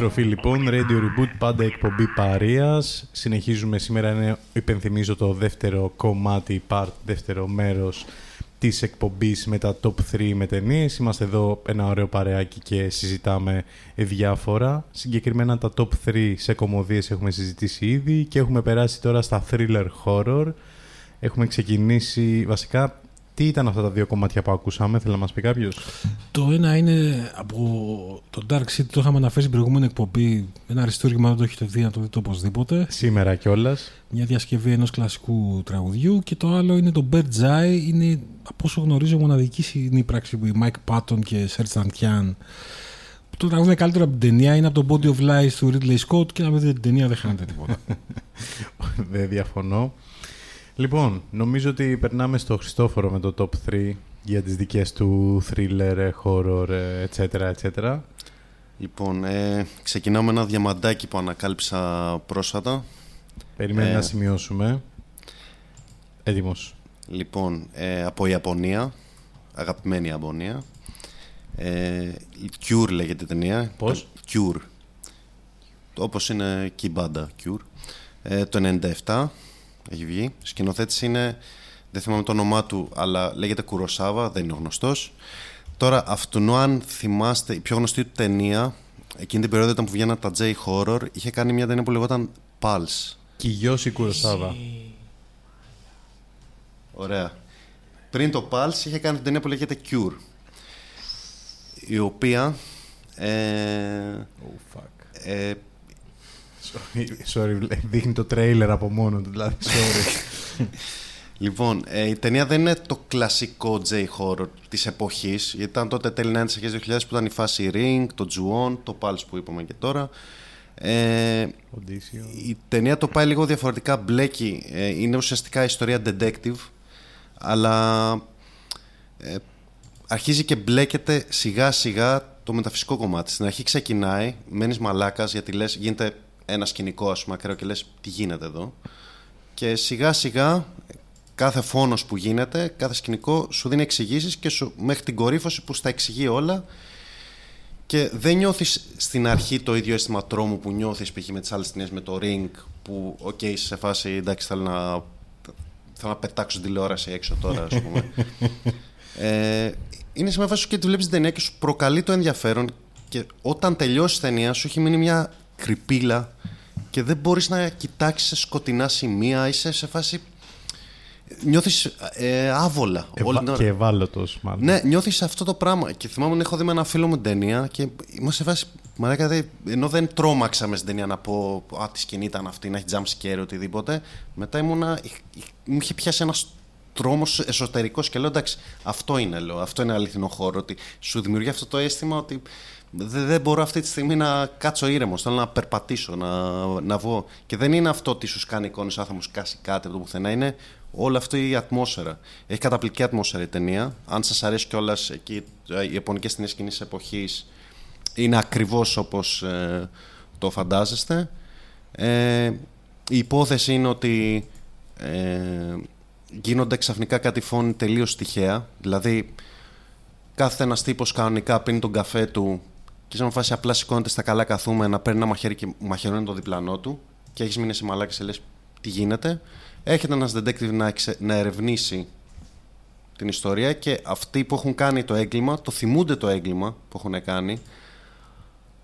Επιστροφή λοιπόν, Radio Reboot, πάντα εκπομπή παρείας. Συνεχίζουμε σήμερα, είναι, υπενθυμίζω το δεύτερο κομμάτι, part, δεύτερο μέρος της εκπομπής με τα top 3 με ταινίες. Είμαστε εδώ ένα ωραίο παρεάκι και συζητάμε διάφορα. Συγκεκριμένα τα top 3 σε κομμωδίες έχουμε συζητήσει ήδη και έχουμε περάσει τώρα στα thriller horror. Έχουμε ξεκινήσει, βασικά, τι ήταν αυτά τα δύο κομμάτια που ακούσαμε, θέλει να μας πει κάποιος; Το ένα είναι από το Dark City, το είχαμε αναφέρει στην προηγούμενη εκπομπή. Ένα αριστούργημα, δεν το έχετε δει, να το δείτε οπωσδήποτε. Σήμερα κιόλας. Μια διασκευή ενός κλασικού τραγουδιού. Και το άλλο είναι το Bird's Eye. Είναι, από όσο γνωρίζω, μοναδική συνύπραξη που η Mike Patton και Serge Tankian. Το τραγούδι είναι καλύτερο από την ταινία. Είναι από το Body of Lies του Ridley Scott. Και να μην δείτε την ταινία δεν χάνετε τίποτα. Δεν διαφωνώ. Λοιπόν, νομίζω ότι περνάμε στο Χριστόφορο με το top 3 για τις δικές του thriller, ε, horror, ε, etc. etc. Λοιπόν, ε, ξεκινάω με ένα διαμαντάκι που ανακάλυψα πρόσφατα. Περιμένουμε Ε. να σημειώσουμε. Έτοιμος. Λοιπόν, ε, από Ιαπωνία, αγαπημένη Ιαπωνία. Ε, Cure λέγεται η ταινία. Πώς; Cure. Όπως είναι και η μπάντα Cure. Ε, το 97 έχει βγει. Σκηνοθέτης είναι, δεν θυμάμαι το όνομά του, αλλά λέγεται Κουροσάβα, δεν είναι ο γνωστός. Τώρα, αυτού αν θυμάστε, η πιο γνωστή του ταινία, εκείνη την περίοδο ήταν που βγαίναν τα J-Horror, είχε κάνει μια ταινία που λεγόταν Pulse. Κιγιώση Κουροσάβα. Ωραία. Πριν το Pulse είχε κάνει την ταινία που λέγεται Cure. Η οποία. Ε, Oh, fuck. ε, Sorry, δείχνει το τρέιλερ από μόνο του, δηλαδή, sorry. λοιπόν, ε, η ταινία δεν είναι το κλασικό J-horror της εποχής. Γιατί ήταν τότε τέλη 90's, αρχές 2000 που ήταν η φάση Ring, το Ju-On, το Pulse που είπαμε και τώρα. Ε, Audition. η ταινία το πάει λίγο διαφορετικά, μπλέκει. Ε, είναι ουσιαστικά ιστορία detective, αλλά ε, αρχίζει και μπλέκεται σιγά σιγά το μεταφυσικό κομμάτι. Στην αρχή ξεκινάει, μένεις μαλάκας γιατί λες, γίνεται ένα σκηνικό ας πούμε ακραίο και λες τι γίνεται εδώ; Και σιγά σιγά κάθε φόνος που γίνεται, κάθε σκηνικό σου δίνει εξηγήσεις και σου, μέχρι την κορύφωση που στα εξηγεί όλα και δεν νιώθεις στην αρχή το ίδιο αίσθημα τρόμου που νιώθεις π.χ. με τις άλλες ταινίες με το Ring που οκ είσαι σε φάση εντάξει θέλω να, θέλω να πετάξω την τηλεόραση έξω τώρα ας πούμε. ε, είναι σε μια φάση και τη βλέπεις την ταινία και σου προκαλεί το ενδιαφέρον και όταν τελειώσει η ταινία σου έχει μείνει μια κρυπίλα και δεν μπορείς να κοιτάξεις σε σκοτεινά σημεία είσαι σε φάση νιώθεις ε, άβολα όλη την Ευα... ώρα. Και ευάλωτος, μάλλον. Ναι, νιώθεις αυτό το πράγμα. Και θυμάμαι να έχω δει με ένα φίλο μου την ταινία και είμαστε σε φάση. Μαράκα, δε- ενώ δεν τρόμαξα μες στην ταινία να πω Α, τη σκηνή ήταν αυτή, να έχει jump scare οτιδήποτε. Μετά ήμουνα. Μου είχε πιάσει ένας τρόμος εσωτερικός και λέω εντάξει, αυτό είναι, λέω, αυτό είναι αληθινό χώρο. Ότι σου δημιουργεί αυτό το αίσθημα ότι δεν, δεν μπορώ αυτή τη στιγμή να κάτσω ήρεμο. Θέλω να περπατήσω, να, να βγω. Και δεν είναι αυτό ότι σου κάνει εικόνες, αν θα μου σκάσει κάτι από το πουθενά. Είναι όλη αυτή η ατμόσφαιρα. Έχει καταπληκτική ατμόσφαιρα η ταινία. Αν σας αρέσει κιόλας εκεί ε, οι ιαπωνικές ταινίες κοινής εποχής, είναι ακριβώς όπως το φαντάζεστε. Ε, η υπόθεση είναι ότι ε, γίνονται ξαφνικά κάτι φόνοι τελείως τυχαία. Δηλαδή, κάθε ένας τύπος κανονικά πίνει τον καφέ του και σε μια φάση απλά σηκώνεται στα καλά καθούμενα, παίρνει ένα μαχαίρι και μαχαιρώνει το διπλανό του και έχεις μείνει σε μαλάκι και λες τι γίνεται; Έρχεται ένας detective να, εξε- να ερευνήσει την ιστορία και αυτοί που έχουν κάνει το έγκλημα το θυμούνται το έγκλημα που έχουν κάνει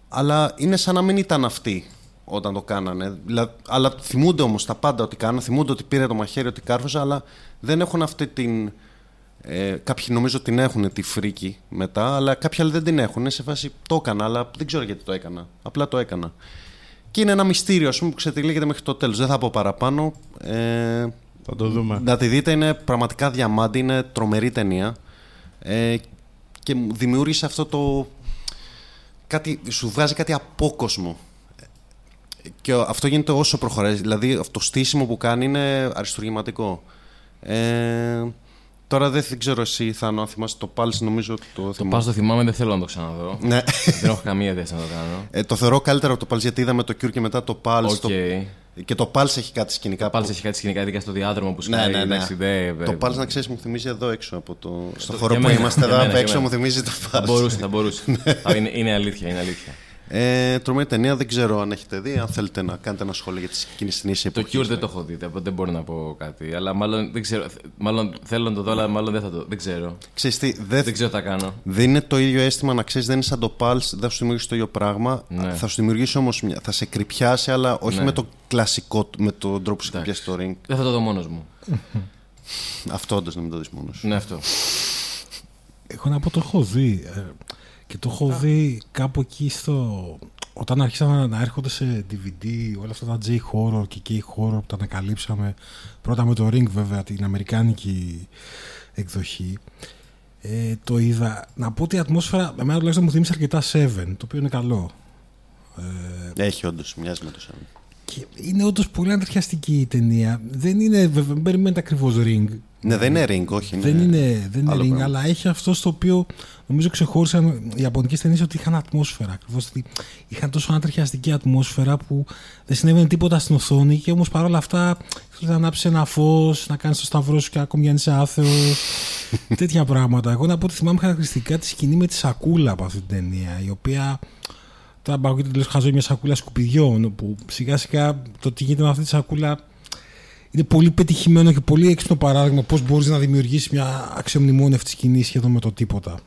αλλά είναι σαν να μην ήταν αυτοί όταν το κάνανε. Δηλα- αλλά θυμούνται όμως τα πάντα ότι κάνανε, θυμούνται ότι πήρε το μαχαίρι, ότι κάρφωσε, αλλά δεν έχουν αυτή την. Ε, κάποιοι νομίζω την έχουν τη φρίκη μετά, αλλά κάποιοι άλλοι δεν την έχουν. Είναι σε φάση το έκανα, αλλά δεν ξέρω γιατί το έκανα. Απλά το έκανα. Και είναι ένα μυστήριο, ας πούμε, που ξετυλίγεται μέχρι το τέλος. Δεν θα πω παραπάνω. Ε, Θα το δούμε. να τη δείτε, είναι πραγματικά διαμάντη, είναι τρομερή ταινία. Ε, και μου δημιούργησε αυτό το. Κάτι, σου βγάζει κάτι απόκοσμο. Και αυτό γίνεται όσο προχωράει. Δηλαδή, αυτό το στήσιμο που κάνει είναι αριστουργηματικό. Ε, τώρα δεν ξέρω εσύ, Θάνο, αν θυμάσαι το Pulse, νομίζω το Το θυμάσαι. πας το θυμάμαι, δεν θέλω να το ξαναδώ. Ναι. δεν έχω καμία θέση να το κάνω. Ε, το θεωρώ καλύτερο από το Pulse γιατί είδαμε το Cure και μετά το Pulse. OK. Το... Και το Pulse έχει κάτι σκηνικά. Πάλι που- έχει κάτι σκηνικά ειδικά στο διάδρομο που Ναι, σκάει. ναι, ναι. εντάξει, δεν- Το Pulse, να ξέρεις, μου θυμίζει εδώ έξω από το. Στο το- χώρο και που εμένα, είμαστε και εδώ εμένα, απ' και έξω, μου εμένα. θυμίζει το Θα Pulse. μπορούσε, θα μπορούσε. Α, είναι, είναι αλήθεια, είναι αλήθεια. Ε, τρομερή ταινία, δεν ξέρω αν έχετε δει. Αν θέλετε να κάνετε ένα σχόλιο για τις εκείνες ταινίες Το εποχής. Cure δεν το έχω δει, οπότε δεν μπορώ να πω κάτι. Αλλά μάλλον δεν ξέρω. Μάλλον θέλω να το δω, αλλά μάλλον δεν θα το. Δεν ξέρω. Ξέρεις τι, δεν, Δεν ξέρω τι θα κάνω. δεν είναι το ίδιο αίσθημα να ξέρεις, δεν είναι σαν το Pulse, δεν θα σου δημιουργήσει το ίδιο πράγμα. Ναι. Θα σου δημιουργήσει όμως μια. Θα σε κρυπιάσει, αλλά όχι Ναι. με το κλασικό, με τον τρόπο που σε Εντάξει. κρυπιάσει το ring. Δεν θα το δω μόνος μου. Αυτό όντως να μην το δεις μόνος. Ναι, αυτό. Εγώ να πω το έχω δει. Ε, και το έχω δει κάπου εκεί στο. Όταν άρχισαν να, να έρχονται σε DVD όλα αυτά τα J-horror και K-horror που τα ανακαλύψαμε. Πρώτα με το Ring βέβαια, την αμερικάνικη εκδοχή. Ε, το είδα. Να πω ότι η ατμόσφαιρα, εμένα τουλάχιστον μου θύμισε αρκετά Seven, το οποίο είναι καλό. Ε, Έχει όντως, μοιάζει με το σαν. Και είναι όντως πολύ ανατριχιαστική η ταινία. Δεν είναι, βέβαια, μην περιμένετε ακριβώς Ring. Ναι, δεν είναι ring, όχι. Δεν είναι, δεν είναι άλλο ring, πράγμα. αλλά έχει αυτό στο οποίο νομίζω ξεχώρισαν οι Ιαπωνικές ταινίες ότι είχαν ατμόσφαιρα. Ακριβώς ότι είχαν τόσο ανατριχιαστική ατμόσφαιρα που δεν συνέβαινε τίποτα στην οθόνη και όμως παρόλα αυτά θέλει να ανάψεις ένα φως, να κάνεις το σταυρό σου και ακόμη αν είσαι άθεο. τέτοια πράγματα. Εγώ να πω ότι θυμάμαι χαρακτηριστικά τη σκηνή με τη σακούλα από αυτή την ταινία, η οποία. Τώρα πάω και τελείως χαζό μια σακούλα σκουπιδιών, που σιγά σιγά το τι γίνεται με αυτή τη σακούλα είναι πολύ πετυχημένο και πολύ έξυπνο παράδειγμα πώς μπορείς να δημιουργήσεις μια αξιομνημόνευτη σκηνή σχεδόν με το τίποτα.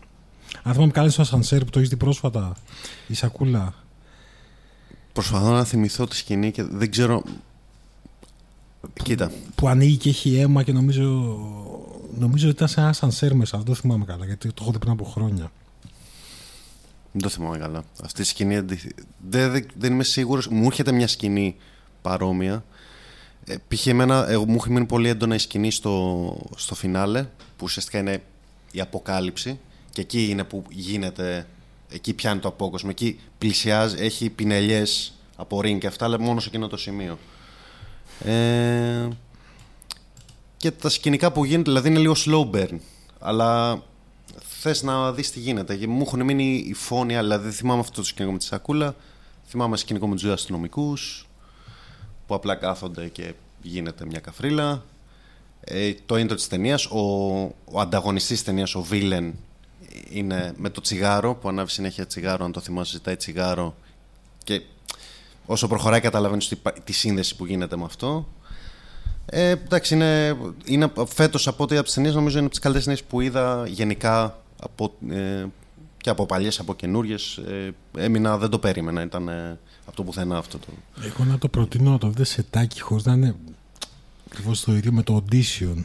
Αν θυμάμαι καλά στο Ασανσέρ που το έχεις δει πρόσφατα, η σακούλα. Προσπαθώ να θυμηθώ τη σκηνή και δεν ξέρω. Κοίτα. Που ανοίγει και έχει αίμα και νομίζω. Νομίζω ότι ήταν σε ένα Ασανσέρ μέσα. Δεν το θυμάμαι καλά γιατί το έχω δει πριν από χρόνια. Δεν το θυμάμαι καλά. Αυτή η σκηνή αντιθ- δεν, δεν, δεν είμαι σίγουρος. Μου έρχεται μια σκηνή παρόμοια. Ε, π.χ. εμένα, εγώ, μου έχει μείνει πολύ έντονα η σκηνή στο, στο φινάλε, που ουσιαστικά είναι η αποκάλυψη. Και εκεί είναι που γίνεται. Εκεί πιάνει το απόκοσμο. Εκεί πλησιάζει, έχει πινελιές από ring και αυτά, αλλά μόνο σε εκείνο το σημείο. Ε, και τα σκηνικά που γίνεται, δηλαδή είναι λίγο slow burn. Αλλά θες να δεις τι γίνεται. Και μου έχουν μείνει οι φόνοι, αλλά δεν θυμάμαι αυτό το σκηνικό με τη σακούλα. Θυμάμαι σκηνικό με τους δύο αστυνομικούς που απλά κάθονται και γίνεται μια καφρίλα. Ε, το intro της ταινίας, ο, ο ανταγωνιστής τη ταινίας, ο Βίλεν, είναι με το τσιγάρο που ανάβει συνέχεια τσιγάρο. Αν το θυμάσαι, ζητάει τσιγάρο. Και όσο προχωράει, καταλαβαίνεις τη σύνδεση που γίνεται με αυτό. Ε, εντάξει, είναι, είναι φέτος από ό,τι από τις ταινίες νομίζω είναι από τις καλύτερες ταινίες που είδα γενικά από, ε, και από παλιές, από καινούριες. Ε, έμεινα, δεν το περίμενα, ήταν ε, από το πουθενά αυτό το. Εγώ να το προτείνω να το δείτε σε τάκι χωρίς να είναι ακριβώς το ίδιο με το audition.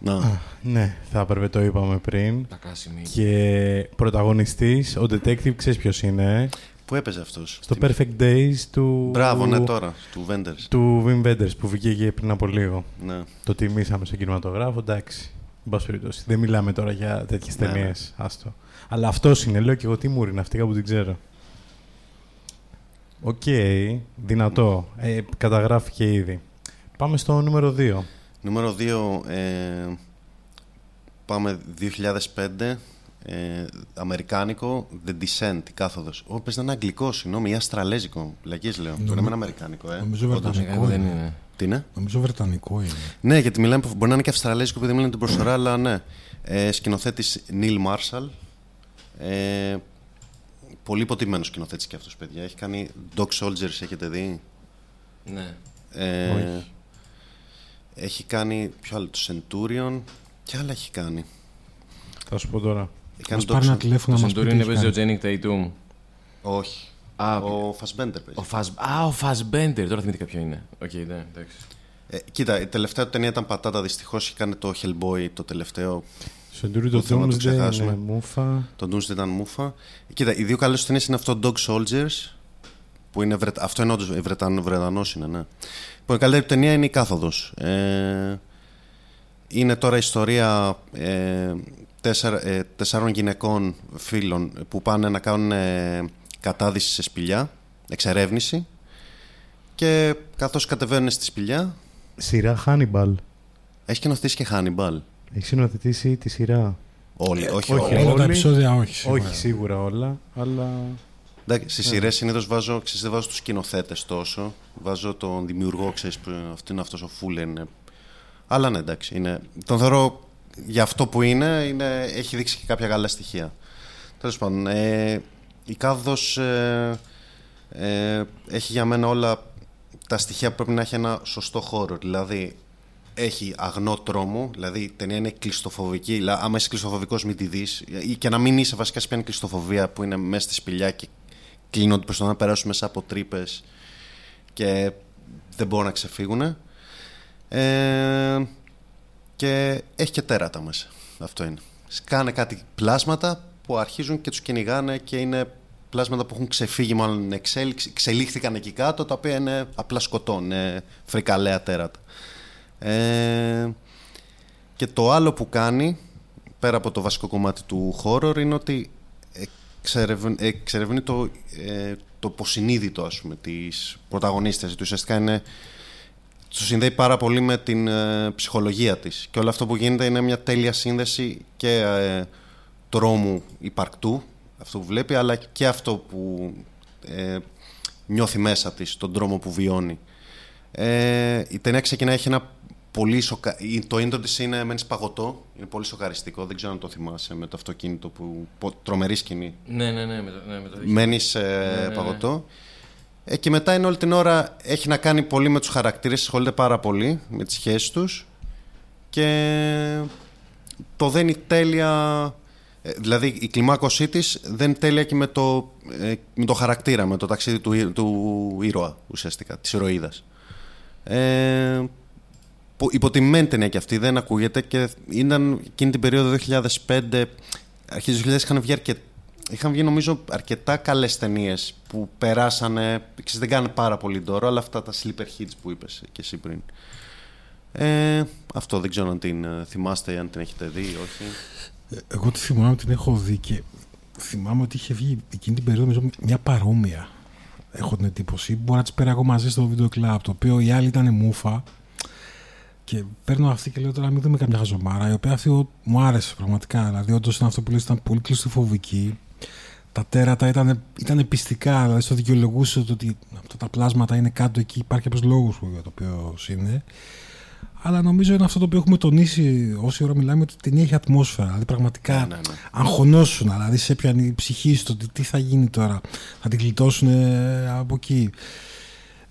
Να. Ναι, θα έπρεπε, το είπαμε πριν. Τα κάσιμη. Και πρωταγωνιστής, ο detective, ξέρεις ποιος είναι; Πού έπαιζε αυτός; Στο Τι- Perfect Days του... Μπράβο, ναι, τώρα, του Wenders. Του Wim Wenders που βγήκε πριν από λίγο. Ναι. Το τιμήσαμε στον κινηματογράφο, εντάξει. Εν πάση περιπτώσει. Δεν μιλάμε τώρα για τέτοιες Ναι, ταινίες. ναι. Άστο. Αλλά αυτός είναι, λέω και εγώ τι μου είναι αυτή που την ξέρω. Οκ, δυνατό. Ε, καταγράφηκε ήδη. Πάμε στο νούμερο 2. Νούμερο 2, ε, πάμε 2005, ε, αμερικάνικο, The Descent, η κάθοδος. Ω, πες να είναι αγγλικό, συγγνώμη, ή αυστραλέζικο. Βλακείες λέω. Μπορεί να είναι αμερικάνικο, ε. Νομίζω Όντως. βρετανικό δεν είναι. Είναι. Τι είναι; Νομίζω βρετανικό είναι. Ναι, γιατί μιλάμε, μπορεί να είναι και αυστραλέζικο επειδή μιλάνε την προφορά, αλλά ναι. Ε, σκηνοθέτης Νίλ Μάρσαλ. Ε, πολύ υποτιμημένο σκηνοθέτης και αυτός, παιδιά. Έχει κάνει Dog Soldiers, έχετε δει; Ναι. Ε, Όχι. Έχει κάνει. Ποιο άλλο, το Centurion. Τι άλλα έχει κάνει. Θα σου πω τώρα. Έχει Μας κάνει πάρει ένα Dog Sol- τηλέφωνο Το να μας πει τι Centurion έχει παίζει ο κάνει. Channing Tatum. Όχι. Α, Ο Fassbender παίζει. ο Φασ... Α, ο Φασμπέντερ. Τώρα θυμήθηκα ποιο είναι. Οκ, ναι, εντάξει. Ε, κοίτα, η τελευταία του ταινία ήταν πατάτα. Δυστυχώς είχε κάνει το Hellboy το τελευταίο. Στο Ντούρι το Που θέλουμε να το Doomsday ξεχάσουμε. είναι μούφα. Το Doomsday ήταν μούφα. Κοίτα, οι δύο καλές ταινίες είναι αυτό Dog Soldiers. Που είναι Βρετ... Αυτό είναι όντως Βρετανό Βρετανός είναι, ναι. Που η καλύτερη ταινία είναι η Κάθοδος. Ε, είναι τώρα ιστορία ε, τέσσερα, ε, τεσσάρων γυναικών φίλων που πάνε να κάνουν ε, κατάδυση σε σπηλιά, εξερεύνηση. Και καθώς κατεβαίνουν στη σπηλιά, Σειρά Hannibal. έχει κοινοθετήσει και Hannibal. Έχεις συνοθετήσει τη σειρά; Όλοι, όχι, όχι, όλοι. Όλα τα όλοι; επεισόδια όχι. σίγουρα. Όχι σίγουρα όλα, αλλά. Εντάξει, στις σειρές συνήθως βάζω, ξέρεις, δεν βάζω τους σκηνοθέτε τόσο. Βάζω τον δημιουργό, ξέρεις που αυτό είναι αυτός ο Φούλεν. ε. Αλλά ναι, εντάξει. Είναι, τον θεωρώ για αυτό που είναι, είναι έχει δείξει και κάποια καλά στοιχεία. Τέλος πάντων, ε, η κάθοδο. Ε, Ε, έχει για μένα όλα τα στοιχεία που πρέπει να έχει ένα σωστό χώρο. Δηλαδή, έχει αγνό τρόμο, δηλαδή η ταινία είναι κλειστοφοβική. Δηλαδή, άμα είσαι κλειστοφοβικός, μην τη δεις. Ή και να μην είσαι βασικά σε πιάνει κλειστοφοβία που είναι μέσα στη σπηλιά και κλείνονται προς το να περάσουν μέσα από τρύπες και δεν μπορούν να ξεφύγουν. Ε, και έχει και τέρατα μέσα. Αυτό είναι. Σκάνε κάτι πλάσματα που αρχίζουν και τους κυνηγάνε και είναι πλάσματα που έχουν ξεφύγει μάλλον εξέλιξη, εξελίχθηκαν εκεί κάτω τα οποία είναι απλά σκοτών, είναι φρικαλέα τέρατα. Ε, και το άλλο που κάνει πέρα από το βασικό κομμάτι του horror είναι ότι εξερευνεί, εξερευνεί το, ε, το υποσυνείδητο ας πούμε της πρωταγωνίστας του ουσιαστικά είναι το συνδέει πάρα πολύ με την ε, ψυχολογία της και όλο αυτό που γίνεται είναι μια τέλεια σύνδεση και ε, τρόμου υπαρκτού αυτό που βλέπει αλλά και αυτό που ε, νιώθει μέσα της τον τρόμο που βιώνει. Ε, η ταινία ξεκινάει έχει ένα πολύ σοκα... η- το intro της είναι μένεις παγωτό είναι πολύ σοκαριστικό δεν ξέρω αν το θυμάσαι με το αυτοκίνητο που πο- τρομερή σκηνή. Ναι, ναι, ναι, με το, ναι, με το μένεις ε, ναι. παγωτό. Ε, και μετά είναι όλη την ώρα έχει να κάνει πολύ με τους χαρακτήρες ασχολείται πάρα πολύ με τις σχέσεις τους. Και το δένει τέλεια ε, δηλαδή η κλιμάκωσή της δεν τέλεια και με το, ε, με το χαρακτήρα με το ταξίδι του, ή- του ήρωα ουσιαστικά της ηρωίδας ε, πο- υποτιμημένη ταινία και αυτή δεν ακούγεται και ήταν εκείνη την περίοδο 2005 αρχές του 2000 είχαν βγει αρκετά Είχαν βγει νομίζω αρκετά καλές ταινίες που περάσανε. Ξέρεις, δεν κάνουν πάρα πολύ δώρο, αλλά αυτά τα sleeper hits που είπες και εσύ πριν. Ε, αυτό δεν ξέρω αν την ε, θυμάστε ή αν την έχετε δει ή όχι. Εγώ τη θυμάμαι την έχω δει και θυμάμαι ότι είχε βγει εκείνη την περίοδο νομίζω, μια παρόμοια. Έχω την εντύπωση. Μπορεί να τις πέρα εγώ μαζί στο βίντεο κλαμπ. Το οποίο η άλλη ήταν μούφα. Και παίρνω αυτή και λέω τώρα μην δούμε καμιά χαζομάρα. Η οποία αυτή ο- μου άρεσε πραγματικά. Δηλαδή, όντως είναι αυτό που λες, ήταν πολύ κλειστοφοβική. Τα τέρατα ήταν, ήταν πιστικά. Δηλαδή, στο δικαιολογούσε το ότι αυτά τα πλάσματα είναι κάτω εκεί. Υπάρχει κάποιο λόγος για το οποίος είναι. Αλλά νομίζω είναι αυτό το οποίο έχουμε τονίσει όση ώρα μιλάμε ότι η ταινία έχει ατμόσφαιρα. Δηλαδή πραγματικά Ναι, ναι, ναι. αγχωνόσουν. Δηλαδή σε έπιανε η ψυχή στο ότι τι θα γίνει τώρα. Θα την γλιτώσουν ε, από εκεί.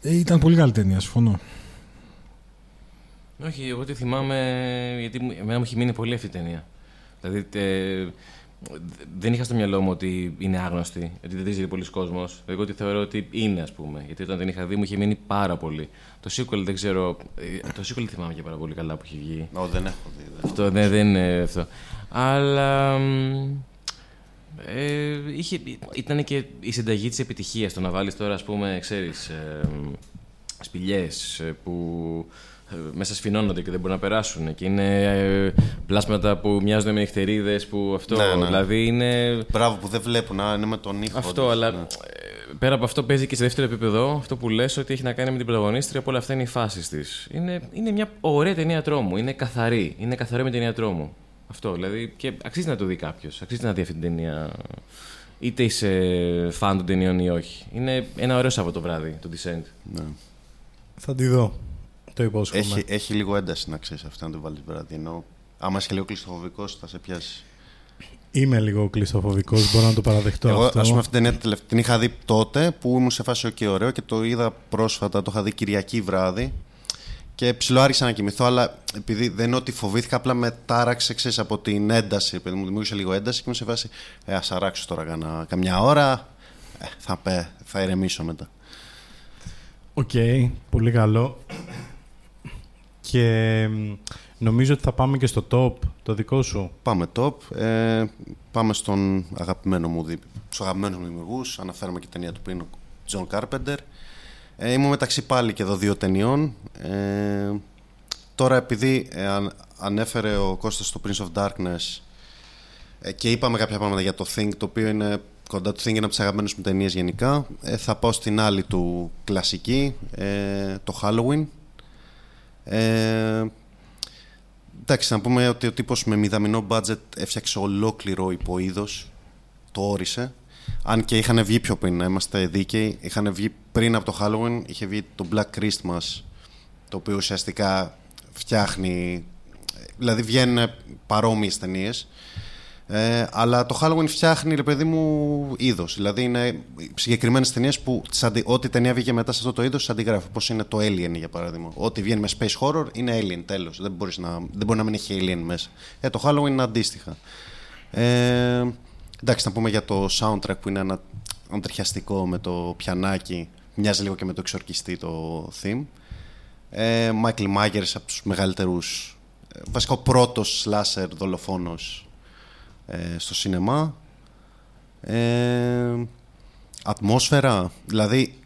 Ε, ήταν πολύ καλή ταινία, συμφωνώ. Όχι, εγώ τη θυμάμαι γιατί μου- εμένα μου έχει μείνει πολύ αυτή η ταινία. Δηλαδή ε, δεν είχα στο μυαλό μου ότι είναι άγνωστη, ότι δεν τη ζει πολλοί κόσμος. Εγώ τη θεωρώ ότι είναι, ας πούμε. Γιατί όταν την είχα δει μου είχε μείνει πάρα πολύ. Το sequel δεν ξέρω. ε, Το sequel δεν θυμάμαι και πάρα πολύ καλά που έχει βγει. Ω, δεν έχω δει. δεν. Αυτό δεν, δεν είναι αυτό. Αλλά. μ, Ε, είχε, ήταν και η συνταγή της επιτυχίας το να βάλεις τώρα ας πούμε ξέρεις ε, σπηλιές ε, που ε, μέσα σφινώνονται και δεν μπορούν να περάσουν και είναι ε, πλάσματα που μοιάζουν με νυχτερίδες που αυτό Ναι, ναι. δηλαδή είναι Μπράβο που δεν βλέπουν, α, είναι με τον ήχο. αυτό, όντως, αλλά ναι. ε, πέρα από αυτό παίζει και σε δεύτερο επίπεδο αυτό που λες ότι έχει να κάνει με την πρωταγωνίστρια που όλα αυτά είναι οι φάσεις της. Είναι, είναι μια ωραία ταινία τρόμου, είναι καθαρή, είναι καθαρή με ταινία τρόμου. Αυτό, δηλαδή, και αξίζει να το δει κάποιος. Αξίζει να δει αυτή την ταινία. Είτε είσαι φαν των ταινιών ή όχι. Είναι ένα ωραίο Σάββατο βράδυ το Descent. Ναι. Θα τη δω. Το υπόσχομαι. Έχει, έχει λίγο ένταση να ξέρεις αυτό να το βάλεις βράδυ. Ενώ άμα είσαι και λίγο κλειστοφοβικός θα σε πιάσει. Είμαι λίγο κλειστοφοβικός, μπορώ να το παραδεχτώ Εγώ, αυτό. ας πούμε, αυτή την ταινία τελευταία- την είχα δει τότε που ήμουν σε φάση OK, ωραίο και το είδα πρόσφατα. Το είχα δει Κυριακή βράδυ. Και ψηλό άρχισα να κοιμηθώ, αλλά επειδή δεν είναι ότι φοβήθηκα, απλά με τάραξε ξέρεις, από την ένταση. Επειδή μου δημιούργησε λίγο ένταση και ήμουν σε φάση. Ε, ας αράξω τώρα κανένα, καμιά ώρα. Ε, θα, πέ, θα ηρεμήσω μετά. Οκ, πολύ καλό. Και μ, νομίζω ότι θα πάμε και στο top, το δικό σου. Πάμε top. Ε, πάμε στον αγαπημένο μου δι... στους αγαπημένους μου δημιουργούς. Αναφέραμε και την ταινία του πριν, ο Τζον Κάρπεντερ. Ε, ήμουν μεταξύ πάλι και εδώ δύο ταινιών. Ε, τώρα επειδή ε, αν- ανέφερε ο Κώστας το Prince of Darkness ε, και είπαμε κάποια πράγματα για το Thing, το οποίο είναι κοντά του Thing, είναι από τις αγαπημένες μου ταινίες γενικά. Ε, θα πάω στην άλλη του κλασική, ε, το Halloween. Ε, Εντάξει, να πούμε ότι ο τύπος με μηδαμινό budget έφτιαξε ολόκληρο υποείδος, το όρισε. Αν και είχαν βγει πιο πριν, να είμαστε δίκαιοι, είχαν βγει πριν από το Halloween, είχε βγει το Black Christmas, το οποίο ουσιαστικά φτιάχνει, δηλαδή βγαίνουν παρόμοιες ταινίες. Ε, αλλά το Halloween φτιάχνει, ρε παιδί μου, είδος. Δηλαδή είναι συγκεκριμένες ταινίες που τις αντι... ό,τι ταινία βγήκε μετά σε αυτό το είδος τις αντιγράφει. Όπω είναι το Alien για παράδειγμα. Ό,τι βγαίνει με space horror είναι Alien, τέλος. Δεν, μπορείς να... δεν μπορεί να μην έχει Alien μέσα. Ε, το Halloween είναι αντίστοιχα. Ε, εντάξει, να πούμε για το soundtrack που είναι ένα αντριχιαστικό με το πιανάκι. Μοιάζει λίγο και με το εξορκιστή το theme. Ε, Michael Myers από τους μεγαλύτερους ε, βασικά ο πρώτος slasher δολοφόνος ε, στο σινεμά ε, ατμόσφαιρα δηλαδή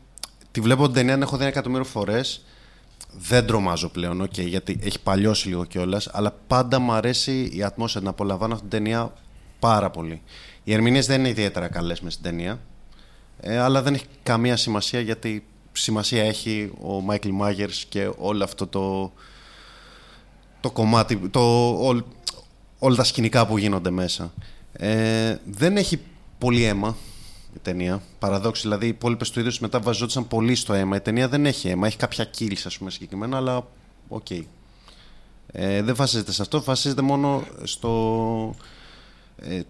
τη βλέπω την ταινία, την έχω δει ένα εκατομμύριο φορές δεν τρομάζω πλέον, okay, γιατί έχει παλιώσει λίγο κιόλας, αλλά πάντα μου αρέσει η ατμόσφαιρα να απολαμβάνω αυτή την ταινία πάρα πολύ. Οι ερμηνείες δεν είναι ιδιαίτερα καλές μες στην ταινία, ε, αλλά δεν έχει καμία σημασία γιατί σημασία έχει ο Μάικλ Μάγερς και όλο αυτό το, το κομμάτι, το, όλ- όλα τα σκηνικά που γίνονται μέσα. Ε, δεν έχει πολύ αίμα η ταινία. Παραδόξως, δηλαδή οι υπόλοιπες του είδους μετά βαζόντουσαν πολύ στο αίμα. Η ταινία δεν έχει αίμα, έχει κάποια kills, ας πούμε, συγκεκριμένα, αλλά οκ. Ε, δεν βασίζεται σε αυτό, βασίζεται μόνο στο, ε,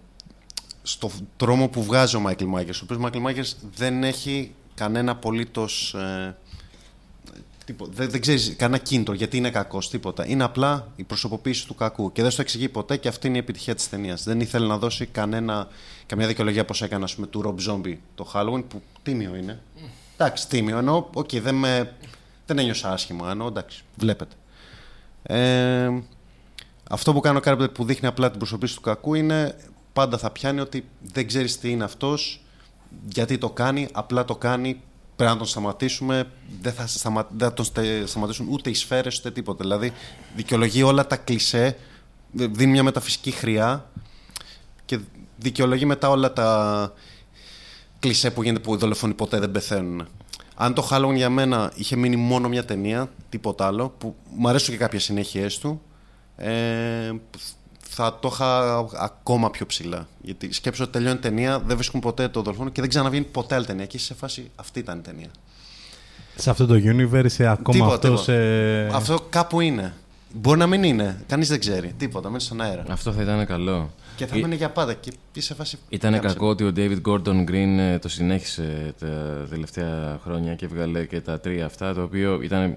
στο τρόμο που βγάζει ο Μάικλ Μάγερς. Ο οποίος Μάικλ Μάγερς δεν έχει κανένα απολύτως... Ε, τίπο- δεν, δεν ξέρεις κανένα κίνητρο γιατί είναι κακός, τίποτα. Είναι απλά η προσωποποίηση του κακού. Και δεν στο εξηγεί ποτέ και αυτή είναι η επιτυχία της ταινίας. Δεν ήθελε να δώσει κανένα, καμιά δικαιολογία όπως έκανε ας πούμε, του Rob Zombie το Halloween, που τίμιο είναι. Εντάξει, τίμιο. Ενώ, οκ, δεν, με, δεν ένιωσα άσχημα. Ενώ, εντάξει, βλέπετε. Ε, αυτό που κάνει ο Carpenter που δείχνει απλά την προσωποποίηση του κακού είναι πάντα θα πιάνει ότι δεν ξέρεις τι είναι αυτός, γιατί το κάνει, απλά το κάνει. Πρέπει να τον σταματήσουμε. Δεν θα, σταμα... δεν θα τον στε- σταματήσουν ούτε οι σφαίρες ούτε τίποτα. Δηλαδή δικαιολογεί όλα τα κλισέ, δίνει μια μεταφυσική χρειά και δικαιολογεί μετά όλα τα κλισέ που γίνεται που οι δολοφόνοι ποτέ δεν πεθαίνουν. Αν το Halloween για μένα είχε μείνει μόνο μια ταινία, τίποτα άλλο, που μου αρέσουν και κάποιες συνέχειές του, ε, θα το είχα ακόμα πιο ψηλά. Γιατί σκέψω ότι τελειώνει η ταινία, δεν βρίσκουν ποτέ το δολοφόνο και δεν ξαναβγαίνει ποτέ άλλη ταινία. Και είσαι σε φάση, αυτή ήταν η ταινία. Σε αυτό το universe ε, ακόμα Τίποτα, αυτός τίποτα. σε... Αυτό κάπου είναι. Μπορεί να μην είναι. Κανείς δεν ξέρει. Τίποτα. Μένει στον αέρα. Αυτό θα ήταν καλό. Και θα Ε, μείνει για πάντα. Και είσαι σε φάση. Ήταν κάμισε. κακό ότι ο David Gordon Green ε, το συνέχισε τα τελευταία χρόνια και έβγαλε και τα τρία αυτά, το οποίο ήταν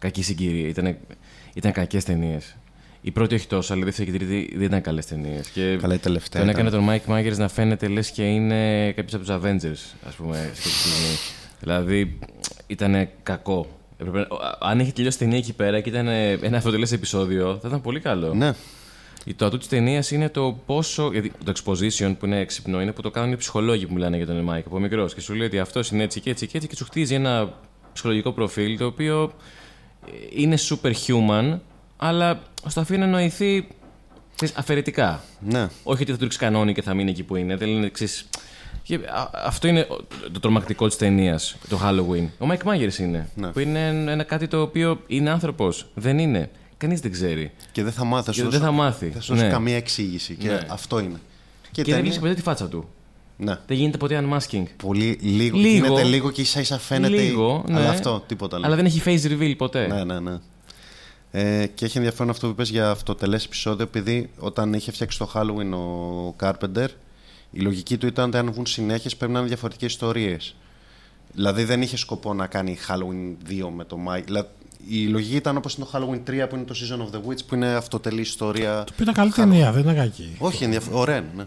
κακή συγκυρία. Ήταν, ήταν κακές ταινίες. Η πρώτη όχι τόσο, αλλά η δεύτερη και η τρίτη δεν ήταν καλές ταινίες. Και Καλά, η τελευταία τον ήταν. έκανε τον Mike Myers να φαίνεται λες και είναι κάποιος από τους Avengers, ας πούμε, σε κάποια στιγμή. δηλαδή ήταν κακό. Έπρεπε, να- αν είχε τελειώσει η ταινία εκεί πέρα και ήταν ε, ένα αυτοτελές επεισόδιο, θα ήταν πολύ καλό. Ναι. Το ατού της ταινίας είναι το πόσο. Γιατί το exposition που είναι έξυπνο είναι που το κάνουν οι ψυχολόγοι που μιλάνε για τον Μάικλ από μικρός. Και σου λέει ότι αυτός είναι έτσι και έτσι και έτσι και σου χτίζει ένα ψυχολογικό προφίλ το οποίο ε, είναι superhuman, αλλά στο αφήνει να νοηθεί ξέρεις, αφαιρετικά. Ναι. Όχι ότι θα του ρίξεις κανόνι και θα μείνει εκεί που είναι. Δεν είναι ξέρεις, και α- αυτό είναι ο- το τρομακτικό της ταινίας, το Halloween. Ο Μάικλ Μάγερς είναι. Ναι. Που είναι ένα κάτι το οποίο είναι άνθρωπος. Δεν είναι. Κανείς δεν ξέρει. Και δεν θα μάθει. θα σου Και δώσω- δεν θα μάθει. Δεν θα σου δώσω Ναι. καμία εξήγηση. Και Ναι. αυτό είναι. Και, η Και δεν ταινία- βλέπεις ποτέ τη φάτσα του. Ναι. Δεν γίνεται ποτέ unmasking. Πολύ λίγο. Λίγο. Γίνεται λίγο και ίσα ίσα φαίνεται. Λίγο, ναι. Αλλά αυτό, τίποτα άλλο. Αλλά δεν έχει face reveal ποτέ. Ναι, ναι, ναι. Ε, και έχει ενδιαφέρον αυτό που είπες για αυτοτελές επεισόδιο, επειδή όταν είχε φτιάξει το Halloween ο Carpenter, η λογική του ήταν ότι αν βγουν συνέχειες πρέπει να είναι διαφορετικές ιστορίες. Δηλαδή δεν είχε σκοπό να κάνει Halloween 2 με το Mike. Δηλαδή, η λογική ήταν όπως είναι το Halloween 3 που είναι το Season of the Witch που είναι αυτοτελή ιστορία. Που ήταν καλή ταινία, δεν ήταν κακή. Όχι, ενδιαφ... ωραία, είναι, ναι.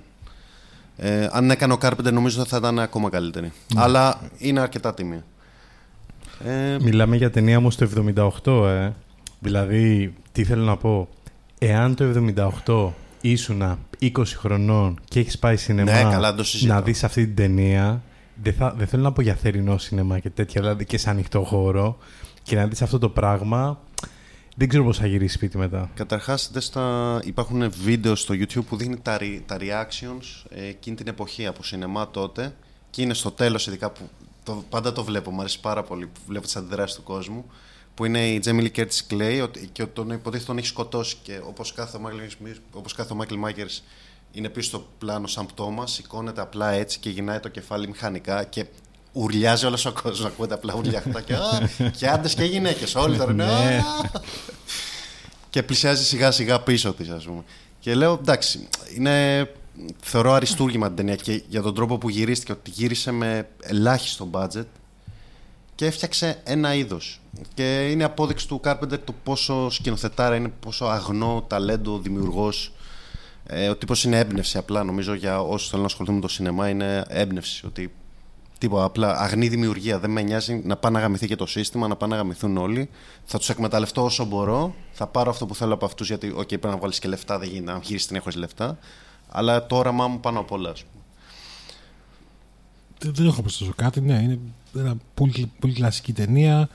Ε, αν έκανε ο Carpenter νομίζω θα ήταν ακόμα καλύτερη. Αλλά είναι αρκετά τιμή. Ε, Μιλάμε για ταινία όμως το 78, ε. Δηλαδή, τι θέλω να πω. Εάν το 78 ήσουνα 20 χρονών και έχεις πάει σινεμά Ναι, καλά, δεν το συζητώ. να δεις αυτή την ταινία, δεν, θα, δεν θέλω να πω για θερινό σινεμά και τέτοια, δηλαδή και σε ανοιχτό χώρο, και να δεις αυτό το πράγμα, δεν ξέρω πώς θα γυρίσεις σπίτι μετά. Καταρχάς δες τα... υπάρχουν βίντεο στο YouTube που δείχνει τα, re- τα reactions ε, εκείνη την εποχή από σινεμά τότε και είναι στο τέλος ειδικά που το, πάντα το βλέπω, μου αρέσει πάρα πολύ που βλέπω τις αντιδράσεις του κόσμου που είναι η Jamie Lee Curtis Clay ότι, και τον υποτίθεται τον έχει σκοτώσει και όπως κάθε ο Michael, Smith- όπως κάθε ο Michael Myers είναι πίσω στο πλάνο σαν πτώμα, σηκώνεται απλά έτσι και γυρνάει το κεφάλι μηχανικά και ουρλιάζει όλος ο κόσμος, ακούγεται απλά ουρλιαχτά και, «Α, και άντρες και γυναίκες όλοι τώρα είναι, «Α». και πλησιάζει σιγά σιγά πίσω της, ας πούμε. Και λέω εντάξει, είναι θεωρώ αριστούργημα την ταινία και για τον τρόπο που γυρίστηκε, ότι γύρισε με ελάχιστο budget και έφτιαξε ένα είδος. Και είναι απόδειξη του Κάρπεντερ το πόσο σκηνοθετάρα είναι, πόσο αγνό ταλέντο, δημιουργός. Ε, ο τύπος είναι έμπνευση απλά, νομίζω για όσους θέλουν να ασχοληθούν με το σινεμά είναι έμπνευση. Ότι Τίποτα, απλά αγνή δημιουργία. Δεν με νοιάζει να πάει να γαμηθεί και το σύστημα, να πάνε να γαμηθούν όλοι. Θα τους εκμεταλλευτώ όσο μπορώ. Θα πάρω αυτό που θέλω από αυτούς, γιατί, OK, πρέπει να βγάλει και λεφτά, δεν γίνεται να γυρίσεις την έχω λεφτά. Αλλά το όραμά μου πάνω απ' όλα, ας πούμε. Δεν, δεν έχω προσθέσω κάτι. Ναι, είναι ένα πολύ, πολύ κλασική ταινία.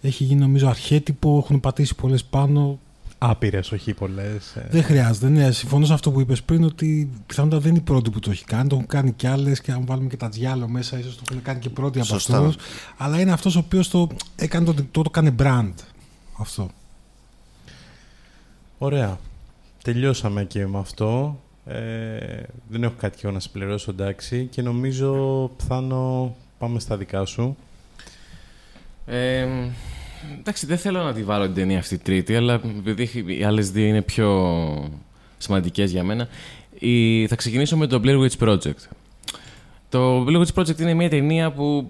Έχει γίνει νομίζω αρχέτυπο, έχουν πατήσει πολλές πάνω. Άπειρες, όχι πολλές. Δεν χρειάζεται. Ναι, συμφωνώ σε αυτό που είπες πριν ότι πιθανότατα δεν είναι η πρώτη που το έχει κάνει. Το έχουν κάνει κι άλλες και αν βάλουμε και τα τζιάλο μέσα, ίσως το έχουν κάνει και πρώτοι από Σωστά. αυτούς. Αλλά είναι αυτός ο οποίος το, έκανε το, το, το έκανε brand. Αυτό. Ωραία. Τελειώσαμε και με αυτό. Ε, δεν έχω κάτι και εγώ να συμπληρώσω, εντάξει. Και νομίζω, Πθάνο, πάμε στα δικά σου. Ε, εντάξει, δεν θέλω να τη βάλω την ταινία αυτή τρίτη, αλλά επειδή οι άλλες δύο είναι πιο σημαντικές για μένα, η... θα ξεκινήσω με το Blair Witch Project. Το Blair Witch Project είναι μια ταινία που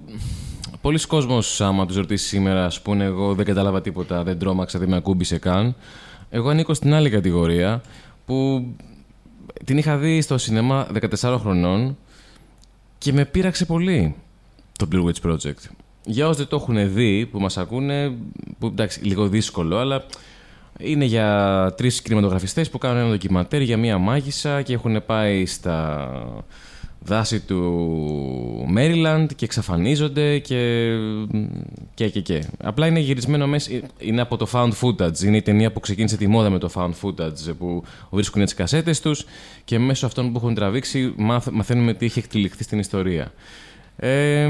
πολλοί κόσμος, άμα τους ρωτήσεις σήμερα, σου πούνε εγώ δεν κατάλαβα τίποτα, δεν τρόμαξα, δεν με ακούμπησε καν. Εγώ ανήκω στην άλλη κατηγορία που την είχα δει στο σινεμά 14 χρονών και με πείραξε πολύ το Blair Witch Project. Για όσοι δεν το έχουν δει, που μας ακούνε, που εντάξει, λίγο δύσκολο, αλλά είναι για τρεις κινηματογραφιστές που κάνουν ένα ντοκιματέρ για μία μάγισσα και έχουν πάει στα δάση του Maryland και εξαφανίζονται και, και, και, και. Απλά είναι γυρισμένο μέσα, είναι από το found footage. Είναι η ταινία που ξεκίνησε τη μόδα με το found footage που βρίσκουν τις κασέτες τους και μέσω αυτών που έχουν τραβήξει μάθ, μαθαίνουμε τι έχει εκτυλιχθεί στην ιστορία. Ε,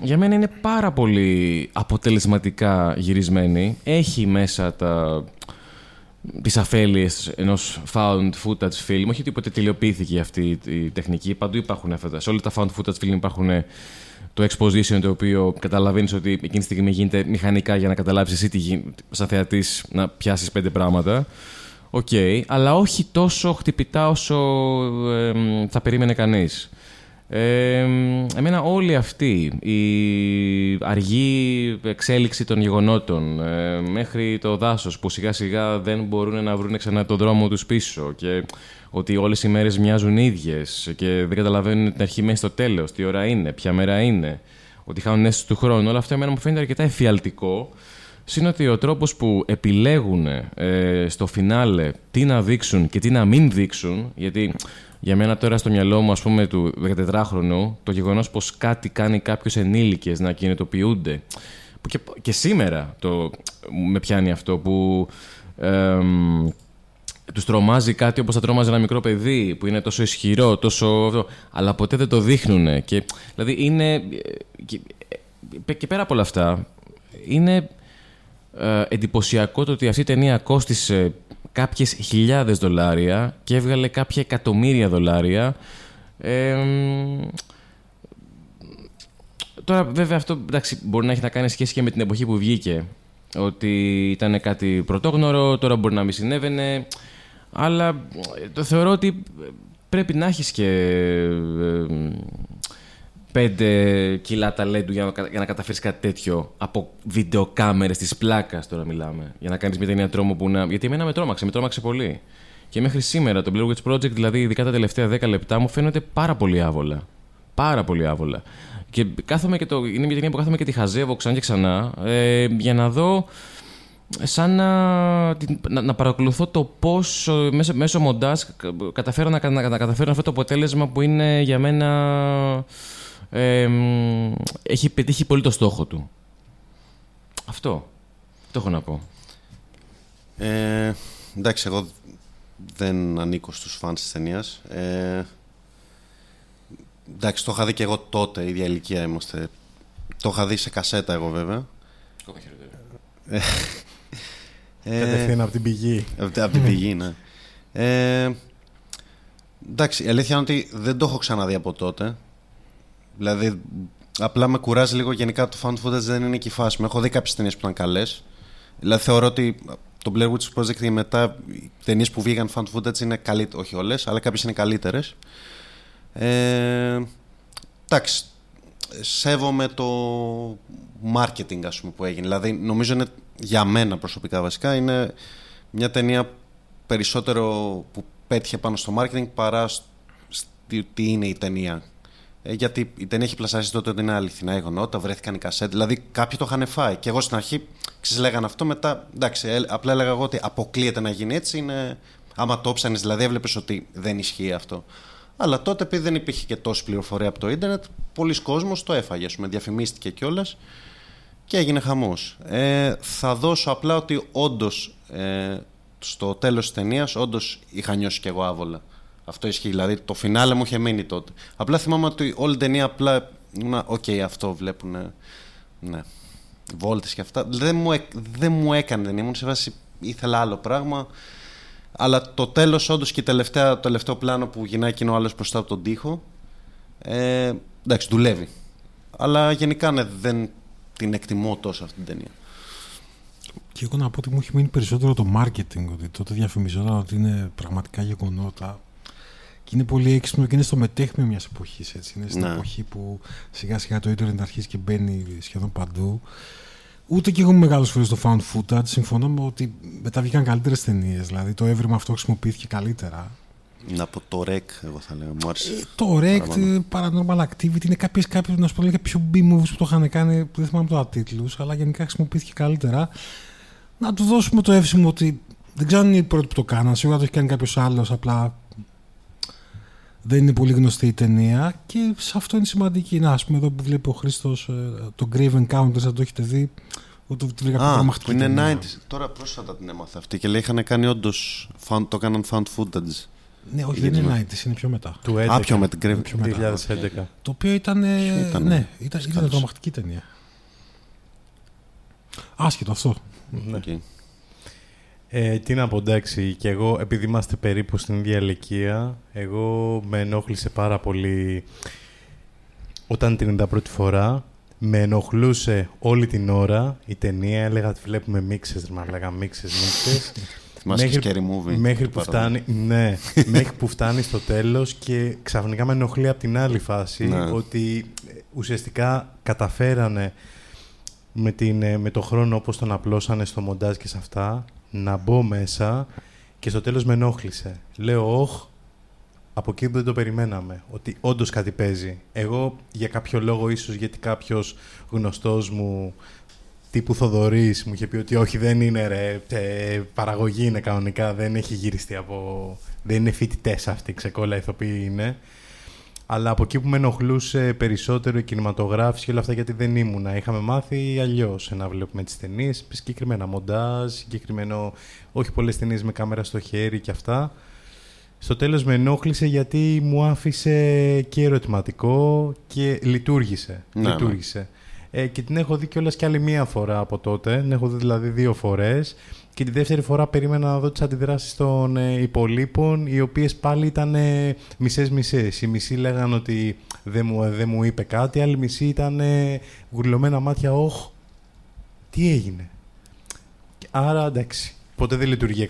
για μένα είναι πάρα πολύ αποτελεσματικά γυρισμένη. Έχει μέσα τα, τις αφέλειες ενός found footage film. Όχι ότι ποτέ τελειοποιήθηκε αυτή η τεχνική. Παντού υπάρχουν αυτά. Σε όλα τα found footage film υπάρχουν το exposition το οποίο καταλαβαίνεις ότι εκείνη τη στιγμή γίνεται μηχανικά για να καταλάβεις εσύ τι γίνει, σαν θεατής να πιάσεις πέντε πράγματα. Οκ, αλλά όχι τόσο χτυπητά όσο ε, θα περίμενε κανείς. Ε, εμένα όλη αυτή η αργή εξέλιξη των γεγονότων ε, μέχρι το δάσος που σιγά σιγά δεν μπορούν να βρουν ξανά το δρόμο τους πίσω και ότι όλες οι μέρες μοιάζουν ίδιες και δεν καταλαβαίνουν την αρχή μέχρι στο τέλος, τι ώρα είναι, ποια μέρα είναι, ότι χάνουν αίσθηση του χρόνου. Όλα αυτά εμένα μου φαίνεται αρκετά εφιαλτικό. Συν ότι ο τρόπος που επιλέγουν ε, στο φινάλε τι να δείξουν και τι να μην δείξουν, γιατί για μένα τώρα στο μυαλό μου, ας πούμε, του 14χρονου, το γεγονός πως κάτι κάνει κάποιος ενήλικες να κινητοποιούνται, που και, και σήμερα το, με πιάνει αυτό, που εμ, τους τρομάζει κάτι όπως θα τρόμαζε ένα μικρό παιδί, που είναι τόσο ισχυρό, τόσο... αυτό, αλλά ποτέ δεν το δείχνουν. Και, δηλαδή είναι... Και, και πέρα από όλα αυτά, είναι ε, εντυπωσιακό το ότι αυτή η ταινία κόστισε κάποιες χιλιάδες δολάρια και έβγαλε κάποια εκατομμύρια δολάρια. Ε, τώρα βέβαια αυτό εντάξει, μπορεί να έχει να κάνει σχέση και με την εποχή που βγήκε. Ότι ήταν κάτι πρωτόγνωρο, τώρα μπορεί να μην συνέβαινε. Αλλά ε, το θεωρώ ότι πρέπει να έχεις και ε, πέντε κιλά ταλέντου για να, κα- για να καταφέρεις κάτι τέτοιο από βιντεοκάμερες της πλάκας τώρα μιλάμε. Για να κάνεις μια ταινία τρόμο που να. Γιατί εμένα με τρόμαξε, με τρόμαξε πολύ. Και μέχρι σήμερα το Blair Witch Project, δηλαδή ειδικά τα τελευταία 10 λεπτά, μου φαίνονται πάρα πολύ άβολα. Πάρα πολύ άβολα. Και κάθομαι και το. Είναι μια ταινία που κάθομαι και τη χαζεύω ξανά και ξανά ε, για να δω σαν να, την- να, να παρακολουθώ το πώς ε, μέσω, μέσω μοντάζ κα- καταφέρω να, να, να καταφέρω αυτό το αποτέλεσμα που είναι για μένα ε, μ, έχει πετύχει πολύ το στόχο του. Αυτό. Το έχω να πω. Ε, εντάξει, εγώ δεν ανήκω στους φανς της ταινίας. Ε, εντάξει, το είχα δει και εγώ τότε, ίδια ηλικία είμαστε. Το είχα δει σε κασέτα εγώ βέβαια. Ε, Κατευθείαν από την πηγή. από, από την πηγή, ναι. Ε, εντάξει, η αλήθεια είναι ότι δεν το έχω ξαναδεί από τότε. Δηλαδή, απλά με κουράζει λίγο γενικά το found footage δεν είναι και η φάση μου. Έχω δει κάποιες ταινίες που ήταν καλές. Δηλαδή, θεωρώ ότι το Blair Witch Project και μετά οι ταινίες που βγήκαν fan footage είναι καλύτερε. Όχι όλες, αλλά κάποιες είναι καλύτερες. Ε, εντάξει. Σέβομαι το marketing ας πούμε, που έγινε. Δηλαδή, νομίζω είναι για μένα προσωπικά βασικά είναι μια ταινία περισσότερο που πέτυχε πάνω στο marketing παρά στο τι είναι η ταινία. Ε, γιατί η ταινία έχει πλασιάσει τότε ότι είναι αληθινά γεγονότα, βρέθηκαν οι κασέτ. Δηλαδή κάποιοι το είχαν φάει. Και εγώ στην αρχή λέγανε αυτό, μετά εντάξει, ε, απλά έλεγα εγώ ότι αποκλείεται να γίνει έτσι. Είναι, άμα το ψάχνεις, δηλαδή έβλεπες ότι δεν ισχύει αυτό. Αλλά τότε, επειδή δεν υπήρχε και τόση πληροφορία από το ίντερνετ, πολύς κόσμος το έφαγε, ας πούμε, διαφημίστηκε κιόλας και έγινε χαμός. Ε, θα δώσω απλά ότι όντως ε, στο τέλος της ταινίας, όντως είχα νιώσει κι εγώ άβολα. Αυτό ισχύει. Δηλαδή το φινάλε μου είχε μείνει τότε. Απλά θυμάμαι ότι όλη την ταινία απλά ήμουν, οκ, αυτό βλέπουν. Ναι. Βόλτες και αυτά. Δεν μου, έκ- δεν μου έκανε ταινία. Ήμουν σε βάση. ήθελα άλλο πράγμα. Αλλά το τέλος, όντως και η τελευταία, το τελευταίο πλάνο που γυρνάει εκείνο ο άλλος μπροστά από τον τοίχο. Ε, εντάξει, δουλεύει. Αλλά γενικά ναι, δεν την εκτιμώ τόσο αυτή την ταινία. Και εγώ να πω ότι μου έχει μείνει περισσότερο το marketing, ότι τότε διαφημιζόταν ότι είναι πραγματικά γεγονότα. Και είναι πολύ έξυπνο και είναι στο μετέχμιο μιας εποχής. Είναι στην Ναι. εποχή που σιγά σιγά το ίντερνετ αρχίζει και μπαίνει σχεδόν παντού. Ούτε και εγώ είμαι μεγάλος φίλο στο found footage. Συμφωνώ με ότι μετά βγήκαν καλύτερες ταινίες. Δηλαδή το έβριμα αυτό χρησιμοποιήθηκε καλύτερα. Να πω το REC, εγώ θα λέω. Μου άρεσε. Ε, Το RECT, παραπάνω. Paranormal Activity, είναι κάποιες κάποιες, να σου πω λέγα πιο B-movies που το είχαν κάνει, που δεν θυμάμαι τώρα τίτλους, αλλά γενικά χρησιμοποιήθηκε καλύτερα. Να του δώσουμε το εύσημο ότι δεν ξέρω αν είναι οι πρώτοι που το κάναν, σίγουρα το έχει κάνει κάποιος άλλος, απλά δεν είναι πολύ γνωστή η ταινία και σε αυτό είναι σημαντική. Να, ας πούμε εδώ που βλέπει ο Χρήστος το Grave Encounters, αν το έχετε δει, εγώ το τη λέγα πιο Α, τρομακτική που είναι ταινία. 90s. Τώρα πρόσφατα την έμαθα αυτή και λέει είχαν κάνει όντως. Το έκαναν found footage. Ναι, όχι, Για δεν τη είναι 90s, είναι πιο μετά. Του 11, Α, πιο με την Grave. Πιο μετά. 2011. Το οποίο ήταν. ε, Ποιο ήταν, ναι, ήταν, σκάλος; ήταν τρομακτική ταινία. Άσχετο αυτό. Ναι. Οκ. Ε, τι να πω, εντάξει, και εγώ, επειδή είμαστε περίπου στην ίδια ηλικία, εγώ με ενόχλησε πάρα πολύ όταν την είδα πρώτη φορά. Με ενοχλούσε όλη την ώρα η ταινία. Έλεγα ότι βλέπουμε μίξες, μα λέγα μίξες, μίξες. Θυμάσαι και scary movie. Μέχρι του που, παρόμοιου. φτάνει, ναι, μέχρι που φτάνει στο τέλος και ξαφνικά με ενοχλεί από την άλλη φάση Ναι. ότι ε, ουσιαστικά καταφέρανε με, την, ε, με το χρόνο όπως τον απλώσανε στο μοντάζ και σε αυτά να μπω μέσα και στο τέλος με ενόχλησε. Λέω, όχ, από εκεί που δεν το περιμέναμε, ότι όντως κάτι παίζει. Εγώ για κάποιο λόγο, ίσως γιατί κάποιος γνωστός μου τύπου Θοδωρής μου είχε πει ότι όχι δεν είναι ρε, ε, παραγωγή είναι κανονικά, δεν έχει γυριστεί από... δεν είναι φοιτητές αυτοί, ξεκόλα ηθοποιοί είναι. Αλλά από εκεί που με ενοχλούσε περισσότερο η κινηματογράφηση και όλα αυτά γιατί δεν ήμουνα. Είχαμε μάθει αλλιώς να βλέπουμε τις ταινίες, συγκεκριμένα μοντάζ, συγκεκριμένο. Όχι πολλές ταινίες με κάμερα στο χέρι και αυτά. Στο τέλος με ενόχλησε γιατί μου άφησε και ερωτηματικό και λειτουργήσε. Ναι, ναι. λειτουργήσε. Ε, και την έχω δει κιόλας κι άλλη μία φορά από τότε. Την έχω δει δηλαδή δύο φορές. Και τη δεύτερη φορά περίμενα να δω τις αντιδράσεις των ε, υπολείπων, οι οποίες πάλι ήταν ε, μισές-μισές. Οι μισοί λέγαν ότι δεν μου, δεν μου είπε κάτι, άλλοι μισοί ήταν ε, γουρλωμένα μάτια, όχ, τι έγινε. Και Άρα εντάξει, ποτέ δεν λειτουργεί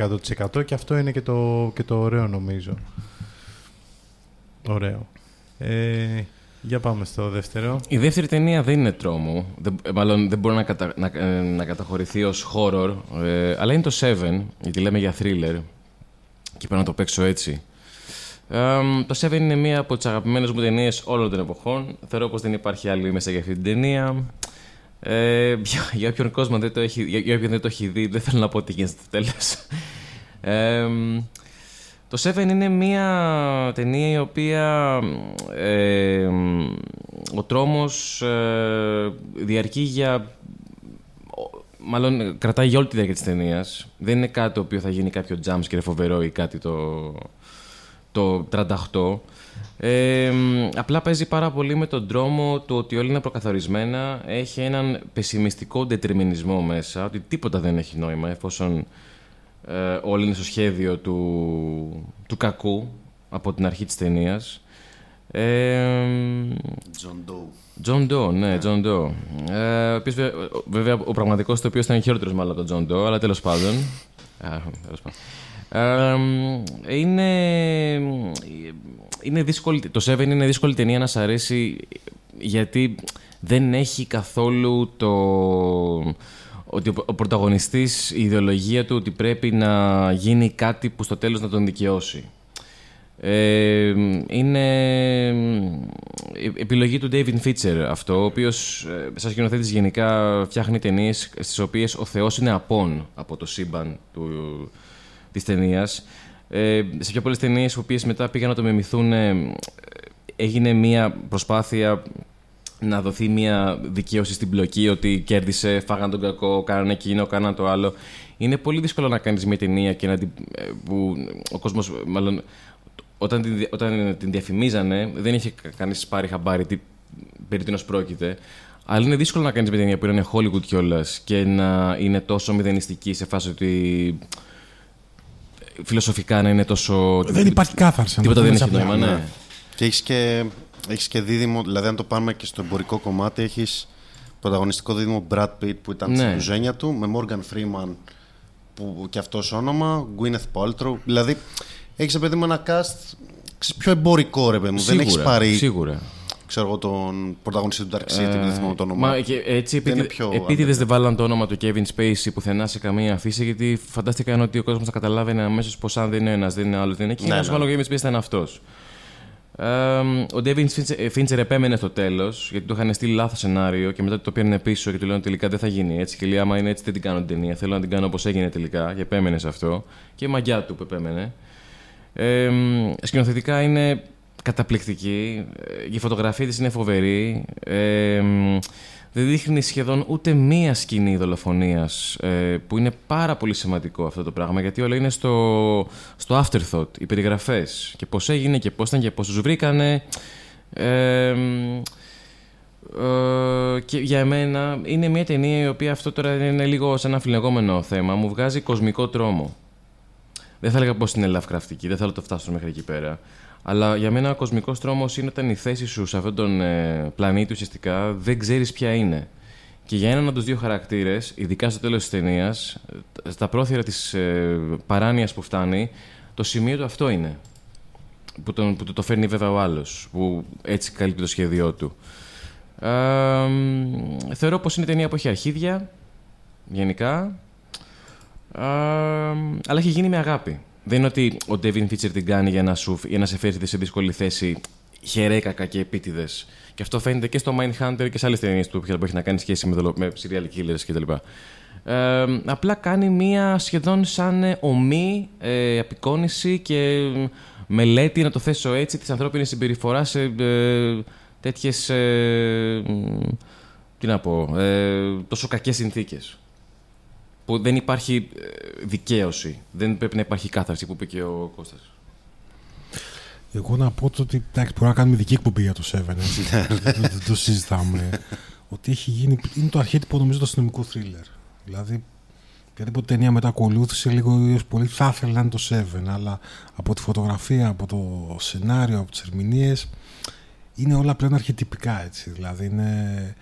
100% και αυτό είναι και το, και το ωραίο νομίζω. Ωραίο. Ε, για πάμε στο δεύτερο. Η δεύτερη ταινία δεν είναι τρόμο. Δεν, ε, μάλλον δεν μπορεί να, κατα, να, ε, να καταχωρηθεί ως horror. ε, αλλά είναι το Seven, γιατί λέμε για thriller. Και πρέπει να το παίξω έτσι. Ε, το Seven είναι μία από τις αγαπημένες μου ταινίες όλων των εποχών. Θεωρώ πως δεν υπάρχει άλλη μέσα για αυτή την ταινία. Ε, για, για όποιον κόσμο δεν το έχει, για, για όποιον δεν το έχει δει, δεν θέλω να πω τι γίνεται στο τέλος. Ε, το Seven είναι μια ταινία η οποία ε, ο τρόμος ε, διαρκεί για... Μάλλον ε, κρατάει για όλη τη διάρκεια της ταινίας. Δεν είναι κάτι το οποίο θα γίνει κάποιο jumpscare φοβερό ή κάτι το, το 38. Ε, απλά παίζει πάρα πολύ με τον τρόμο του ότι όλα είναι προκαθορισμένα. Έχει έναν πεσημιστικό δετερμινισμό μέσα, ότι τίποτα δεν έχει νόημα εφόσον ε, όλοι είναι στο σχέδιο του, του κακού από την αρχή της ταινίας. Ε, John Doe. John Doe, ναι, John Doe. Ε, ο οποίος, βε- βέβαια, ο πραγματικός το οποίος ήταν χειρότερος μάλλον από τον John Doe, αλλά τέλος πάντων. Α, τέλος πάντων. Ε, είναι, είναι δύσκολη, το Seven είναι δύσκολη ταινία να σ' αρέσει γιατί δεν έχει καθόλου το ότι ο, ο πρωταγωνιστής η ιδεολογία του ότι πρέπει να γίνει κάτι που στο τέλος να τον δικαιώσει. Ε, είναι ε, επιλογή του David Fincher αυτό, ο οποίος ε, σαν σκηνοθέτης γενικά φτιάχνει ταινίες στις οποίες ο Θεός είναι απόν από το σύμπαν του, της ταινίας. Ε, σε πιο πολλές ταινίες, οι οποίες μετά πήγαν να το μιμηθούν, ε, έγινε μια προσπάθεια να δοθεί μια δικαίωση στην πλοκή ότι κέρδισε, φάγαν τον κακό, κάνανε εκείνο, κάναν το άλλο. Είναι πολύ δύσκολο να κάνεις μια ταινία και να την, ε, που ο κόσμος, μάλλον, όταν την, δια- όταν την διαφημίζανε, δεν είχε κα- κανείς πάρει χαμπάρι τι, περί τίνος πρόκειται. Αλλά είναι δύσκολο να κάνεις μια ταινία που είναι Hollywood κιόλας και να είναι τόσο μηδενιστική σε φάση ότι φιλοσοφικά να είναι τόσο. Δεν υπάρχει κάθαρση. να Τίποτα το δεν πούμε έχει έτσι νόημα, απλά. ναι. Και έχεις και, έχεις και δίδυμο, δηλαδή αν το πάμε και στο εμπορικό κομμάτι, έχεις πρωταγωνιστικό δίδυμο Brad Pitt που ήταν Ναι. στην κουζένια του, με Morgan Freeman που και αυτός όνομα, Gwyneth Paltrow. Δηλαδή έχεις παιδί μου ένα cast ξέρεις, πιο εμπορικό ρε παιδί μου. δεν έχεις Σίγουρα, πάρει Σίγουρα. ξέρω εγώ, τον πρωταγωνιστή του Dark City, δεν θυμάμαι το όνομα. Μα και έτσι Δεν είναι επίτηδε, πιο επίτηδες δεν βάλαν το όνομα του Kevin Spacey πουθενά σε καμία αφήση γιατί φαντάστηκαν ότι ο κόσμος θα καταλάβαινε αμέσως πως αν δεν είναι ένας, δεν είναι άλλο, δεν είναι εκεί. Ναι, Ναι, ναι. μάλλον ο Kevin Spacey ήταν αυτός. Ο David Fincher- Fincher επέμενε στο τέλος γιατί του είχαν στείλει λάθος σενάριο και μετά το πήραν πίσω και του λένε τελικά δεν θα γίνει έτσι. Και λέει: Άμα είναι έτσι, δεν την κάνω την ταινία. Θέλω να την κάνω όπως έγινε τελικά. Και επέμενε σε αυτό. Και η μαγιά του που επέμενε. Ε, σκηνοθετικά είναι καταπληκτική. Ε, Η φωτογραφία της είναι φοβερή. Ε, δεν δείχνει σχεδόν ούτε μία σκηνή δολοφονίας, ε, που είναι πάρα πολύ σημαντικό αυτό το πράγμα, γιατί όλα είναι στο, στο afterthought, οι περιγραφές και πώς έγινε και πώς ήταν και πώς τους βρήκανε. Ε, ε, και για εμένα είναι μια ταινία η οποία αυτό τώρα είναι λίγο σαν ένα φιλεγόμενο θέμα. Μου βγάζει κοσμικό τρόμο. Δεν θα έλεγα πως είναι Lovecraftική, δεν θέλω να το φτάσω μέχρι εκεί πέρα. Αλλά για μένα ο κοσμικός τρόμος είναι όταν η θέση σου σε αυτόν τον ε, πλανήτη ουσιαστικά δεν ξέρεις ποια είναι. Και για έναν από τους δύο χαρακτήρες, ειδικά στο τέλος της ταινίας, στα πρόθυρα της ε, παράνοιας που φτάνει, το σημείο του αυτό είναι. Που, τον, που του το φέρνει βέβαια ο άλλος, που έτσι καλύπτει το σχέδιό του. Ε, μ, θεωρώ πως είναι ταινία που έχει αρχίδια, γενικά, Α, αλλά έχει γίνει με αγάπη. Δεν είναι ότι ο Ντέβιν Φίτσερ την κάνει για να, σου, για να σε φέρει σε δύσκολη θέση χερέκακα και επίτηδες. Και αυτό φαίνεται και στο Mindhunter και σε άλλες ταινίες του που έχει να κάνει σχέση με, δολο, με serial killers κτλ. Ε, απλά κάνει μία σχεδόν σαν ε, ομή ε, απεικόνηση και μελέτη, να το θέσω έτσι, της ανθρώπινης συμπεριφοράς σε ε, τέτοιες, ε, μ, τι να πω, ε, τόσο κακές συνθήκες που δεν υπάρχει ε, δικαίωση. Δεν πρέπει να υπάρχει κάθαρση που είπε και ο Κώστας. Εγώ να πω το ότι εντάξει, μπορούμε να κάνουμε ειδική εκπομπή για το Seven. έτσι. δεν, δεν το συζητάμε. ότι έχει γίνει. Είναι το αρχέτυπο νομίζω του αστυνομικού θρίλερ. Δηλαδή, οποιαδήποτε ταινία μετακολούθησε λίγο ή πολύ θα ήθελε να είναι το Seven. Αλλά από τη φωτογραφία, από το σενάριο, από τις ερμηνείες, είναι όλα πλέον αρχετυπικά έτσι. Δηλαδή, είναι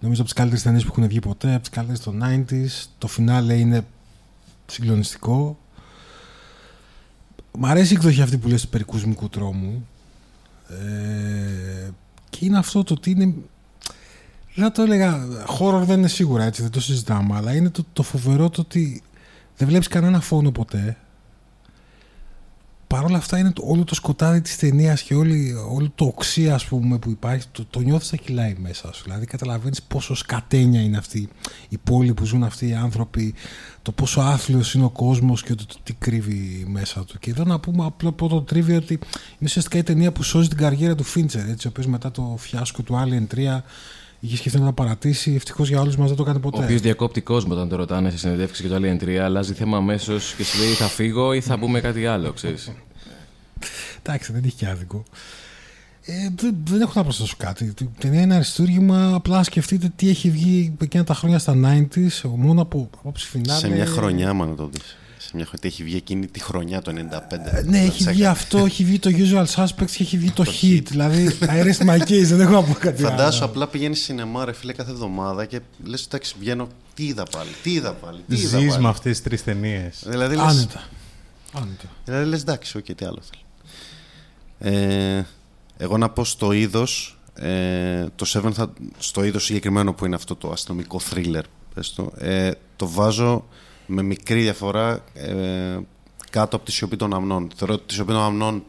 νομίζω από τις καλύτερες ταινίες που έχουν βγει ποτέ, από τις καλύτερες των 90s. Το φινάλε είναι συγκλονιστικό. Μ' αρέσει η εκδοχή αυτή που λες του περικοσμικού τρόμου. Ε, και είναι αυτό το ότι είναι... Δεν το έλεγα, horror δεν είναι σίγουρα έτσι, δεν το συζητάμε, αλλά είναι το, το φοβερό το ότι δεν βλέπεις κανένα φόνο ποτέ. Παρ' όλα αυτά είναι το, όλο το σκοτάδι της ταινίας και όλη, όλο το οξύ ας πούμε που υπάρχει, το, το νιώθεις να κυλάει μέσα σου. Δηλαδή καταλαβαίνεις πόσο σκατένια είναι αυτή η πόλη που ζουν αυτοί οι άνθρωποι, το πόσο άθλιος είναι ο κόσμος και το, το τι κρύβει μέσα του. Και εδώ να πούμε απλό από το τρίβει ότι είναι ουσιαστικά η ταινία που σώζει την καριέρα του Φίντσερ, έτσι, ο οποίος μετά το φιάσκο του Alien 3 είχε σκεφτεί να τα παρατήσει, ευτυχώς για όλους μας δεν το έκανε ποτέ. Ο οποίος διακόπτει κόσμο όταν το ρωτάνε σε συνεντεύξεις και το Alien 3, αλλάζει θέμα αμέσως και σου λέει θα φύγω ή θα πούμε κάτι άλλο, ξέρεις. Εντάξει, δεν έχει και άδικο. Ε, δεν, δεν έχω να προσθέσω κάτι. Η ταινία είναι αριστούργημα. Απλά σκεφτείτε τι έχει βγει εκείνα τα χρόνια στα 90s. Μόνο από άποψη φινάλε. Σε μια χρονιά, άμα να το δεις. Σε μια χρονιά έχει βγει εκείνη τη χρονιά το 95. Ε, ναι, έχει βγει αυτό, έχει βγει το Usual Suspects και έχει βγει το Heat. Δηλαδή, I rest my case, δεν έχω να πω κάτι Φαντάσου άλλο. απλά πηγαίνει σινεμά, ρε φίλε, κάθε εβδομάδα και λες: Εντάξει, βγαίνω. Τι είδα πάλι, τι είδα πάλι. Τι είδα Ζεις πάλι. με αυτές τις τρεις ταινίες. Δηλαδή λες, Άνετα. Άνετα. δηλαδή λες εντάξει, οκ, τι άλλο θέλω. Ε, εγώ να πω στο είδος. Ε, το Seven θα, στο είδος συγκεκριμένο που είναι αυτό το αστυνομικό thriller πες το, ε, το βάζω με μικρή διαφορά ε, κάτω από τη σιωπή των αμνών θεωρώ ότι τη σιωπή των αμνών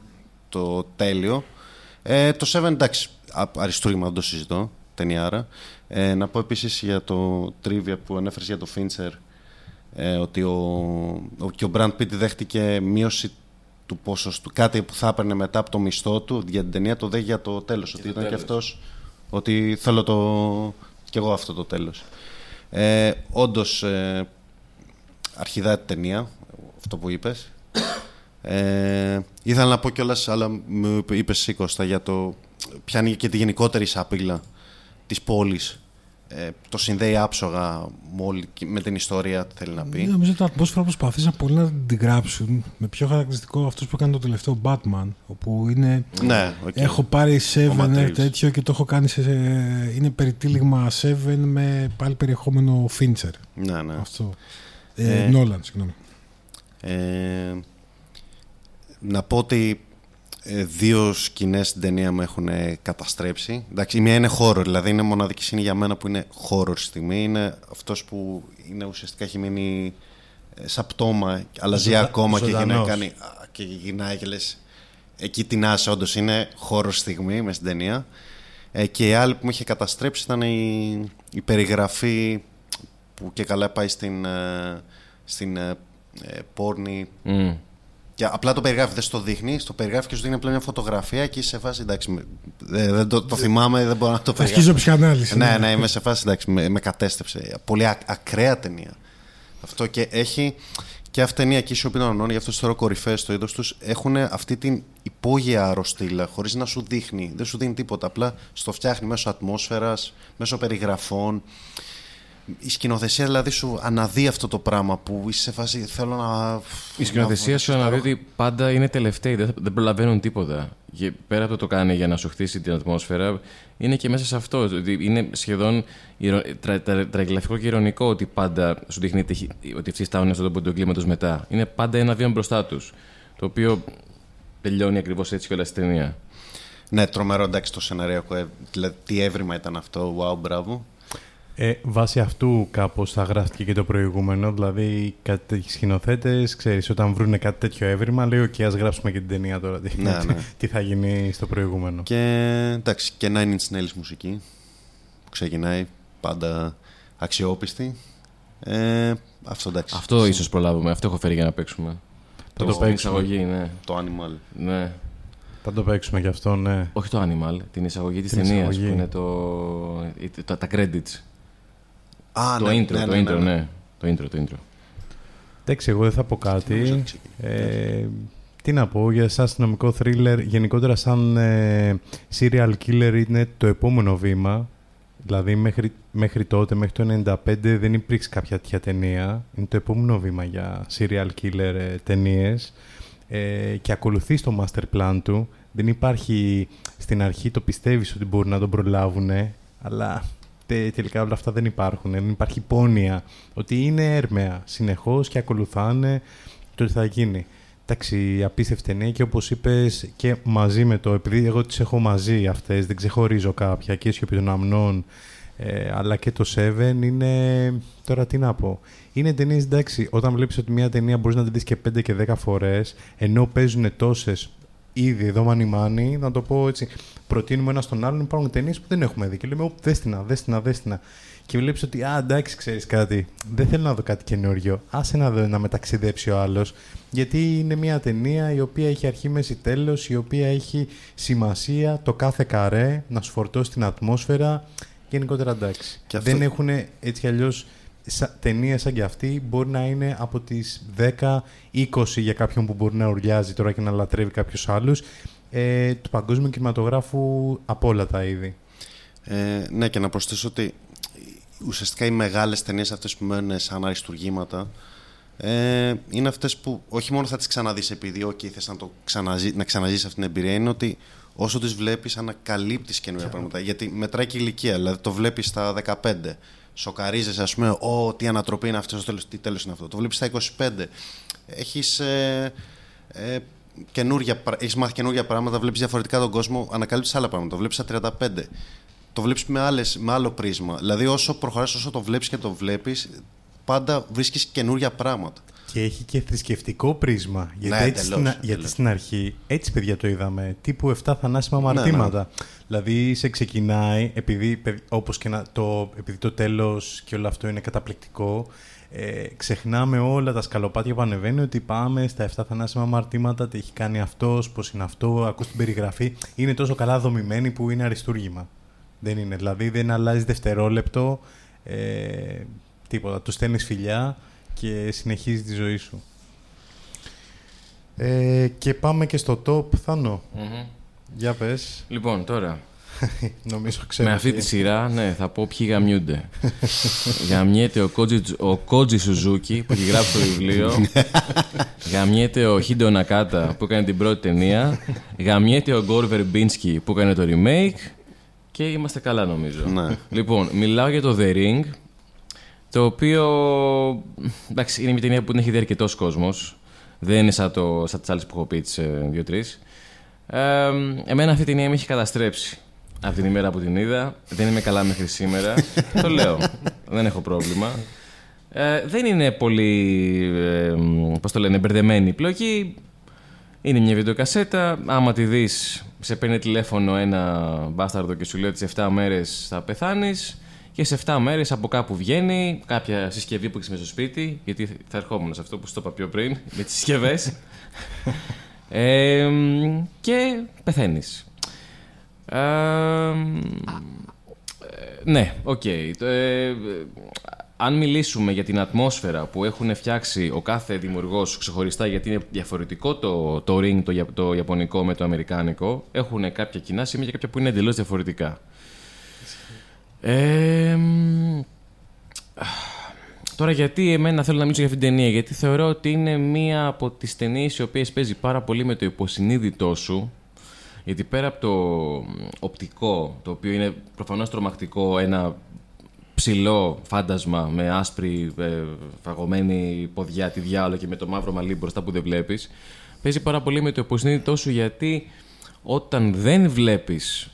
το τέλειο ε, το Seven εντάξει α- αριστούργημα δεν το συζητώ ταινιάρα ε, να πω επίσης για το trivia που ανέφερες για το Fincher ε, ότι ο, ο, και ο Brand Pitt δέχτηκε μείωση του ποσοστού, κάτι που θα έπαιρνε μετά από το μισθό του για την ταινία, το δέχει για το τέλος. Ότι ήταν και αυτός, ότι θέλω το, κι εγώ αυτό το τέλος. Ε, όντως, ε, αρχιδά την ταινία, αυτό που είπες. Ε, ήθελα να πω κιόλας, αλλά μου είπες εσύ Κώστα, για το πιάνει και τη γενικότερη σάπηλα της πόλης. Ε, το συνδέει άψογα με, όλη- με την ιστορία, θέλει να πει. Νομίζω ότι τα ατμόσφαιρα προσπαθήσαν πολύ να την γράψουν. Με πιο χαρακτηριστικό αυτός που έκανε το τελευταίο Batman. Όπου είναι. Ναι, οκ. Έχω πάρει Ο 7 Matt ε, Reeves. τέτοιο και το έχω κάνει σε. Είναι περιτύλιγμα 7 με πάλι περιεχόμενο Fincher. Ναι, ναι. Αυτό. Ε, Ε, Nolan, συγγνώμη. Ε, να πω ότι ε, δύο σκηνές στην ταινία με έχουν ε, καταστρέψει. Εντάξει, η μία είναι horror, δηλαδή είναι μοναδική σκηνή για μένα που είναι horror στιγμή. Είναι αυτός που είναι ουσιαστικά έχει μείνει ε, σαν πτώμα, αλλά ζει Ζωτα- ακόμα και, ζωντανός. γυρνάει, κάνει, α, και γυρνάει και λες εκεί την άσε, όντως είναι horror στιγμή μες στην ταινία. Ε, και η άλλη που με είχε καταστρέψει ήταν η, η περιγραφή που και καλά πάει στην, ε, στην ε, ε, πόρνη Μμ. και απλά το περιγράφει, δεν στο δείχνει. Στο περιγράφει και σου δίνει απλά μια φωτογραφία και είσαι σε φάση εντάξει. με- ε, δεν το, το θυμάμαι, δεν μπορώ να το Θα περιγράψω. αρχίζω ψυχανάλυση. Ναι, ναι, είμαι σε φάση εντάξει, με, με κατέστρεψε. Πολύ α- ακραία ταινία. Αυτό και έχει και αυτή η ταινία και η Σιωπή των Ανών, γι' αυτό τι θεωρώ κορυφαίε στο είδος τους, έχουν αυτή την υπόγεια αρρωστήλα, χωρίς να σου δείχνει. Δεν σου δίνει τίποτα. Απλά στο φτιάχνει μέσω ατμόσφαιρας, μέσω περιγραφών. Η σκηνοθεσία δηλαδή σου αναδεί αυτό το πράγμα που είσαι σε φάση θέλω να. Η σκηνοθεσία σου αναδεί ότι πάντα είναι τελευταίοι, δεν, δεν προλαβαίνουν τίποτα. Και πέρα από το το κάνει για να σου χτίσει την ατμόσφαιρα, είναι και μέσα σε αυτό. Ότι είναι σχεδόν ειρω- τρα, τρα, τραγελαφικό και ειρωνικό ότι πάντα σου δείχνει ότι έχει- ότι αυτοί φτάνουν στον τόπο του εγκλήματος μετά. Είναι πάντα ένα βήμα μπροστά τους. Το οποίο τελειώνει ακριβώς έτσι και όλα στην ταινία. Ναι, τρομερό εντάξει το σεναριακό. ε, Δηλαδή, τι εύρημα ήταν αυτό. Wow, μπράβο. Ε, βάσει αυτού κάπως θα γράφτηκε και το προηγούμενο. Δηλαδή, κάτι τέτοιοι σκηνοθέτες, ξέρεις, όταν βρουν κάτι τέτοιο εύρημα, λέει: Οκ, ας γράψουμε και την ταινία τώρα. Τι, Ναι, ναι. τι θα γίνει στο προηγούμενο. Και εντάξει, και Nine Inch Nails μουσική που ξεκινάει πάντα αξιόπιστη. Ε, αυτό εντάξει. Αυτό ίσως προλάβουμε. Αυτό έχω φέρει για να παίξουμε. Θα το στην παίξουμε. εισαγωγή, ναι. Το Animal. ναι. Θα το παίξουμε κι αυτό, ναι. Όχι το Animal, την εισαγωγή της Την ταινίας που εισαγωγή. είναι το. τα, τα credits. Α, το ναι, intro, ναι, το ναι, intro, ναι. ναι. Το intro, το intro. Εντάξει, εγώ δεν θα πω κάτι. νομίζω ότι ξεκινάει. Ε, τι να πω, για σαν αστυνομικό θρίλερ, γενικότερα σαν ε, serial killer είναι το επόμενο βήμα. Δηλαδή μέχρι, μέχρι τότε, μέχρι το 95 δεν υπήρξε κάποια τέτοια ταινία. Είναι το επόμενο βήμα για serial killer ε, ταινίες. Ε, και ακολουθεί το master plan του. Δεν υπάρχει στην αρχή το πιστεύεις ότι μπορούν να τον προλάβουν, αλλά τε- τελικά όλα αυτά δεν υπάρχουν. Δεν υπάρχει πόνοια ότι είναι έρμεα συνεχώς και ακολουθάνε το τι θα γίνει. Εντάξει, απίστευτη ταινία και όπως είπες και μαζί με το, επειδή εγώ τις έχω μαζί αυτές, δεν ξεχωρίζω κάποια και η Σιωπή των Αμνών, ε, αλλά και το Seven είναι, τώρα τι να πω, είναι ταινίες εντάξει, όταν βλέπεις ότι μια ταινία μπορείς να την δεις και 5 και 10 φορές, ενώ παίζουν τόσες ήδη εδώ μάνι μάνι, να το πω έτσι, προτείνουμε ένα στον άλλον, υπάρχουν ταινίες που δεν έχουμε δει και λέμε, «Ω, δες την, να, δες την, να, δες την. να». Και βλέπεις ότι, α, εντάξει, ξέρεις κάτι, δεν θέλω να δω κάτι καινούριο, άσε να, δω, να μεταξιδέψει ο άλλος, γιατί είναι μια ταινία η οποία έχει αρχή, μέση, τέλος, η οποία έχει σημασία το κάθε καρέ, να σου φορτώσει την ατμόσφαιρα, γενικότερα εντάξει. Και αυτό- Δεν έχουν έτσι κι αλλιώς ταινίες σαν και αυτή μπορεί να είναι από τις 10-20 για κάποιον που μπορεί να ουρλιάζει τώρα και να λατρεύει κάποιους άλλους ε, του παγκόσμιου κινηματογράφου από όλα τα είδη. Ε, ναι, και να προσθέσω ότι ουσιαστικά οι μεγάλες ταινίες αυτές που μένουν σαν αριστουργήματα ε, είναι αυτές που όχι μόνο θα τις ξαναδείς επειδή okay, θες να, το ξαναζεί, να ξαναζείς αυτή την εμπειρία, είναι ότι όσο τις βλέπεις ανακαλύπτεις καινούργια πράγματα. Γιατί μετράει και η ηλικία, δηλαδή το βλέπεις στα 15. Σοκαρίζεσαι, ας πούμε, «Ω, τι ανατροπή είναι αυτός, στο τέλος, τι τέλος είναι αυτό». Το βλέπεις στα 25. Έχεις, ε, ε, καινούργια, πρα- έχεις μάθει καινούργια πράγματα, βλέπεις διαφορετικά τον κόσμο, ανακαλύπτεις άλλα πράγματα. Το βλέπεις στα 35. Το βλέπεις με, άλλες, με άλλο πρίσμα. Δηλαδή όσο προχωράς, όσο το βλέπεις και το βλέπεις, πάντα βρίσκεις καινούργια πράγματα. Και έχει και θρησκευτικό πρίσμα. Γιατί, Ναι, έτσι, εντελώς, στην, γιατί εντελώς. στην αρχή, έτσι παιδιά το είδαμε, τύπου 7 θανάσιμα Ναι, αμαρτήματα. Δηλαδή σε ξεκινάει, επειδή, παιδ- όπως και να, το, επειδή το τέλος και όλο αυτό είναι καταπληκτικό, ε, ξεχνάμε όλα τα σκαλοπάτια που ανεβαίνει ότι πάμε στα 7 θανάσιμα αμαρτήματα, τι έχει κάνει αυτός, πώς είναι αυτό, ακούς την περιγραφή. Είναι τόσο καλά δομημένη που είναι αριστούργημα. Δεν είναι, δηλαδή δεν αλλάζει δευτερόλεπτο, ε, τίποτα. Του στέλνεις φιλιά και συνεχίζει τη ζωή σου. Ε, και πάμε και στο top, Θάνο. Μμμ. Για πες. Λοιπόν, τώρα, Νομίζω ξέρω. με αυτή τι. τη σειρά, ναι, θα πω ποιοι γαμιούνται. Γαμιέται ο Κότζι, ο Κότζι Σουζούκι που έχει γράψει το βιβλίο. Γαμιέται ο Χίντο Νακάτα που έκανε την πρώτη ταινία. Γαμιέται ο Γκόρ Βερμπίνσκι που έκανε το remake. Και είμαστε καλά νομίζω. Ναι. Λοιπόν, μιλάω για το The Ring. Το οποίο. Εντάξει, είναι μια ταινία που την έχει δει αρκετός κόσμος. Δεν είναι σαν, το, σαν τις άλλες που έχω πει, τις ε, δύο-τρεις. Ε, εμένα αυτή η ταινία με έχει καταστρέψει. Από την ημέρα που την είδα. Δεν είμαι καλά μέχρι σήμερα. το λέω. Δεν έχω πρόβλημα. Ε, δεν είναι πολύ, ε, πώς το λένε, μπερδεμένη η πλοκή. Είναι μια βιντεοκασέτα. Άμα τη δεις, σε παίρνει τηλέφωνο ένα μπάσταρδο και σου λέει ότι σε 7 μέρες θα πεθάνεις. Και σε 7 μέρες από κάπου βγαίνει κάποια συσκευή που έχεις μέσα στο σπίτι. Γιατί θα ερχόμουν σε αυτό που σου το είπα πιο πριν, με τις συσκευές. Ε, και πεθαίνεις. Ε, ε, ναι, οκ. Το, ε, αν μιλήσουμε για την ατμόσφαιρα που έχουν φτιάξει ο κάθε δημιουργός ξεχωριστά γιατί είναι διαφορετικό το, το ring το, Ια- το ιαπωνικό με το αμερικάνικο έχουν κάποια κοινά σημεία και κάποια που είναι εντελώς διαφορετικά. Ε, μ, Τώρα, γιατί εμένα θέλω να μιλήσω για αυτήν την ταινία, Γιατί θεωρώ ότι είναι μία από τις ταινίες οι οποίες παίζει πάρα πολύ με το υποσυνείδητό σου. Γιατί πέρα από το μ, οπτικό, το οποίο είναι προφανώς τρομακτικό, ένα ψηλό φάντασμα με άσπρη ε, φαγωμένη ποδιά, τη διάολο και με το μαύρο μαλλί μπροστά που δεν βλέπεις, παίζει πάρα πολύ με το υποσυνείδητό σου γιατί όταν δεν βλέπεις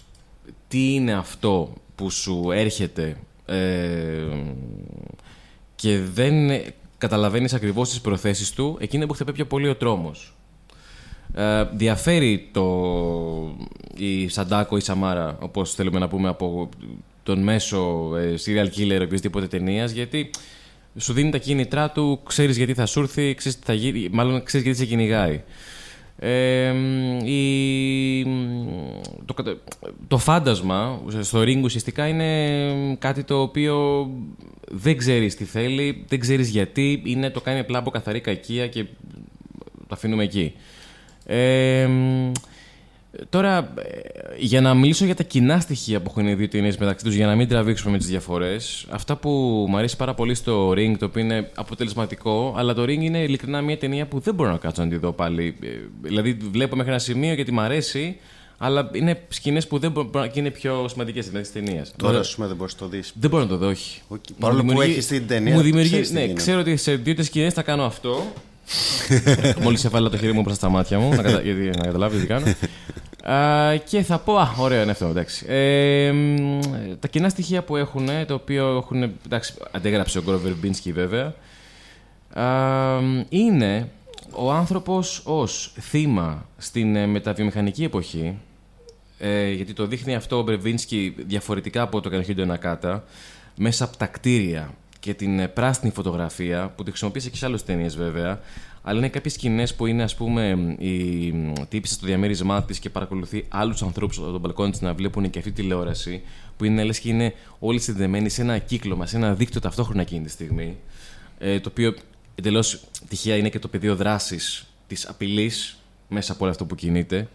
τι είναι αυτό που σου έρχεται ε, και δεν καταλαβαίνεις ακριβώς τις προθέσεις του, εκείνη που χτυπάει πιο πολύ ο τρόμος. Ε, διαφέρει το, η Σαντάκο ή Σαμάρα, όπως θέλουμε να πούμε, από τον μέσο ε, serial killer οποιοδήποτε ταινίας, γιατί σου δίνει τα κίνητρά του, ξέρεις γιατί θα σου έρθει, ξέρεις τι θα γίνει, μάλλον ξέρεις γιατί σε κυνηγάει. Ε, η, το, κατα- το φάντασμα στο ring ουσιαστικά είναι κάτι το οποίο δεν ξέρεις τι θέλει, δεν ξέρεις γιατί, είναι, το κάνει απλά από καθαρή κακία και το αφήνουμε εκεί. Ε, τώρα, ε, για να μιλήσω για τα κοινά στοιχεία που έχουν οι δύο ταινίες μεταξύ τους, για να μην τραβήξουμε με τις διαφορές, αυτά που μου αρέσει πάρα πολύ στο Ring, το οποίο είναι αποτελεσματικό, αλλά το Ring είναι ειλικρινά μια ταινία που δεν μπορώ να κάτσω να τη δω πάλι. Ε, Δηλαδή, βλέπω μέχρι ένα σημείο γιατί μου αρέσει, αλλά είναι σκηνές που δεν μπορώ και είναι πιο σημαντικές δηλαδή, της ταινίας. Τώρα, ας πούμε, δεν μπορείς να το δεις. Δεν μπορώ να το δω, όχι. Οκ. Παρόλο Μου που δημιουργεί- έχεις την ταινία, Μου δημιουργεί. ξέρεις τι Ναι, γίνεται. ξέρω ότι σε δύο-τρεις σκηνές θα κάνω αυτό. Μόλις έβαλα το χέρι μου μπροστά στα μάτια μου, να, κατα... γιατί, να καταλάβει τι κάνω. Α, και θα πω, α, ωραίο είναι αυτό, εντάξει. Ε, μ, τα κοινά στοιχεία που έχουν, το οποίο έχουν, εντάξει, αντέγραψε ο Γκρόβερ Μπίνσκι βέβαια, α, είναι ο άνθρωπος ως θύμα στην ε, μεταβιομηχανική εποχή, ε, γιατί το δείχνει αυτό ο Μπρεβίνσκι διαφορετικά από το Κανοχίντο Νακάτα, μέσα από τα κτίρια και την ε, πράσινη φωτογραφία, που τη χρησιμοποίησε και σε άλλες ταινίες βέβαια, αλλά είναι κάποιες σκηνές που είναι, ας πούμε, η τύπησα στο διαμέρισμά της και παρακολουθεί άλλους ανθρώπους από τον μπαλκόνι της να βλέπουν και αυτή τη τηλεόραση, που είναι λες και είναι όλοι συνδεμένοι σε ένα κύκλωμα, σε ένα δίκτυο ταυτόχρονα εκείνη τη στιγμή. Ε, το οποίο εντελώς τυχαία είναι και το πεδίο δράσης της απειλής μέσα από όλο αυτό που κινείται.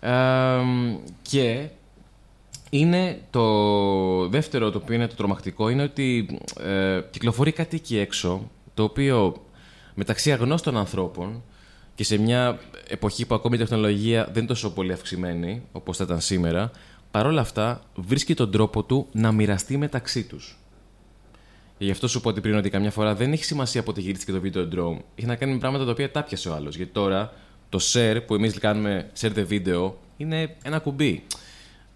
Ε, και είναι το δεύτερο το οποίο είναι το τρομακτικό είναι ότι ε, κυκλοφορεί κάτι εκεί έξω το οποίο μεταξύ αγνώστων ανθρώπων και σε μια εποχή που ακόμη η τεχνολογία δεν είναι τόσο πολύ αυξημένη όπως θα ήταν σήμερα, παρόλα αυτά βρίσκει τον τρόπο του να μοιραστεί μεταξύ τους. Και γι' αυτό σου πω ότι πριν ότι καμιά φορά δεν έχει σημασία πότε γυρίστηκε το βίντεο drone. Έχει να κάνει με πράγματα τα οποία τα πιασε ο άλλος. Γιατί τώρα το share που εμείς κάνουμε share the video είναι ένα κουμπί.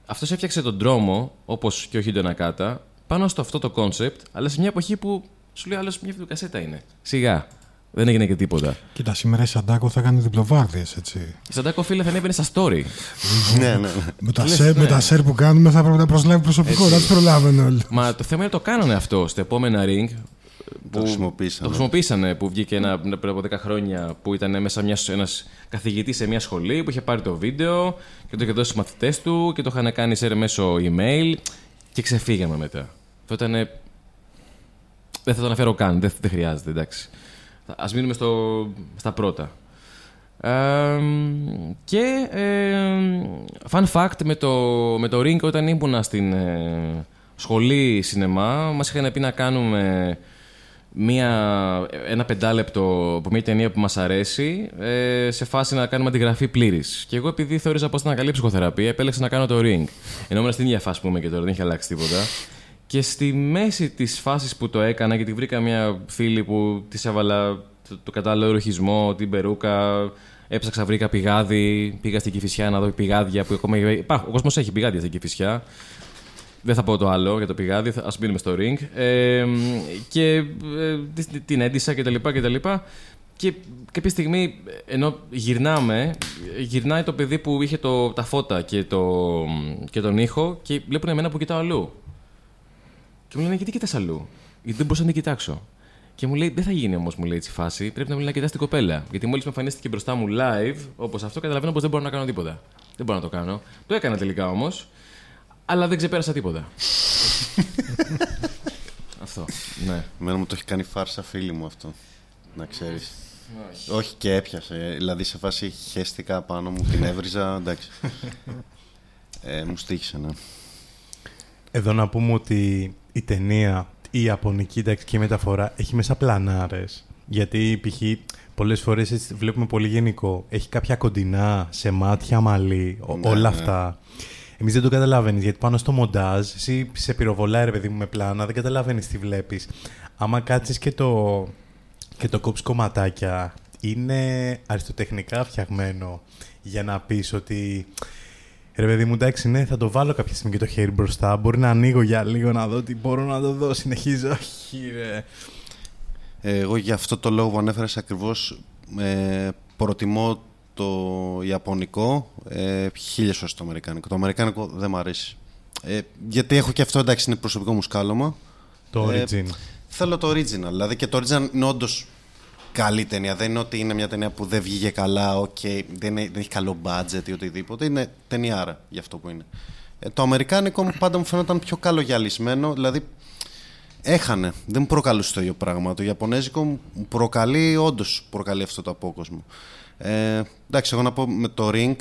Αυτός έφτιαξε τον δρόμο, όπως και ο Χίντο Νακάτα, πάνω στο αυτό το concept, αλλά σε μια εποχή που σου λέει άλλος μια βιντεοκασέτα είναι. Σιγά. Δεν έγινε και τίποτα. Κοίτα, σήμερα η Σαντάκο θα κάνει διπλοβάρδιες, έτσι. Η Σαντάκο φίλε θα ανέβαινε στα story. ναι, ναι, ναι. Με τα, Λες, σερ, ναι. με τα σερ που κάνουμε θα πρέπει να προσλάβει προσωπικό, Έτσι. να τους προλάβουν όλοι. Μα το θέμα είναι το κάνανε αυτό στα επόμενα ring. Το χρησιμοποίησαν. Το χρησιμοποίησανε που βγήκε ένα, πριν από 10 χρόνια που ήταν μέσα μιας, ένας καθηγητής σε μια σχολή που είχε πάρει το βίντεο και το είχε δώσει στους μαθητές του και το είχαν κάνει σε μέσω email και ξεφύγαμε μετά. Αυτό ήταν... Δεν θα το αναφέρω καν, δεν, δεν χρειάζεται, εντάξει. Ας μείνουμε στο, στα πρώτα. Ε, και ε, fun fact με το, με το Ring όταν ήμουνα στην ε, σχολή σινεμά μας είχαν πει να κάνουμε μία, ένα πεντάλεπτο από μια ταινία που μας αρέσει ε, σε φάση να κάνουμε αντιγραφή πλήρης. Και εγώ επειδή θεώρησα πως ήταν καλή ψυχοθεραπεία επέλεξα να κάνω το Ring. Ενώ ήμουν στην ίδια φάση που είμαι και τώρα, δεν είχε αλλάξει τίποτα. Και στη μέση της φάσης που το έκανα, γιατί βρήκα μια φίλη που της έβαλα το, το κατάλληλο ρουχισμό, την περούκα, έψαξα, βρήκα πηγάδι, πήγα στην Κηφισιά να δω πηγάδια που ακόμα υπάρχουν. Ο κόσμος έχει πηγάδια στην Κηφισιά. Δεν θα πω το άλλο για το πηγάδι, θα- ας μείνουμε στο ring. Ε, και ε, τη- την έντυσα κτλ. Και, τα λοιπά. και κάποια στιγμή, ενώ γυρνάμε, γυρνάει το παιδί που είχε το, τα φώτα και, το, και τον ήχο και βλέπουν εμένα που κοιτάω αλλού. Και μου λένε, γιατί κοιτάς αλλού; Γιατί δεν μπορούσα να την κοιτάξω. Και μου λέει, δεν θα γίνει όμως, μου λέει έτσι η φάση. Πρέπει να μιλάει να κοιτάς την κοπέλα. Γιατί μόλις με εμφανίστηκε μπροστά μου live, όπως αυτό, καταλαβαίνω πως δεν μπορώ να κάνω τίποτα. Δεν μπορώ να το κάνω. Το έκανα τελικά όμως, αλλά δεν ξεπέρασα τίποτα. αυτό. Ναι. Εμένα μου το έχει κάνει φάρσα φίλη μου αυτό. Να ξέρεις. Όχι. και έπιασε. Δηλαδή σε φάση χέστηκα πάνω μου, την έβριζα. Εντάξει. ε, μου στήχησε, ναι. Εδώ να πούμε ότι η ταινία, η ιαπωνική ταξική μεταφορά έχει μέσα πλανάρες. Γιατί π.χ. πολλές φορές έτσι βλέπουμε πολύ γενικό. Έχει κάποια κοντινά σε μάτια, μαλλί, ο- Ναι, όλα ναι. αυτά. Εμείς δεν το καταλαβαίνεις γιατί πάνω στο μοντάζ, εσύ σε πυροβολάει ρε παιδί μου με πλάνα, δεν καταλαβαίνεις τι βλέπεις. Άμα κάτσεις και το, και το κόψεις κομματάκια, είναι αριστοτεχνικά φτιαγμένο για να πεις ότι Ρε παιδί μου, εντάξει, ναι, θα το βάλω κάποια στιγμή και το χέρι μπροστά. Μπορεί να ανοίγω για λίγο να δω τι μπορώ να το δω. Συνεχίζω. Όχι, ρε. Ε, Εγώ για αυτό το λόγο που ανέφερες ακριβώς ε, προτιμώ το Ιαπωνικό ε, χίλιες φορές το Αμερικάνικο. Το Αμερικάνικο δεν μ' αρέσει. Ε, γιατί έχω και αυτό, εντάξει, είναι προσωπικό μου σκάλωμα. Το Ε, origin. Θέλω το original. Δηλαδή και το original είναι όντως καλή ταινία. Δεν είναι ότι είναι μια ταινία που δεν βγήκε καλά, οκ, δεν, είναι- δεν έχει καλό budget ή οτιδήποτε. Είναι ταινιάρα για αυτό που είναι. Ε, το αμερικάνικο μου πάντα μου φαίνονταν πιο καλογυαλισμένο. Δηλαδή έχανε. Δεν μου προκαλούσε το ίδιο πράγμα. Το Ιαπωνέζικο μου προκαλεί, όντως προκαλεί αυτό το απόκοσμο. Ε, εντάξει, εγώ να πω με το Ring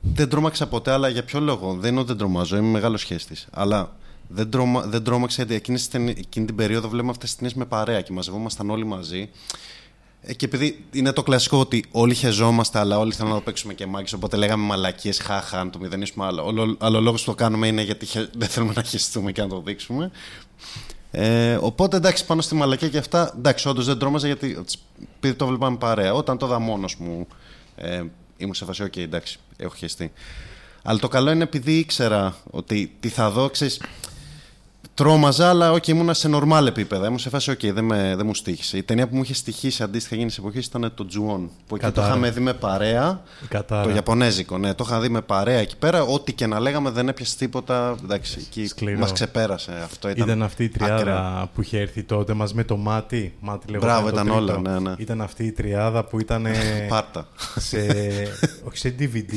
δεν τρόμαξα ποτέ, αλλά για ποιο λόγο; Δεν είναι ότι δεν τρομάζω, είμαι μεγάλος χέστη. Αλλά δεν, τρομα, δεν τρόμαξα γιατί εκείνη, τις ταινί- εκείνη την περίοδο βλέπουμε αυτές τις ταινίες με παρέα και μαζευόμασταν όλοι μαζί. Ε, και επειδή είναι το κλασικό ότι όλοι χεζόμαστε, αλλά όλοι θέλουν να το παίξουμε και μάκες, οπότε λέγαμε μαλακίες, χάχα, να το μηδενίσουμε. Αλλά ο, ο λόγος που το κάνουμε είναι γιατί χε- δεν θέλουμε να χεστούμε και να το δείξουμε. Ε, οπότε εντάξει, πάνω στη μαλακία και αυτά, εντάξει, όντως δεν τρόμαζα γιατί επειδή το βλέπαμε παρέα. Όταν το είδα μόνος μου, ε, ήμουν σε φάση, οκ, εντάξει, έχω χεστεί. Αλλά το καλό είναι επειδή ήξερα ότι τι θα δω, ξέρεις, τρόμαζα, αλλά όχι, ήμουνα σε νορμάλ επίπεδα. Ήμουν σε φάση, οκ, δεν, με, δεν μου στοίχισε. Η ταινία που μου είχε στοιχίσει αντίστοιχα εκείνης της εποχής ήταν το Ju-On. Που εκεί το Κατάρα. είχαμε δει με παρέα. Κατάρα. Το Ιαπωνέζικο, ναι, το είχα δει με παρέα εκεί πέρα. Ό,τι και να λέγαμε δεν έπιασε τίποτα. Εντάξει, εκεί Σκληρό. μας ξεπέρασε. Αυτό ήταν, Ήταν, αυτή η τριάδα άκρα. που είχε έρθει τότε μας με το μάτι. μάτι λεγόταν Μπράβο, το ήταν τρίτο. όλα, ναι, ναι. Ήταν αυτή η τριάδα που ήταν Πάρτα. σε, όχι σε DVD,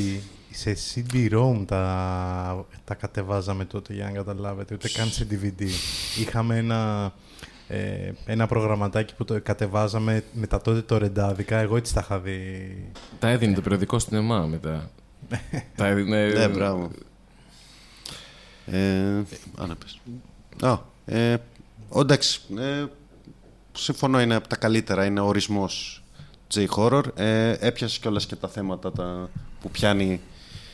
σε CD-ROM τα, τα κατεβάζαμε τότε για να καταλάβετε, ούτε καν σε DVD. Είχαμε ένα, ε, ένα προγραμματάκι που το κατεβάζαμε με τα τότε το ρεντάδικα. Εγώ έτσι τα είχα δει. Τα έδινε το περιοδικό στην ΕΜΑ μετά. τα έδινε. Ναι, μπράβο. Ε, α, να πες. Α, ε, ω, εντάξει. Ε, συμφωνώ είναι από τα καλύτερα, είναι ο ορισμός J-horror. Ε, έπιασε κιόλας και τα θέματα τα, που πιάνει,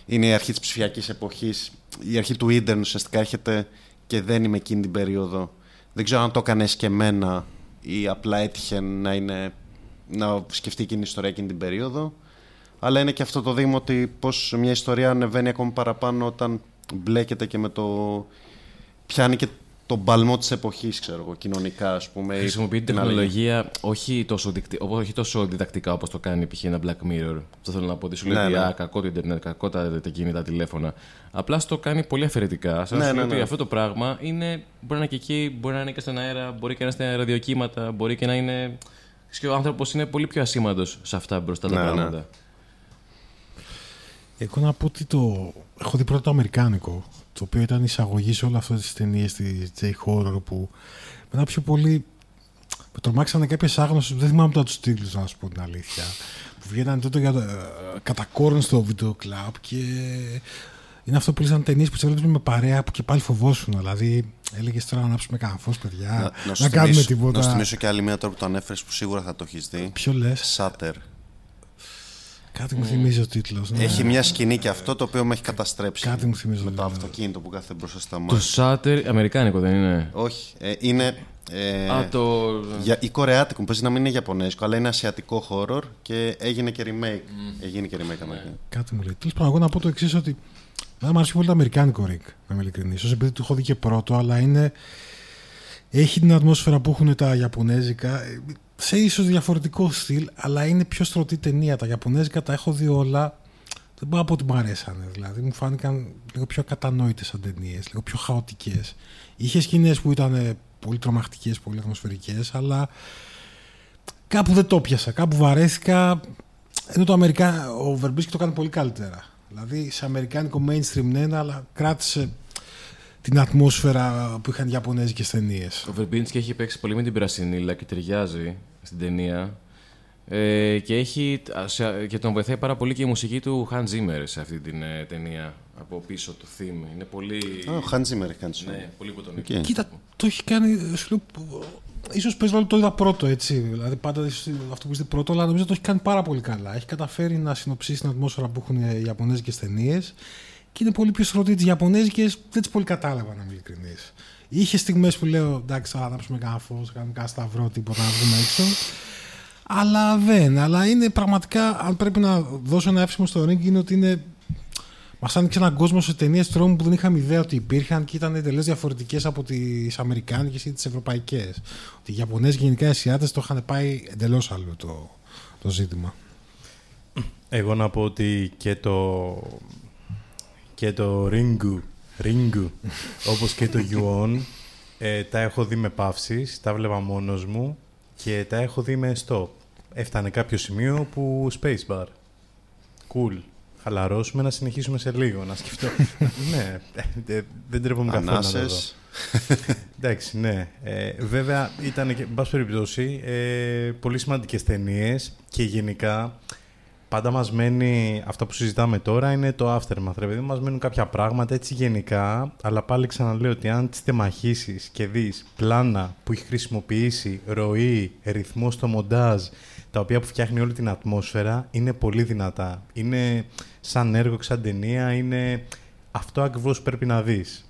είναι η αρχή της ψηφιακής εποχής, η αρχή του ίντερνετ ουσιαστικά έρχεται και δεν είμαι εκείνη την περίοδο. Δεν ξέρω αν το έκανες εμένα ή απλά έτυχε να, είναι, να σκεφτεί εκείνη την ιστορία εκείνη την περίοδο. Αλλά είναι και αυτό το δείγμα ότι πώς μια ιστορία ανεβαίνει ακόμα παραπάνω όταν μπλέκεται και με το... πιάνει και τον παλμό της εποχής, ξέρω εγώ, κοινωνικά, ας πούμε. ή Χρησιμοποιεί την την άλλη. τεχνολογία όχι τόσο, δικτι... όχι τόσο διδακτικά όπως το κάνει π.χ. ένα Black Mirror. Αυτό θέλω να πω ότι σου λέει Ναι, ότι, ναι. «Α, κακό το Ιντερνετ, κακό τα, τα κινητά τηλέφωνα. Απλά στο κάνει πολύ αφαιρετικά. Σαν να Ναι, σου λέει ναι, ότι ναι. αυτό το πράγμα είναι, μπορεί να είναι και εκεί, μπορεί να είναι και στον αέρα, μπορεί και να είναι στα ραδιοκύματα, μπορεί και να είναι. Και ο άνθρωπος είναι πολύ πιο ασήμαντος σε αυτά μπροστά τα Ναι, ναι. πράγματα. Εγώ να πω ότι το. Έχω δει πρώτα το Αμερικάνικο, το οποίο ήταν εισαγωγή σε όλα αυτές τις ταινίες της J-Horror που μετά πιο πολύ. Με τρομάξανε κάποιες άγνωσε, δεν θυμάμαι τώρα τους τίτλους, να σου πω την αλήθεια. Που βγαίνανε τότε για, ε, κατά κόρον στο βίντεο κλαμπ και είναι αυτό που λύσαν ταινίες που τι έβλεπε με παρέα που και πάλι φοβόσουν. Δηλαδή, έλεγες τώρα να ανάψουμε κανένα φως, παιδιά. Να, Να, να, σου κάνουμε θυμίσω- τίποτα. Να σου θυμίσω και άλλη μία τώρα που το ανέφερες που σίγουρα θα το έχεις δει. Ποιο λες, Σάτερ. Κάτι μου θυμίζει ο τίτλος. Έχει μια σκηνή και αυτό το οποίο με έχει καταστρέψει. Κάτι μου θυμίζει Με το το τίτλος. αυτοκίνητο που κάθεται μπροστά στα Το μάτια. Σάτερ, αμερικάνικο δεν είναι; Όχι. Ε, είναι. Ε, Α, το. για, ή κορεάτικο, παίζει να μην είναι Ιαπωνέζικο, αλλά είναι ασιατικό horror και έγινε και remake. Έγινε και remake Αμερικάνικο. Κάτι μου λέει. Τέλος πάντων, εγώ να πω το εξής: Ότι δεν μου αρέσει πολύ το αμερικάνικο ριγκ, να είμαι ειλικρινής. σω επειδή το έχω δει και πρώτο, αλλά είναι. Έχει την ατμόσφαιρα που έχουν τα Ιαπωνέζικα. Ε, Σε ίσως διαφορετικό στυλ, αλλά είναι πιο στρωτή ταινία. Τα Ιαπωνέζικα τα έχω δει όλα. Δεν μπορώ να πω ότι μου αρέσανε. Δηλαδή, μου φάνηκαν λίγο πιο ακατανόητες σαν ταινίες, λίγο πιο χαοτικές. Είχε σκηνές που ήταν ε, πολύ τρομακτικές, πολύ ατμοσφαιρικές, αλλά κάπου δεν το πιάσα. Κάπου βαρέθηκα. Ενώ το Αμερικα... ο Βερμπίσκι το κάνει πολύ καλύτερα. Δηλαδή σε αμερικάνικο mainstream ναι, αλλά κράτησε την ατμόσφαιρα που είχαν οι Ιαπωνέζικες ταινίες. Ο Βερμπίνσκι έχει παίξει πολύ με την Πρασινίλα και ταιριάζει στην ταινία. Ε, και, έχει, σε- και τον βοηθάει πάρα πολύ και η μουσική του Hans Zimmer σε αυτή την ε, ταινία. Από πίσω το theme. Είναι πολύ. Α, Ο Hans Zimmer έχει κάνει σου. ναι, πολύ ποτονικό. Οκ. Κοίτα, το έχει κάνει. Σου λέω, που- ίσως παίζει ρόλο το είδα πρώτο έτσι. Δηλαδή πάντα ίσως αυτό που είδες πρώτο, αλλά νομίζω το έχει κάνει πάρα πολύ καλά. Έχει καταφέρει να συνοψίσει την ατμόσφαιρα που έχουν οι Ιαπωνέζικες ταινίες και είναι πολύ πιο στρωτή. Τις Ιαπωνέζικες δεν τις πολύ κατάλαβα να είμαι ειλικρινής. Είχε στιγμές που λέω εντάξει, θα ανάψουμε κανένα φως, θα κάνουμε κανένα σταυρό, τίποτα να βγούμε έξω. Αλλά δεν. Αλλά είναι πραγματικά, αν πρέπει να δώσω ένα εύσημο στο ring, είναι ότι είναι Μας άνοιξε έναν κόσμο σε ταινίες τρόμου που δεν είχαμε ιδέα ότι υπήρχαν και ήταν εντελώς διαφορετικές από τις Αμερικάνικες ή τις Ευρωπαϊκές. Ότι οι Ιαπωνέζοι και γενικά οι Ασιάτες το είχαν πάει εντελώς άλλο το, το ζήτημα. Εγώ να πω ότι και το, και το Ringu, Ringu όπως και το Yuon, ε, τα έχω δει με παύσεις, τα βλέπα μόνος μου και τα έχω δει με stop. Έφτανε κάποιο σημείο που spacebar. Cool. Χαλαρώσουμε να συνεχίσουμε σε λίγο, να σκεφτώ. ναι, ε, ε, δεν τρέπομαι καθόλου να το δω. Ανάσες. Εντάξει, ναι. Ε, βέβαια, ήταν και, εν πάση περιπτώσει, ε, πολύ σημαντικές ταινίες και γενικά πάντα μας μένει, αυτά που συζητάμε τώρα είναι το aftermath. Ρε παιδί, μας μένουν κάποια πράγματα έτσι γενικά, αλλά πάλι ξαναλέω ότι αν τις τεμαχίσεις και δεις πλάνα που έχει χρησιμοποιήσει, ροή, ρυθμό στο μοντάζ, τα οποία που φτιάχνει όλη την ατμόσφαιρα, είναι πολύ δυνατά. Είναι σαν έργο, σαν ταινία, είναι αυτό ακριβώς που πρέπει να δεις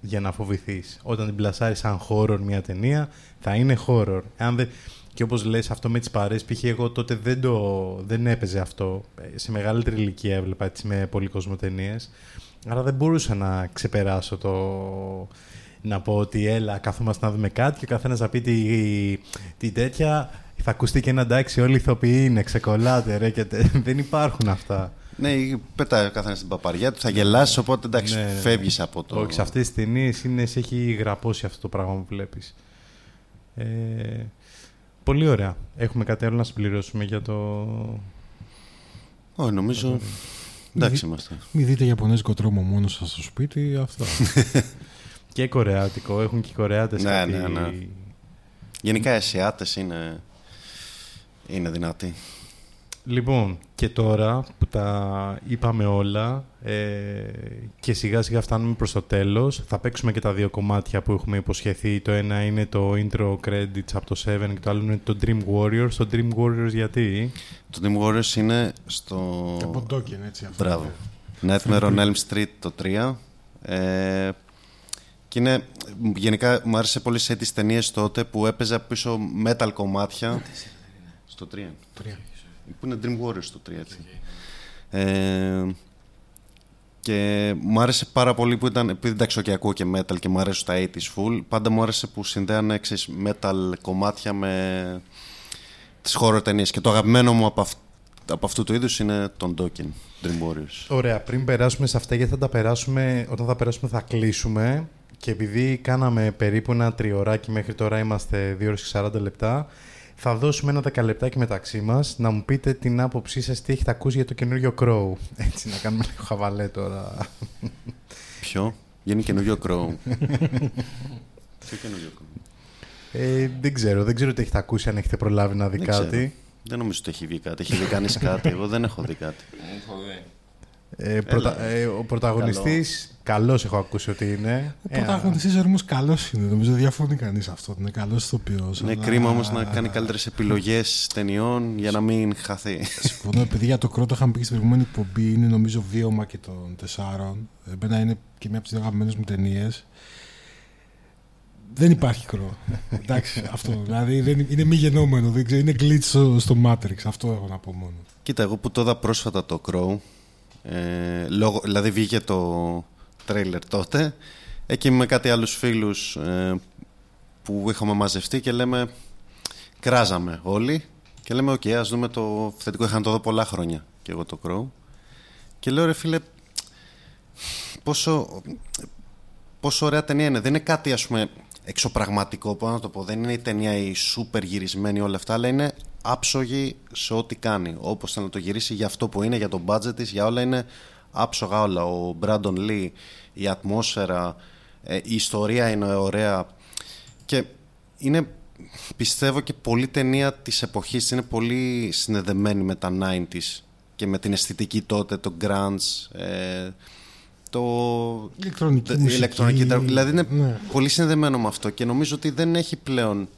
για να φοβηθείς. Όταν την πλασάρεις σαν horror μια ταινία, θα είναι horror. Αν δεν... Και όπως λες αυτό με τις παρέες, π.χ. εγώ τότε δεν, το... δεν έπαιζε αυτό. Ε, Σε μεγαλύτερη ηλικία έβλεπα έτσι με πολύ κόσμο ταινίες. Άρα δεν μπορούσα να ξεπεράσω το... Να πω ότι έλα, καθόμαστε να δούμε κάτι και ο καθένας να πει τη, τη τέτοια. Θα ακουστεί και ένα εντάξει, όλοι οι ηθοποιοί είναι, ξεκολλάτε ρε και τε- δεν υπάρχουν αυτά. Ναι, πετάει ο καθένας την παπαριά του, θα γελάσει, οπότε εντάξει, Ναι, ναι, ναι. φεύγεις από το. Όχι, σε αυτές τις ταινίες είναι, σε έχει γραπώσει αυτό το πράγμα που βλέπεις. Ε, πολύ ωραία. Έχουμε κάτι άλλο να συμπληρώσουμε για το... Όχι, νομίζω. Εντάξει είμαστε. Μην δείτε Ιαπωνέζικο τρόμο μόνος σας στο σπίτι, αυτό. Και κορεάτικο. Έχουν και οι κορεάτες Ναι, κάτι... ναι, ναι. Γενικά οι Ασιάτες είναι. είναι δυνατοί. Λοιπόν, και τώρα που τα είπαμε όλα ε, και σιγά σιγά φτάνουμε προς το τέλος, θα παίξουμε και τα δύο κομμάτια που έχουμε υποσχεθεί. Το ένα είναι το intro credits από το 7 και το άλλο είναι το Dream Warriors. Το Dream Warriors γιατί; Το Dream Warriors είναι στο... Από Dokken, έτσι. Αυτό. Μπράβο. Nightmare on Elm Street το 3. Ε, και είναι, γενικά μου άρεσε πολύ σε τις ταινίες τότε που έπαιζε πίσω metal κομμάτια. στο 3. Τρία. Που είναι Dream Warriors το 3, έτσι. Ε, και μου άρεσε πάρα πολύ που ήταν, επειδή εντάξει και ακούω και metal και μου αρέσουν τα 80s full, πάντα μου άρεσε που συνδέανε ξέρεις, metal κομμάτια με τις horror ταινίες. Και το αγαπημένο μου από, αυ- από αυτού του είδους είναι τον Dokken, Dream Warriors. Ωραία, πριν περάσουμε σε αυτά, γιατί θα τα περάσουμε, όταν θα περάσουμε θα κλείσουμε και επειδή κάναμε περίπου ένα τριωράκι μέχρι τώρα είμαστε 2 ώρες και 40 λεπτά, θα δώσουμε ένα δεκαλεπτάκι μεταξύ μας να μου πείτε την άποψή σας τι έχετε ακούσει για το καινούριο Crow. Έτσι, να κάνουμε λίγο χαβαλέ τώρα. Ποιο; Γίνει καινούριο Crow. Ποιο καινούριο Crow? Ε, δεν ξέρω, δεν ξέρω τι έχετε ακούσει, αν έχετε προλάβει να δει Δεν κάτι. ξέρω. Δεν νομίζω ότι έχει βγει κάτι. Έχει δει κανείς κάτι. Εγώ δεν έχω δει κάτι. Ε, πρωτα- ε, ο πρωταγωνιστής, καλός έχω ακούσει ότι είναι. Ο Ε, πρωταγωνιστής όμως καλός είναι. Νομίζω δεν διαφωνεί κανείς αυτό. Είναι καλός ηθοποιός. Είναι αλλά- κρίμα όμως να κάνει καλύτερες επιλογές ταινιών για να μην χαθεί. Συμφωνώ, επειδή για το κρότο είχαμε πει και στην προηγούμενη εκπομπή, είναι νομίζω βίωμα και των τεσσάρων. Εμένα είναι και μια από τις αγαπημένες μου ταινίες. Δεν υπάρχει Crow. Εντάξει, αυτό. Δηλαδή δεν, είναι μη γενόμενο. Δεν ξέρω, είναι glitch στο, στο Matrix. Αυτό έχω να πω μόνο. Κοίτα, εγώ που το είδα πρόσφατα το Crow, ε, λόγω, δηλαδή βγήκε το τρέιλερ τότε, εκεί με κάτι άλλους φίλους ε, που είχαμε μαζευτεί και λέμε, κράζαμε όλοι και λέμε, οκ, ας δούμε το θετικό, είχα να το δω πολλά χρόνια και εγώ το Crow και λέω, ρε φίλε, πόσο, πόσο ωραία ταινία είναι. Δεν είναι κάτι, ας πούμε, εξωπραγματικό, πώς να το πω. Δεν είναι η ταινία η σούπερ γυρισμένη όλα αυτά, αλλά είναι άψογη σε ό,τι κάνει. Όπως θέλει να το γυρίσει για αυτό που είναι, για το budget της, για όλα είναι άψογα όλα. Ο Μπράντον Λί, η ατμόσφαιρα, ε, η ιστορία είναι ωραία. Και είναι, πιστεύω και πολύ ταινία της εποχής, είναι πολύ συνδεδεμένη με τα 90s και με την αισθητική τότε, το grunge, ε, το Ηλεκτρονική η μουσική. ηλεκτρονική τραγουδία. Δηλαδή είναι Ναι. πολύ συνδεμένο με αυτό και νομίζω ότι δεν έχει πλέον.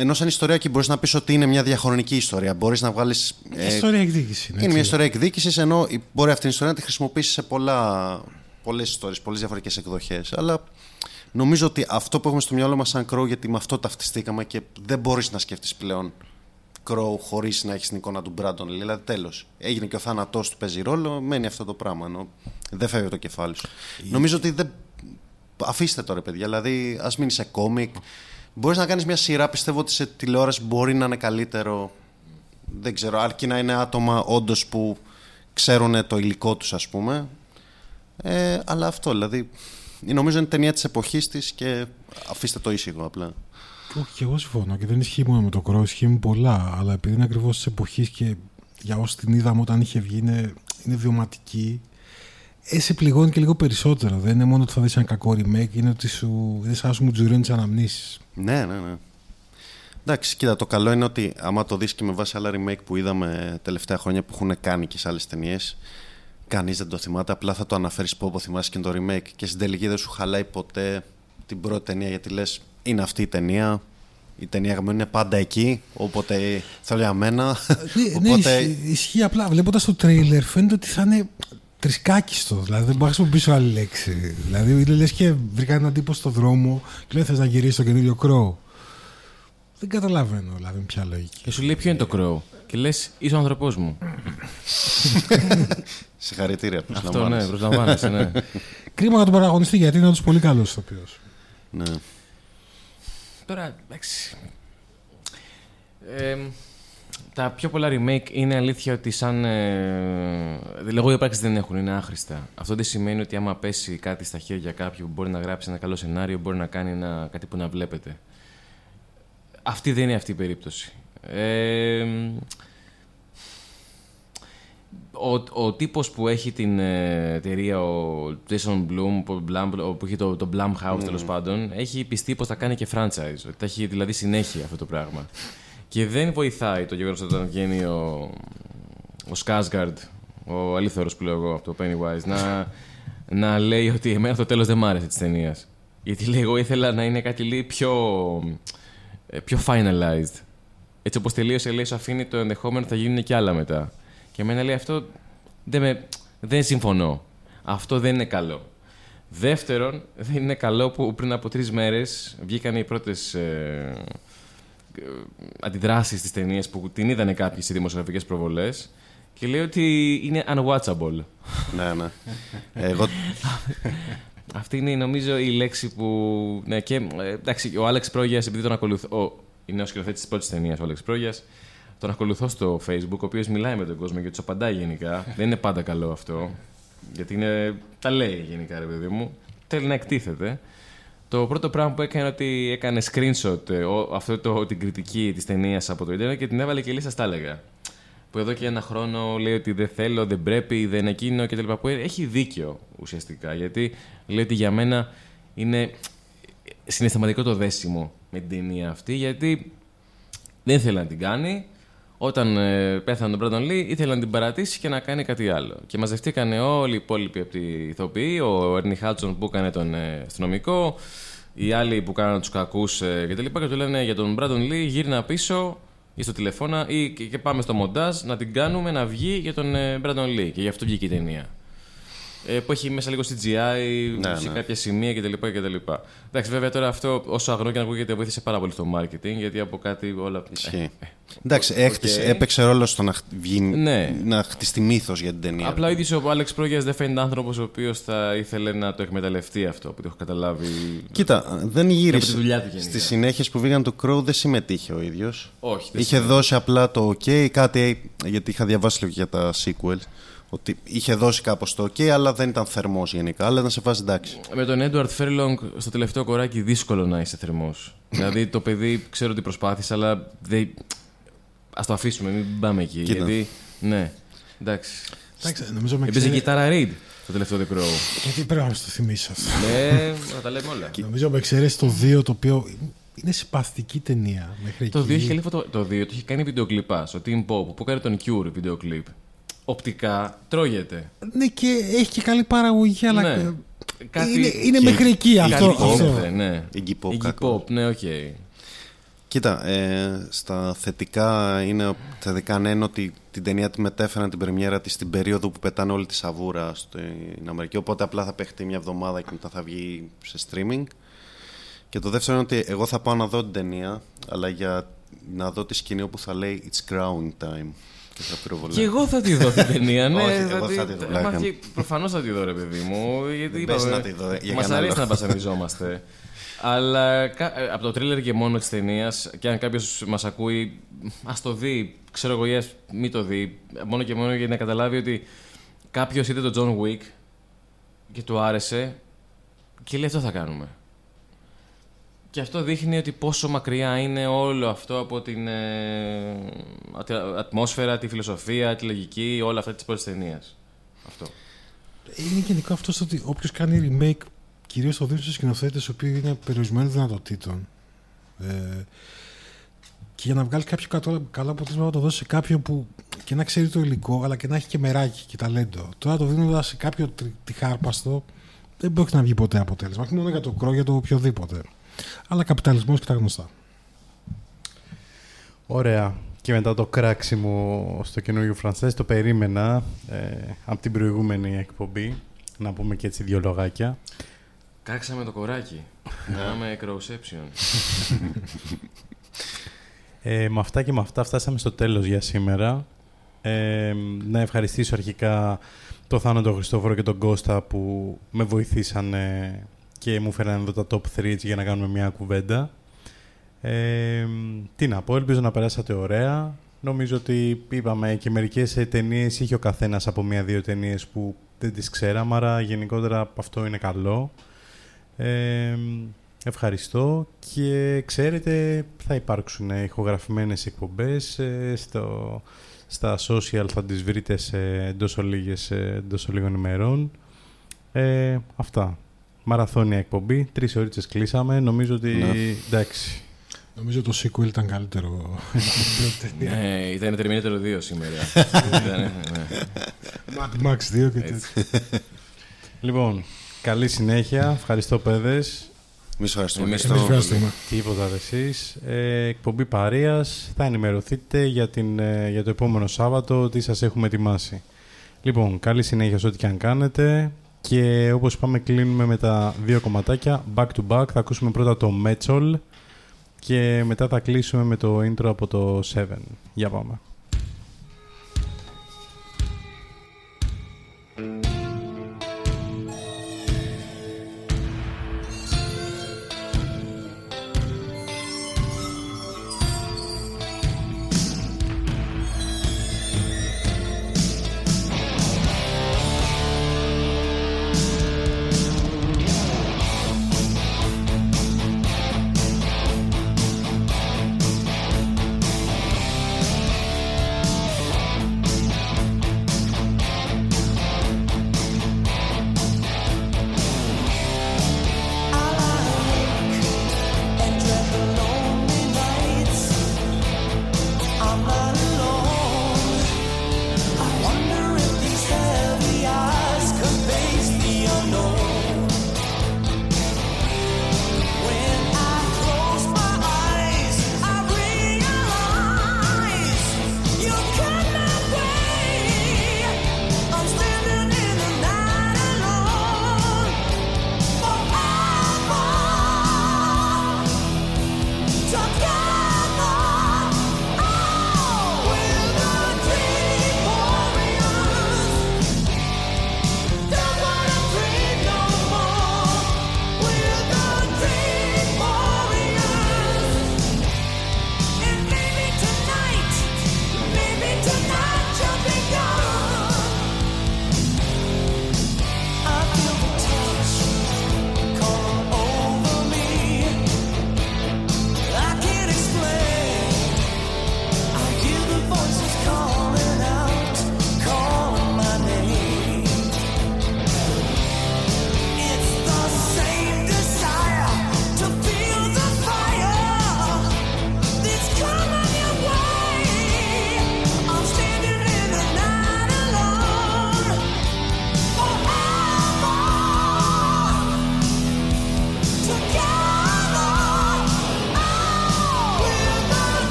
Ενώ σαν ιστορία και μπορείς να πεις ότι είναι μια διαχρονική ιστορία. Μπορείς να βγάλεις. Μια ιστορία εκδίκησης. Είναι, είναι έτσι. μια ιστορία εκδίκησης, ενώ η- μπορεί αυτή την ιστορία να τη χρησιμοποιήσεις σε πολλά, πολλές ιστορίες, πολλές διαφορετικές εκδοχές. Αλλά νομίζω ότι αυτό που έχουμε στο μυαλό μας σαν Crow, γιατί με αυτό ταυτιστήκαμε και δεν μπορείς να σκέφτεις πλέον Crow χωρίς να έχεις την εικόνα του Brandon. Lee. Δηλαδή τέλος. Έγινε και ο θάνατός του παίζει ρόλο, μένει αυτό το πράγμα. Ενώ δεν φεύγει το κεφάλι σου. Νομίζω ότι δεν... Αφήστε τώρα, παιδιά. Δηλαδή, ας μείνει σε κόμικ. Μπορείς να κάνεις μια σειρά, πιστεύω ότι σε τηλεόραση μπορεί να είναι καλύτερο δεν ξέρω, αρκεί να είναι άτομα όντως που ξέρουν το υλικό τους ας πούμε. Ε, αλλά αυτό, δηλαδή, νομίζω είναι ταινία της εποχής της και αφήστε το ήσυχο απλά. Όχι, και εγώ συμφωνώ και δεν ισχύει μόνο με το κρό, ισχύει με πολλά. Αλλά επειδή είναι ακριβώς της εποχής και για όσοι την είδαμε όταν είχε βγει είναι, είναι βιωματική, ε, σε πληγώνει και λίγο περισσότερο. Δεν είναι μόνο ότι θα δεις ένα κακό remake, είναι ότι σου. είναι σαν να σου μου τζουρώνει τις αναμνήσεις. Ναι, ναι, ναι. Εντάξει, κοίτα, το καλό είναι ότι άμα το δεις και με βάση άλλα remake που είδαμε τελευταία χρόνια που έχουν κάνει και σε άλλες ταινίες, κανείς δεν το θυμάται, απλά θα το αναφέρεις πω πω θυμάσαι και το remake και στην τελική δεν σου χαλάει ποτέ την πρώτη ταινία γιατί λες είναι αυτή η ταινία, η ταινία αγαπημένη είναι πάντα εκεί, όποτε θέλω για μένα. Ναι, Οπότε ισχύει, ισχύει απλά. Βλέποντας το τρέιλερ, φαίνεται ότι θα είναι τρισκάκιστο. Δηλαδή δεν μπορώ να χρησιμοποιήσω άλλη λέξη. Δηλαδή είναι λες και βρήκα έναν τύπο στο δρόμο και λέει θες να γυρίσεις το καινούριο κρό. Δεν καταλαβαίνω δηλαδή με ποια λογική. Και σου λέει ποιο είναι το Crow. Και λες, είσαι ο άνθρωπό μου. συγχαρητήρια. Αυτό ναι, προσλαμβάνεσαι. προσλαμβάνεσαι, ναι. Κρίμα για τον παραγωνιστή γιατί είναι όντως πολύ καλός ηθοποιός. Ναι. Τώρα, εντάξει. Ε, τα πιο πολλά remake είναι αλήθεια ότι σαν. Ε, λόγω ύπαρξης δεν έχουν, είναι άχρηστα. Αυτό δεν σημαίνει ότι άμα πέσει κάτι στα χέρια κάποιου που μπορεί να γράψει ένα καλό σενάριο, μπορεί να κάνει ένα, κάτι που να βλέπετε. Αυτή δεν είναι αυτή η περίπτωση. Ε, ο, ο τύπος που έχει την ε, εταιρεία, ο Jason Bloom, που, Blum, που έχει το, το Blumhouse τέλος πάντων, έχει πιστεί πως θα κάνει και franchise. Ότι θα έχει δηλαδή συνέχεια αυτό το πράγμα. Και δεν βοηθάει το γεγονός ότι όταν βγαίνει ο, ο Σκάσγκαρντ, ο αλήθωρος που λέω εγώ από το Pennywise, να, να λέει ότι εμένα το τέλος δεν μ' άρεσε της ταινίας. Γιατί λέει, εγώ ήθελα να είναι κάτι λέει πιο, ε, πιο finalized. Έτσι όπως τελείωσε, λέει, σου αφήνει το ενδεχόμενο ότι θα γίνουν και άλλα μετά. Και εμένα λέει, αυτό δεν, με, δεν συμφωνώ. Αυτό δεν είναι καλό. Δεύτερον, δεν είναι καλό που πριν από τρεις μέρες βγήκαν οι πρώτες ε, ε, αντιδράσεις στις ταινίες που την είδανε κάποιοι σε δημοσιογραφικές προβολές και λέει ότι είναι unwatchable. ναι, ναι. Εγώ Αυτή είναι νομίζω η λέξη που. Ναι, και, ε, εντάξει, ο Άλεξ Πρόγια, επειδή τον ακολουθώ. Ο, είναι ο σκηνοθέτης της πρώτης ταινίας, ο Άλεξ Πρόγια. Τον ακολουθώ στο Facebook, ο οποίος μιλάει με τον κόσμο και του απαντάει γενικά. Δεν είναι πάντα καλό αυτό. Γιατί είναι, τα λέει γενικά, ρε παιδί μου. Θέλει να εκτίθεται. Το πρώτο πράγμα που έκανε είναι ότι έκανε screenshot ε, ο- αυτό το, την κριτική της ταινίας από το Ιντερνετ και την έβαλε και λίστα στα έλεγα. Που εδώ και ένα χρόνο λέει ότι δεν θέλω, δεν πρέπει, δεν εκείνο κτλ. Που έχει δίκιο ουσιαστικά. Γιατί λέει ότι για μένα είναι συναισθηματικό το δέσιμο με την ταινία αυτή. Γιατί δεν ήθελε να την κάνει. Όταν ε, πέθανε τον Brandon Lee, ήθελε να την παρατήσει και να κάνει κάτι άλλο. Και μαζευτήκαν όλοι οι υπόλοιποι από τη ηθοποιοί, ο Έρνι Χάτσον που έκανε τον ε, αστυνομικό, οι άλλοι που κάνανε τους κακούς ε, κτλ. Και, του λένε για τον Brandon Lee, γύρνα πίσω ή στο τηλεφώνα ή και, και πάμε στο μοντάζ να την κάνουμε να βγει για τον ε, Brandon Lee. Και γι' αυτό βγήκε η ταινία. Ε, που έχει μέσα λίγο CGI Ναι, σε ναι. κάποια σημεία κτλ. κτλ. Εντάξει, βέβαια τώρα αυτό όσο αγνό και να ακούγεται βοήθησε πάρα πολύ στο marketing γιατί από κάτι όλα. Ισχύει. Εντάξει, έχτισε, έπαιξε ρόλο στο να, χ- βγει, Ναι. να χτιστεί μύθος για την ταινία. Απλά ο ίδιος ο Άλεξ Πρόγιας δεν φαίνεται άνθρωπος ο οποίος θα ήθελε να το εκμεταλλευτεί αυτό που το έχω καταλάβει. Κοίτα, δεν από τη γύρισε. δουλειά του γενικά. Στις συνέχειες που βγήκαν του Crow δεν συμμετείχε ο ίδιος. Όχι, δεν Είχε συμμετείχε. δώσει απλά το OK, κάτι. Γιατί είχα διαβάσει λίγο για τα sequels. Ότι είχε δώσει κάπως το OK, αλλά δεν ήταν θερμός γενικά. Αλλά ήταν σε φάση εντάξει. Με τον Έντουαρτ Φέρλονγκ στο τελευταίο κοράκι δύσκολο να είσαι θερμός. δηλαδή το παιδί ξέρω ότι προσπάθησε, αλλά δεν. Α το αφήσουμε, μην πάμε εκεί. Κοίτα. Γιατί. Ναι, εντάξει. Εντάξει, νομίζω με Έπαιζε ξέρει... κιθάρα Reed το τελευταίο The Crow. Γιατί πρέπει να σου το θυμίσω αυτό. ναι, να τα λέμε όλα. Νομίζω με εξαιρέσει το 2 το οποίο είναι συμπαθητική ταινία μέχρι Το 2 εκεί. είχε καλή φωτο... Το 2 το είχε κάνει βιντεοκλιπά. Ο Tim Pop που έκανε τον Cure βίντεο κλιπ. Οπτικά τρώγεται. Ναι, και έχει και καλή παραγωγή, αλλά. Ναι. ε, Κάτι- Είναι, είναι και- μέχρι εκεί αυτό. Κάτι αυτό. γίνεται, ναι. Iggy Pop, Iggy κακός. Pop, ναι, οκ. Κοίτα, ε, στα θετικά είναι θετικά ναι, είναι ότι την ταινία τη μετέφεραν την πρεμιέρα της στην περίοδο που πετάνε όλη τη σαβούρα στην Αμερική. Οπότε απλά θα παιχτεί μια εβδομάδα και μετά θα βγει σε streaming. Και το δεύτερο είναι ότι εγώ θα πάω να δω την ταινία, αλλά για να δω τη σκηνή όπου θα λέει It's crowning time. Και θα πυροβολάει. Και εγώ θα τη δω την ταινία, ναι. Όχι, εγώ θα τη δω, πλάκα. Προφανώς θα τη δω, ρε παιδί μου. Γιατί πες είπαμε, να τη δω, για Μας κανένα αρέσει να λόγο. βασανιζόμαστε. Αλλά κα- ε, από το τρίλερ και μόνος της ταινίας, και αν κάποιος μας ακούει, ας το δει. Ξέρω εγώ, ή ας μην το δει. Μόνο και μόνο για να καταλάβει ότι κάποιος είδε τον John Wick και του άρεσε και λέει αυτό θα κάνουμε. Και αυτό δείχνει ότι πόσο μακριά είναι όλο αυτό από την ε, ατε- ατμόσφαιρα, τη φιλοσοφία, τη λογική, όλα αυτά της πρώτη ταινία. Αυτό. Είναι γενικό αυτό στο ότι όποιος κάνει remake, κυρίως το δίνει στους σκηνοθέτες, οι οποίοι είναι περιορισμένων δυνατοτήτων. Ε, και για να βγάλει κάποιο κατώ- καλό αποτέλεσμα, να το δώσει σε κάποιον που και να ξέρει το υλικό, αλλά και να έχει και μεράκι και ταλέντο. Τώρα το δίνοντας σε κάποιο τρι- τυχάρπαστο, δεν μπορεί να βγει ποτέ αποτέλεσμα. Όχι μόνο για το κρό, για το οποιοδήποτε. Αλλά καπιταλισμός και τα γνωστά. Ωραία. Και μετά το κράξιμο στο καινούριο Φρανσές το περίμενα ε, από την προηγούμενη εκπομπή. Να πούμε και έτσι δύο λογάκια. Κάξαμε το κοράκι. Κάναμε crowception. Ε, με αυτά και με αυτά φτάσαμε στο τέλος για σήμερα. Ε, να ευχαριστήσω αρχικά το Θάνο, τον Χριστόφορο και τον Κώστα που με βοηθήσαν ε, και μου φέραν εδώ τα top 3 έτσι για να κάνουμε μια κουβέντα. Ε, τι να πω, ελπίζω να περάσατε ωραία. Νομίζω ότι είπαμε και μερικές ε, ταινίες είχε ο καθένας από μία-δύο ταινίες που δεν τις ξέραμε, άρα γενικότερα αυτό είναι καλό. Ε, ευχαριστώ και ξέρετε θα υπάρξουν ε, ηχογραφημένες εκπομπές ε, στο, στα social θα τις βρείτε σε εντός ολίγες, ε, εντός ολίγων ημερών ε, αυτά μαραθώνια εκπομπή τρεις ώρες κλείσαμε νομίζω ότι Ναι. εντάξει Νομίζω το sequel ήταν καλύτερο. Ναι, ήταν Terminator 2 σήμερα. Ήτανε, ναι. Mad Max 2 και τέτοια. Λοιπόν, καλή συνέχεια. Ευχαριστώ, παιδες. Εμείς ευχαριστούμε. Εμείς Εμείς ευχαριστούμε. Τίποτα δε εσείς. Ε, εκπομπή Παρίας. Θα ενημερωθείτε για, την, ε, για το επόμενο Σάββατο τι σας έχουμε ετοιμάσει. Λοιπόν, καλή συνέχεια σε ό,τι και αν κάνετε. Και όπως είπαμε κλείνουμε με τα δύο κομματάκια back to back. Θα ακούσουμε πρώτα το Metzol και μετά θα κλείσουμε με το intro από το 7. Για πάμε.